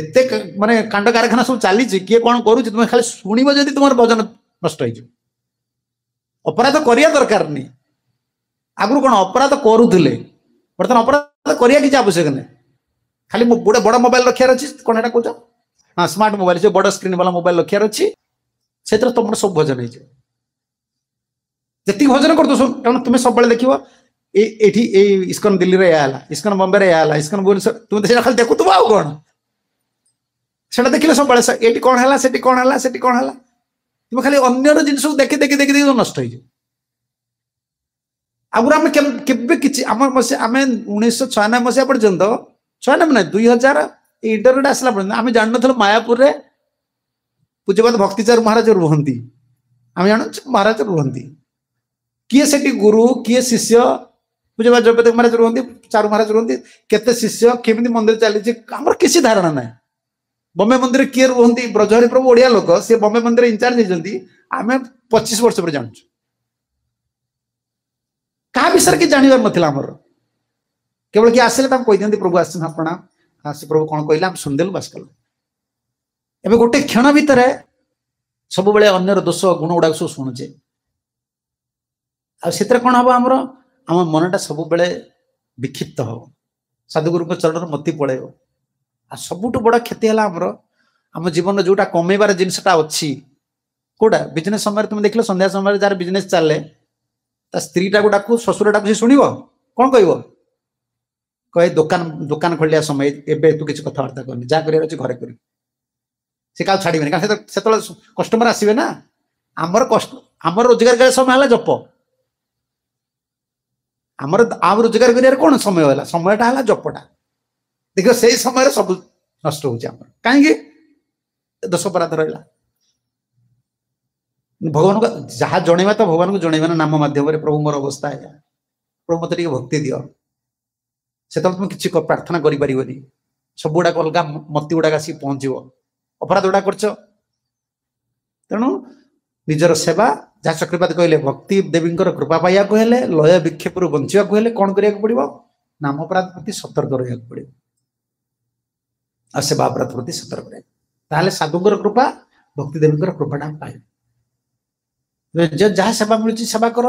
ଏତେ ମାନେ କାଣ୍ଡ କାରଖାନା ସବୁ ଚାଲିଛି କିଏ କ'ଣ କରୁଛି ତୁମେ ଖାଲି ଶୁଣିବ ଯଦି ତୁମର ଭଜନ ନଷ୍ଟ ହେଇଯିବ ଅପରାଧ କରିବା ଦରକାର ନାହିଁ ଆଗରୁ କ'ଣ ଅପରାଧ କରୁଥିଲେ ବର୍ତ୍ତମାନ ଅପରାଧ କରିବା କିଛି ଆବଶ୍ୟକ ନାହିଁ ଖାଲି ଗୋଟେ ବଡ଼ ମୋବାଇଲ ରଖିବାର ଅଛି କ'ଣ ଏଇଟା କହୁଛ ହଁ ସ୍ମାର୍ଟ ମୋବାଇଲ ଯେଉଁ ବଡ଼ ସ୍କ୍ରିନ୍ ବାଲା ମୋବାଇଲ ରଖିବାର ଅଛି ସେଥିରେ ତୁମର ସବୁ ଭଜନ ହେଇଯିବ ଯେତିକି ଭଜନ କରିଦେଉଛୁ କାରଣ ତୁମେ ସବୁବେଳେ ଦେଖିବ ଏଇଠି ଏଇ ଇସ୍କନ ଦିଲ୍ଲୀରେ ଏହା ହେଲା ଇସ୍କନ ବମ୍ବେରେ ଏହା ହେଲା ଇସ୍କନ ଭୁବନେଶ୍ୱର ତୁମେ ସେଇଟା ଖାଲି ଦେଖୁଥିବ ଆଉ କ'ଣ ସେଇଟା ଦେଖିଲେ ସବୁବେଳେ ଏଇଠି କ'ଣ ହେଲା ସେଠି କ'ଣ ହେଲା ସେଠି କ'ଣ ହେଲା ତୁମେ ଖାଲି ଅନ୍ୟର ଜିନିଷକୁ ଦେଖି ଦେଖି ଦେଖି ଦେଖି ନଷ୍ଟ ହେଇଯିବ ଆଗରୁ ଆମେ କେବେ କିଛି ଆମ ମସିହା ଆମେ ଉଣେଇଶହ ଛୟାନବେ ମସିହା ପର୍ଯ୍ୟନ୍ତ ଛୟାନବେ ନାହିଁ ଦୁଇ ହଜାର ଏଇ ଇଣ୍ଟରନେଟ୍ ଆସିଲା ପର୍ଯ୍ୟନ୍ତ ଆମେ ଜାଣିନଥିଲୁ ମାୟାପୁରରେ ପୂଜ୍ୟପାତ ଭକ୍ତିଚାର ମହାରାଜ ରୁହନ୍ତି ଆମେ ଜାଣୁଛୁ ମହାରାଜ ରୁହନ୍ତି କିଏ ସେଠି ଗୁରୁ କିଏ ଶିଷ୍ୟ ବୁଝିପାରିଲ ଜଗପତି ମହାରାଜ ରୁହନ୍ତି ଚାରୁ ମହାରାଜ ରୁହନ୍ତି କେତେ ଶିଷ୍ୟ କେମିତି ମନ୍ଦିର ଚାଲିଛି ଆମର କିଛି ଧାରଣା ନାହିଁ ବମ୍ବେ ମନ୍ଦିର କିଏ ରୁହନ୍ତି ବ୍ରଜହରି ପ୍ରଭୁ ଓଡ଼ିଆ ଲୋକ ସେ ବମ୍ବେ ମନ୍ଦିର ଇନଚାର୍ଜ ହେଇଛନ୍ତି ଆମେ ପଚିଶ ବର୍ଷ ପରେ ଜାଣୁଛୁ କାହା ବିଷୟରେ କିଛି ଜାଣିବାର ନଥିଲା ଆମର କେବଳ କିଏ ଆସିଲେ ତାଙ୍କୁ କହିଦିଅନ୍ତି ପ୍ରଭୁ ଆସିଛନ୍ତି ଆପଣ ସେ ପ୍ରଭୁ କ'ଣ କହିଲେ ଆମେ ଶୁଣିଦେଲୁ ବାସ କଲୁ ଏବେ ଗୋଟେ କ୍ଷଣ ଭିତରେ ସବୁବେଳେ ଅନ୍ୟର ଦୋଷ ଗୁଣ ଗୁଡ଼ାକ ସବୁ ଶୁଣୁଛେ ଆଉ ସେଥିରେ କ'ଣ ହେବ ଆମର ଆମ ମନଟା ସବୁବେଳେ ବିକ୍ଷିପ୍ତ ହେବ ସାଧୁଗୁରୁଙ୍କ ଚରଣର ମତି ପଳେଇବ ଆଉ ସବୁଠୁ ବଡ଼ କ୍ଷତି ହେଲା ଆମର ଆମ ଜୀବନର ଯେଉଁଟା କମେଇବାର ଜିନିଷଟା ଅଛି କେଉଁଟା ବିଜନେସ୍ ସମୟରେ ତୁମେ ଦେଖିଲ ସନ୍ଧ୍ୟା ସମୟରେ ଯାହାର ବିଜନେସ୍ ଚାଲେ ତା ସ୍ତ୍ରୀଟାକୁ ଡାକୁ ଶ୍ୱଶୁରଟାକୁ ସେ ଶୁଣିବ କ'ଣ କହିବ କହେ ଦୋକାନ ଦୋକାନ ଖୋଲିବା ସମୟ ଏବେ ତୁ କିଛି କଥାବାର୍ତ୍ତା କରନି ଯାହା କରିବାର ଅଛି ଘରେ କରିବୁ ସେ କାହାକୁ ଛାଡ଼ିବେନି କାରଣ ସେତେବେଳେ କଷ୍ଟମର ଆସିବେ ନା ଆମର କଷ୍ଟ ଆମର ରୋଜଗାର ସମୟ ହେଲା ଜପ ଆମର ଆମ ରୋଜଗାର କରିବାର କ'ଣ ସମୟ ହେଲା ସମୟଟା ହେଲା ଜପଟା ଦେଖିବ ସେଇ ସମୟରେ ସବୁ ନଷ୍ଟ ହେଉଛି ଆମର କାହିଁକି ଦଶପରାଧ ରହିଲା ଭଗବାନଙ୍କୁ ଯାହା ଜଣେଇବା ତ ଭଗବାନଙ୍କୁ ଜଣେଇବା ନା ନାମ ମାଧ୍ୟମରେ ପ୍ରଭୁ ମୋର ଅବସ୍ଥା ଆଜ୍ଞା ପ୍ରଭୁ ମୋତେ ଟିକେ ଭକ୍ତି ଦିଅ ସେତେବେଳେ ତୁମେ କିଛି ପ୍ରାର୍ଥନା କରିପାରିବନି ସବୁଗୁଡ଼ାକ ଅଲଗା ମତି ଗୁଡ଼ାକ ଆସିକି ପହଞ୍ଚିବ ଅପରାଧ ଗୁଡ଼ା କରୁଛ ତେଣୁ ନିଜର ସେବା ଯାହା ଚକ୍ରପାତ କହିଲେ ଭକ୍ତି ଦେବୀଙ୍କର କୃପା ପାଇବାକୁ ହେଲେ ଲୟ ବିକ୍ଷେପରୁ ବଞ୍ଚିବାକୁ ହେଲେ କ'ଣ କରିବାକୁ ପଡ଼ିବ ନାମ ଅପରାଧ ପ୍ରତି ସତର୍କ ରହିବାକୁ ପଡ଼ିବ ଆଉ ସେବା ଅପରାଧ ପ୍ରତି ସତର୍କ ରହିବ ତାହେଲେ ସାଧୁଙ୍କର କୃପା ଭକ୍ତି ଦେବୀଙ୍କର କୃପାଟା ପାଇବ ଯାହା ସେବା ମିଳୁଛି ସେବା କର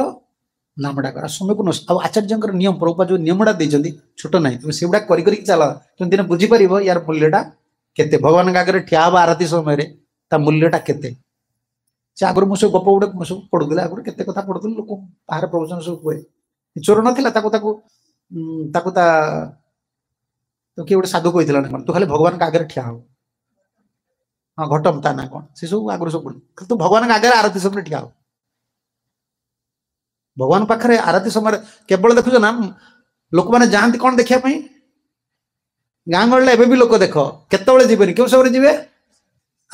ନାମଟା କର ସମୟକୁ ନଷ୍ଟ ଆଉ ଆଚାର୍ଯ୍ୟଙ୍କର ନିୟମ ପ୍ରଭୁପା ଯୋଉ ନିୟମଟା ଦେଇଛନ୍ତି ଛୋଟ ନାହିଁ ତୁମେ ସେଗୁଡ଼ା କରି କରିକି ଚାଲ ତୁମେ ଦିନେ ବୁଝିପାରିବ ୟାର ମୂଲ୍ୟଟା କେତେ ଭଗବାନଙ୍କ ଆଗରେ ଠିଆ ହବା ଆରତି ସମୟରେ ତା ମୂଲ୍ୟଟା କେତେ ସେ ଆଗରୁ ମୁଁ ସବୁ ଗପ ଗୁଡ଼ାକ ସବୁ ପଢ଼ୁଥିଲି ଆଗରୁ କେତେ କଥା ପଢ଼ୁଥିଲି ଲୋକ ବାହାର ପ୍ରବଚନ ସବୁ କୁହେ ଚୋର ନଥିଲା ତାକୁ ତାକୁ ତାକୁ ତା କିଏ ଗୋଟେ ସାଧୁ କହିଥିଲା ନା କ'ଣ ତୁ ଖାଲି ଭଗବାନଙ୍କ ଆଗରେ ଠିଆ ହବ ହଁ ଘଟମ ତା ନା କ'ଣ ସେ ସବୁ ଆଗରୁ ସବୁ ପଢ଼ୁ ତୁ ଭଗବାନଙ୍କ ଆଗରେ ଆରତି ସମୟରେ ଠିଆ ହବ ଭଗବାନ ପାଖରେ ଆରତି ସମୟରେ କେବଳ ଦେଖୁଛ ନା ଲୋକମାନେ ଯାଆନ୍ତି କ'ଣ ଦେଖିବା ପାଇଁ ଗାଁ ଗହଳିରେ ଏବେ ବି ଲୋକ ଦେଖ କେତେବେଳେ ଯିବେନି କେଉଁ ସମୟରେ ଯିବେ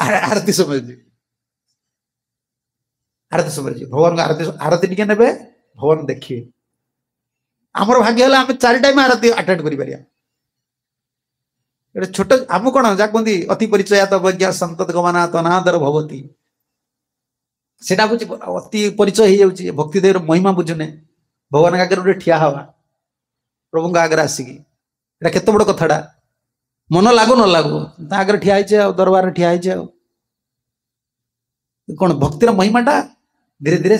ଆରତି ସମୟରେ ଯିବେ ଆରତୀ ସମୟରେ ଯିବେ ଭଗବାନଙ୍କ ଆରତୀ ଆରତୀ ଟିକେ ନେବେ ଭଗବାନ ଦେଖିବେ ଆମର ଭାଗ୍ୟ ହେଲା ଆମେ ଚାରି ଟାଇମ୍ ଆରତୀ ଆଟେଣ୍ଡ କରିପାରିବା ଗୋଟେ ଛୋଟ ଆମ କ'ଣ ଯାହା କୁହନ୍ତି ଅତି ପରିଚୟାତ ଅବଜ୍ଞା ସନ୍ତତ ଗମନାଥ ଅନାଦର ଭବତୀ ସେଟା ବୁଝି ଅତି ପରିଚୟ ହେଇଯାଉଛି ଭକ୍ତି ଦେବର ମହିମା ବୁଝୁନେ ଭଗବାନଙ୍କ ଆଗରେ ଗୋଟେ ଠିଆ ହବା ପ୍ରଭୁଙ୍କ ଆଗରେ ଆସିକି ଏଇଟା କେତେ ବଡ଼ କଥାଟା ମନ ଲାଗୁ ନ ଲାଗୁ ତା ଆଗରେ ଠିଆ ହେଇଛେ ଆଉ ଦରବାରରେ ଠିଆ ହେଇଛେ ଆଉ କ'ଣ ଭକ୍ତିର ମହିମାଟା ଧୀରେ ଧୀରେ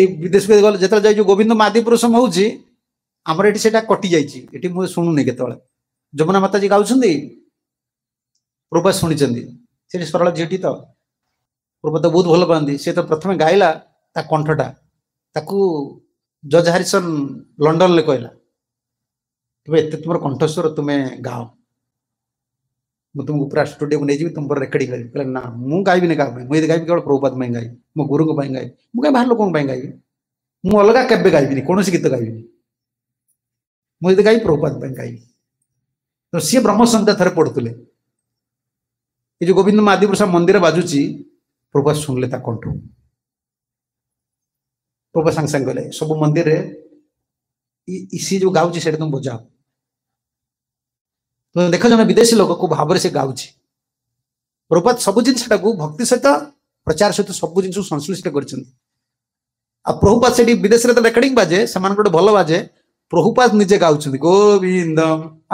ଏଇ ବିଦେଶକୁ ଗଲେ ଯେତେବେଳେ ଯାଇ ଯୋଉ ଗୋବିନ୍ଦ ମାଦିପୁରୁଷମ ହଉଛି ଆମର ଏଠି ସେଇଟା କଟି ଯାଇଛି ଏଠି ମୁଁ ଶୁଣୁନି କେତେବେଳେ ଯମୁନା ମାତାଜୀ ଗାଉଛନ୍ତି ପ୍ରଭା ଶୁଣିଛନ୍ତି ସେଠି ସରଳ ଝିଅଟି ତ ପ୍ରଭା ତ ବହୁତ ଭଲ ପାଆନ୍ତି ସେ ତ ପ୍ରଥମେ ଗାଇଲା ତା କଣ୍ଠଟା ତାକୁ ଜଜ ହାରିସନ ଲଣ୍ଡନରେ କହିଲା ତୁମେ ଏତେ ତୁମର କଣ୍ଠସ୍ୱର ତୁମେ ଗାଅ तुमको पूरा स्टूडियो को नहीं तुम पूरा रेकर्डिंग करी कह ना मुझे ना मुझे गायबी केवल प्रभुपात में गाय मो गुरु गाय मुझे बाहर लोक गाय अलग के कौन गीत गायबी मुझे गाय प्रभुपात गाय तो सी ब्रह्मसंध्या थे पढ़ुते ये जो गोविंद मादिपुरसा मंदिर बाजुची प्रभुपात शुणिले कंठ प्रभुपात सांगे सब मंदिर सी जो गाँव से बजाओ ତୁମେ ଦେଖ ଜଣେ ବିଦେଶୀ ଲୋକ ଲୋକକୁ ଭାବରେ ସେ ଗାଉଛି ପ୍ରପାତ ସବୁ ଜିନିଷଟାକୁ ଭକ୍ତି ସହିତ ପ୍ରଚାର ସହିତ ସବୁ ଜିନିଷକୁ ସଂଶ୍ଳିଷ୍ଟ କରିଛନ୍ତି ଆଉ ପ୍ରଭୁପାତ ସେଠି ବିଦେଶରେ ତ ରେକର୍ଡିଂ ବାଜେ ସେମାନଙ୍କୁ ଗୋଟେ ଭଲ ବାଜେ ପ୍ରଭୁପାତ ନିଜେ ଗାଉଛନ୍ତି ଗୋବିନ୍ଦ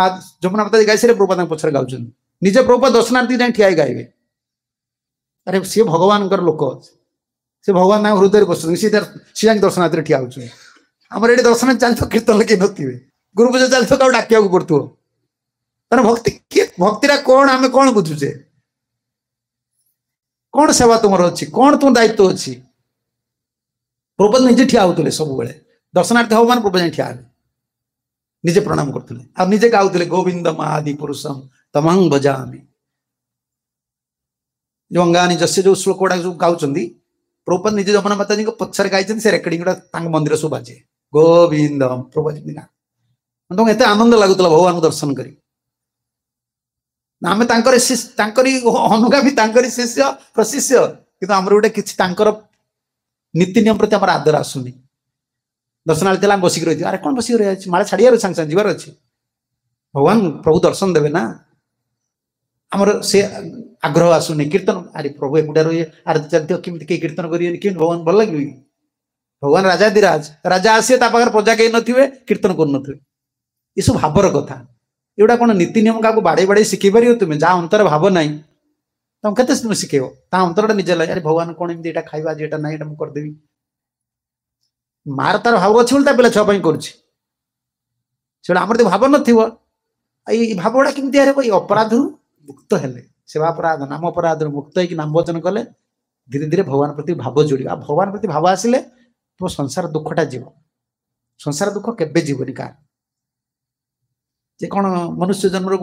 ଆ ଯମୁନା ମାତାଜୀ ଗାଇ ସାରିଲେ ପ୍ରଭୁପାତ ପଛରେ ଗାଉଛନ୍ତି ନିଜେ ପ୍ରଭୁପାତ ଦର୍ଶନାର୍ଥୀ ଯାଇ ଠିଆ ହେଇ ଗାଇବେ ଆରେ ସିଏ ଭଗବାନଙ୍କର ଲୋକ ସେ ଭଗବାନ ତାଙ୍କ ହୃଦୟରେ ବସୁଛନ୍ତି ସିଏ ସିଏ ଯାଇକି ଦର୍ଶନାର୍ଥୀରେ ଠିଆ ହଉଛନ୍ତି ଆମର ଏଠି ଦର୍ଶନ ଚାଲିଥିବ କୀର୍ତ୍ତନ କେହି ନଥିବେ ଗୁରୁପୂଜା ଚାଲିଥିବ କାହାକୁ ଡାକିବାକୁ ପଡୁଥିବ ତେଣୁ ଭକ୍ତି କିଏ ଭକ୍ତିଟା କ'ଣ ଆମେ କ'ଣ ବୁଝୁଛେ କ'ଣ ସେବା ତୁମର ଅଛି କ'ଣ ତୁମ ଦାୟିତ୍ୱ ଅଛି ପ୍ରବଚ ନିଜେ ଠିଆ ହଉଥିଲେ ସବୁବେଳେ ଦର୍ଶନାର୍ଥୀ ହବ ମାନେ ପ୍ରବଚନ ଠିଆ ହେବେ ନିଜେ ପ୍ରଣାମ କରୁଥିଲେ ଆଉ ନିଜେ ଗାଉଥିଲେ ଗୋବିନ୍ଦ ମହାଦି ପୁରୁଷମ ତମାଙ୍ଗ ବଜାମି ଯୋଉ ଅଙ୍ଗାନି ଯସ୍ୟ ଯୋଉ ଶ୍ଳୋକ ଗୁଡାକ ଯୋଉ ଗାଉଛନ୍ତି ପ୍ରପଦ ନିଜେ ଯମୁନା ମାତାଜୀଙ୍କ ପଛରେ ଗାଇଛନ୍ତି ସେ ରେକର୍ଡିଂ ଗୁଡା ତାଙ୍କ ମନ୍ଦିର ସବୁ ବାଜେ ଗୋବିନ୍ଦମ ପ୍ରଭୁ ଯେମିତି ଗାଁ ତମକୁ ଏତେ ଆନନ୍ଦ ଲାଗୁଥିଲା ଭଗବାନଙ୍କୁ ଦର୍ଶନ କରି ଆମେ ତାଙ୍କର ତାଙ୍କରି ଅନୁଗାମୀ ତାଙ୍କରି ଶିଷ୍ୟ ପ୍ରଶିଷ୍ୟ କିନ୍ତୁ ଆମର ଗୋଟେ କିଛି ତାଙ୍କର ନୀତି ନିୟମ ପ୍ରତି ଆମର ଆଦର ଆସୁନି ଦର୍ଶନାଳୀ ଥିଲା ଆମେ ବସିକି ରହିଯିବା ଆରେ କ'ଣ ବସିକି ରହିଯାଇଛି ମାଳ ଛାଡ଼ିବାର ସାଙ୍ଗେ ସାଙ୍ଗେ ଯିବାର ଅଛି ଭଗବାନ ପ୍ରଭୁ ଦର୍ଶନ ଦେବେ ନା ଆମର ସେ ଆଗ୍ରହ ଆସୁନି କୀର୍ତ୍ତନ ଆରେ ପ୍ରଭୁ ଏକୁଟା ରହିବେ ଆରେ ଚାଲିଥିବ କେମିତି କେହି କୀର୍ତ୍ତନ କରିବେନି କେମିତି ଭଗବାନ ଭଲ ଲାଗିବ କି ଭଗବାନ ରାଜାଧିରାଜ ରାଜା ଆସିବେ ତା ପାଖରେ ପ୍ରଜା କେହି ନଥିବେ କୀର୍ତ୍ତନ କରୁନଥିବେ ଏସବୁ ଭାବର କଥା ଏଗୁଡ଼ା କ'ଣ ନୀତି ନିୟମ କାହାକୁ ବାଡ଼େଇ ବାଡ଼େଇ ଶିଖେଇ ପାରିବ ତୁମେ ଯାହା ଅନ୍ତର ଭାବ ନାହିଁ ତମେ କେତେ ତୁମେ ଶିଖେଇବ ତା ଅନ୍ତରଟା ନିଜେ ଲାଗେ ଆରେ ଭଗବାନ କ'ଣ ଏମିତି ଏଇଟା ଖାଇବା ଆଜି ଏଇଟା ନାହିଁ ଏଇଟା ମୁଁ କରିଦେବି ମାର ତାର ଭାବ ଅଛି ବୋଲି ତା ପିଲା ଛୁଆ ପାଇଁ କରୁଛି ସେଗୁଡ଼ା ଆମର ଯଦି ଭାବ ନଥିବ ଏଇ ଭାବ ଗୁଡ଼ା କେମିତି ହେବ ଏଇ ଅପରାଧରୁ ମୁକ୍ତ ହେଲେ ସେବା ଅପରାଧ ନାମ ଅପରାଧରୁ ମୁକ୍ତ ହେଇକି ନାମ କଲେ ଧୀରେ ଧୀରେ ଭଗବାନ ପ୍ରତି ଭାବ ଯୋଡ଼ିବ ଆଉ ଭଗବାନ ପ୍ରତି ଭାବ ଆସିଲେ ତୁମ ସଂସାର ଦୁଃଖଟା ଯିବ ସଂସାର ଦୁଃଖ କେବେ ଯିବନି କାହାର ଯେ କ'ଣ ମନୁଷ୍ୟ ଜନ୍ମର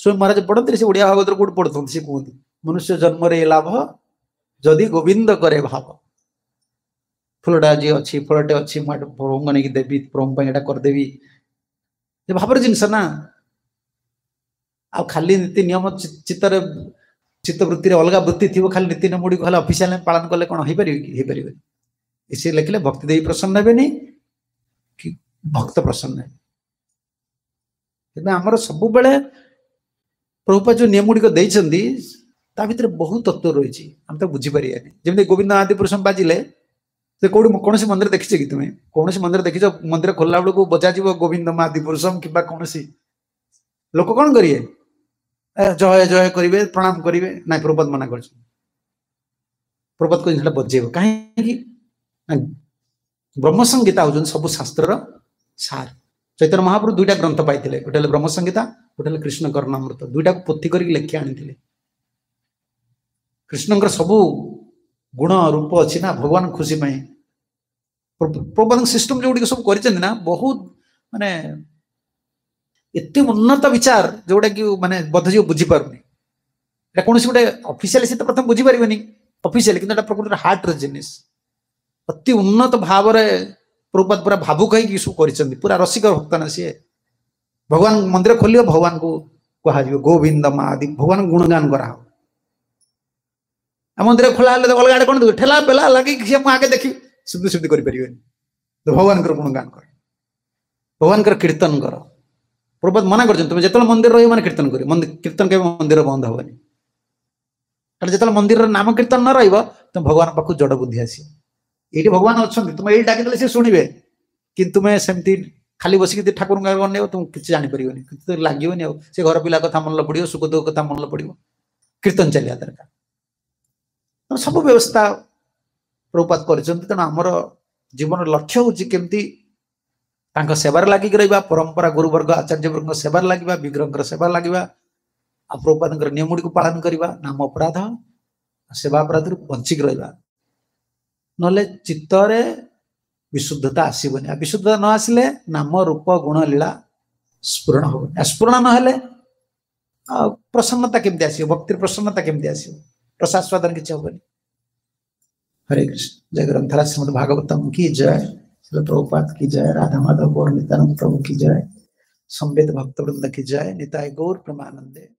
ସ୍ୱୟଂ ମହାରାଜ ପଢ଼ନ୍ତି ସେ ଓଡ଼ିଆ ଭାଗବତରେ କେଉଁଠି ପଢ଼ୁଛନ୍ତି ସେ କୁହନ୍ତି ମନୁଷ୍ୟ ଜନ୍ମରେ ଏ ଲାଭ ଯଦି ଗୋବିନ୍ଦ କରେ ଭାବ ଫୁଲଟା ଆଜି ଅଛି ଫୁଲଟେ ଅଛି ମୁଁ ଏଇଟା ପ୍ରଭୁଙ୍କୁ ନେଇକି ଦେବି ପ୍ରଭୁ ପାଇଁ ଏଇଟା କରିଦେବି ଯେ ଭାବର ଜିନିଷ ନା ଆଉ ଖାଲି ନୀତି ନିୟମ ଚିତ୍ତରେ ଚିତ୍ତବୃତ୍ତିରେ ଅଲଗା ବୃତ୍ତି ଥିବ ଖାଲି ନୀତି ନିୟମ ଗୁଡ଼ିକୁ ହେଲା ଅଫିସିଆଲ ପାଳନ କଲେ କ'ଣ ହେଇପାରିବ କି ହେଇପାରିବନି ସିଏ ଲେଖିଲେ ଭକ୍ତି ଦେବୀ ପ୍ରସନ୍ନ ହେବେନି କି ଭକ୍ତ ପ୍ରସନ୍ନ ହେବେ ସେଥିପାଇଁ ଆମର ସବୁବେଳେ ପ୍ରଭୁପା ଯୋଉ ନିୟମ ଗୁଡ଼ିକ ଦେଇଛନ୍ତି ତା ଭିତରେ ବହୁ ତତ୍ଵ ରହିଛି ଆମେ ତାକୁ ବୁଝିପାରିବାନି ଯେମିତି ଗୋବିନ୍ଦ ଆଦି ପୁରୁଷ ବାଜିଲେ ସେ କୋଉଠି କୌଣସି ମନ୍ଦିର ଦେଖିଛ କି ତୁମେ କୌଣସି ମନ୍ଦିର ଦେଖିଛ ମନ୍ଦିର ଖୋଲା ବେଳକୁ ବଜାଯିବ ଗୋବିନ୍ଦ ମାଦି ପୁରୁଷମ କିମ୍ବା କୌଣସି ଲୋକ କ'ଣ କରିବେ ଜୟ ଜୟ କରିବେ ପ୍ରଣାମ କରିବେ ନାଇଁ ପ୍ରପାତ ମନା କରିଛନ୍ତି ପ୍ରପାତ କହୁଛନ୍ତି ସେଟା ବଜେଇବ କାହିଁକି ବ୍ରହ୍ମସଂଗୀତା ହଉଛନ୍ତି ସବୁ ଶାସ୍ତ୍ରର ସାର चैतन्य महाप्रभु दुईटा ग्रंथ पाई गोटे ब्रह्म संहिता गोटे कृष्ण कर्णामृत दुईटा पोथी कर लिखी आनी कृष्ण सब गुण रूप अच्छी ना भगवान खुशीपाई प्रबंध सिस्टम जो गुड़ी सब कर बहुत मानने एत उन्नत विचार जो कि मानने बुझी पार नहीं कौन सी गोटे अफिसीयल सी तो प्रथम बुझीपरि अफिसीयल कि प्रकृत हार्ट्र जिन अति उन्नत भाव প্রভুপাত পুরা ভাবুক হয়েকি সব করেছেন পুরা রসিক ভক্ত না সি ভগবান মন্দির খোলিব ভগবান কুহযোগ গোবিন্দ মা আদি ভগবান গুণগান করা হোক মন্দির খোলা হলে অলগা আড়ে কোণ দেবে ঠেলা পেলা লাগি সে আগে দেখি শুদ্ধ শুদ্ধ করিপারে তো ভগবানকর গুণগান কর ভগবানকর কীর্তন কর প্রভুপাত মনা করছেন তুমি যেতবে মন্দির রহিব মানে কীর্তন করি কীর্তন কেবে মন্দির বন্ধ হবনি কারণ যেতবে মন্দিরের নাম কীর্তন ন রহব তুমি ভগবান পাখু জড় বুদ্ধি আসিব ये भगवान अच्छा तुम ये डाक दे शुणे कि तुम्हें सेमती खाली बस कि ठाकुर तुम किसी जापरवन लगे से घर पिला कथ मन पड़ो सुख दुख कथ मन पड़ो कीर्तन चलिया दरकार सब व्यवस्था प्रभुपात करमर जीवन लक्ष्य हूँ केमती सेवार लग रहा परंपरा गुरुवर्ग आचार्य वर्ग सेवार लगे विग्रह सेवा लगे आ प्रपात नियम गुड़ी पालन करवा नाम अपराध सेवा अपराध रु वंचित रहा ना चित्तर विशुद्धता आसबनी विशुद्धता न आसिले नाम रूप गुण लीला स्फूरण हम स्फूरण ना प्रसन्नता केमती आसो भक्ति प्रसन्नता केमती आस प्रसाद स्वादन किसी हमें हरे कृष्ण जय ग्रंथरा श्रीमद भागवतम की जय श्री प्रभुपात की जय राधा माधव गौर नितानंद प्रभु की जय संवेद भक्त वृंद की जय निताय गौर प्रमानंदे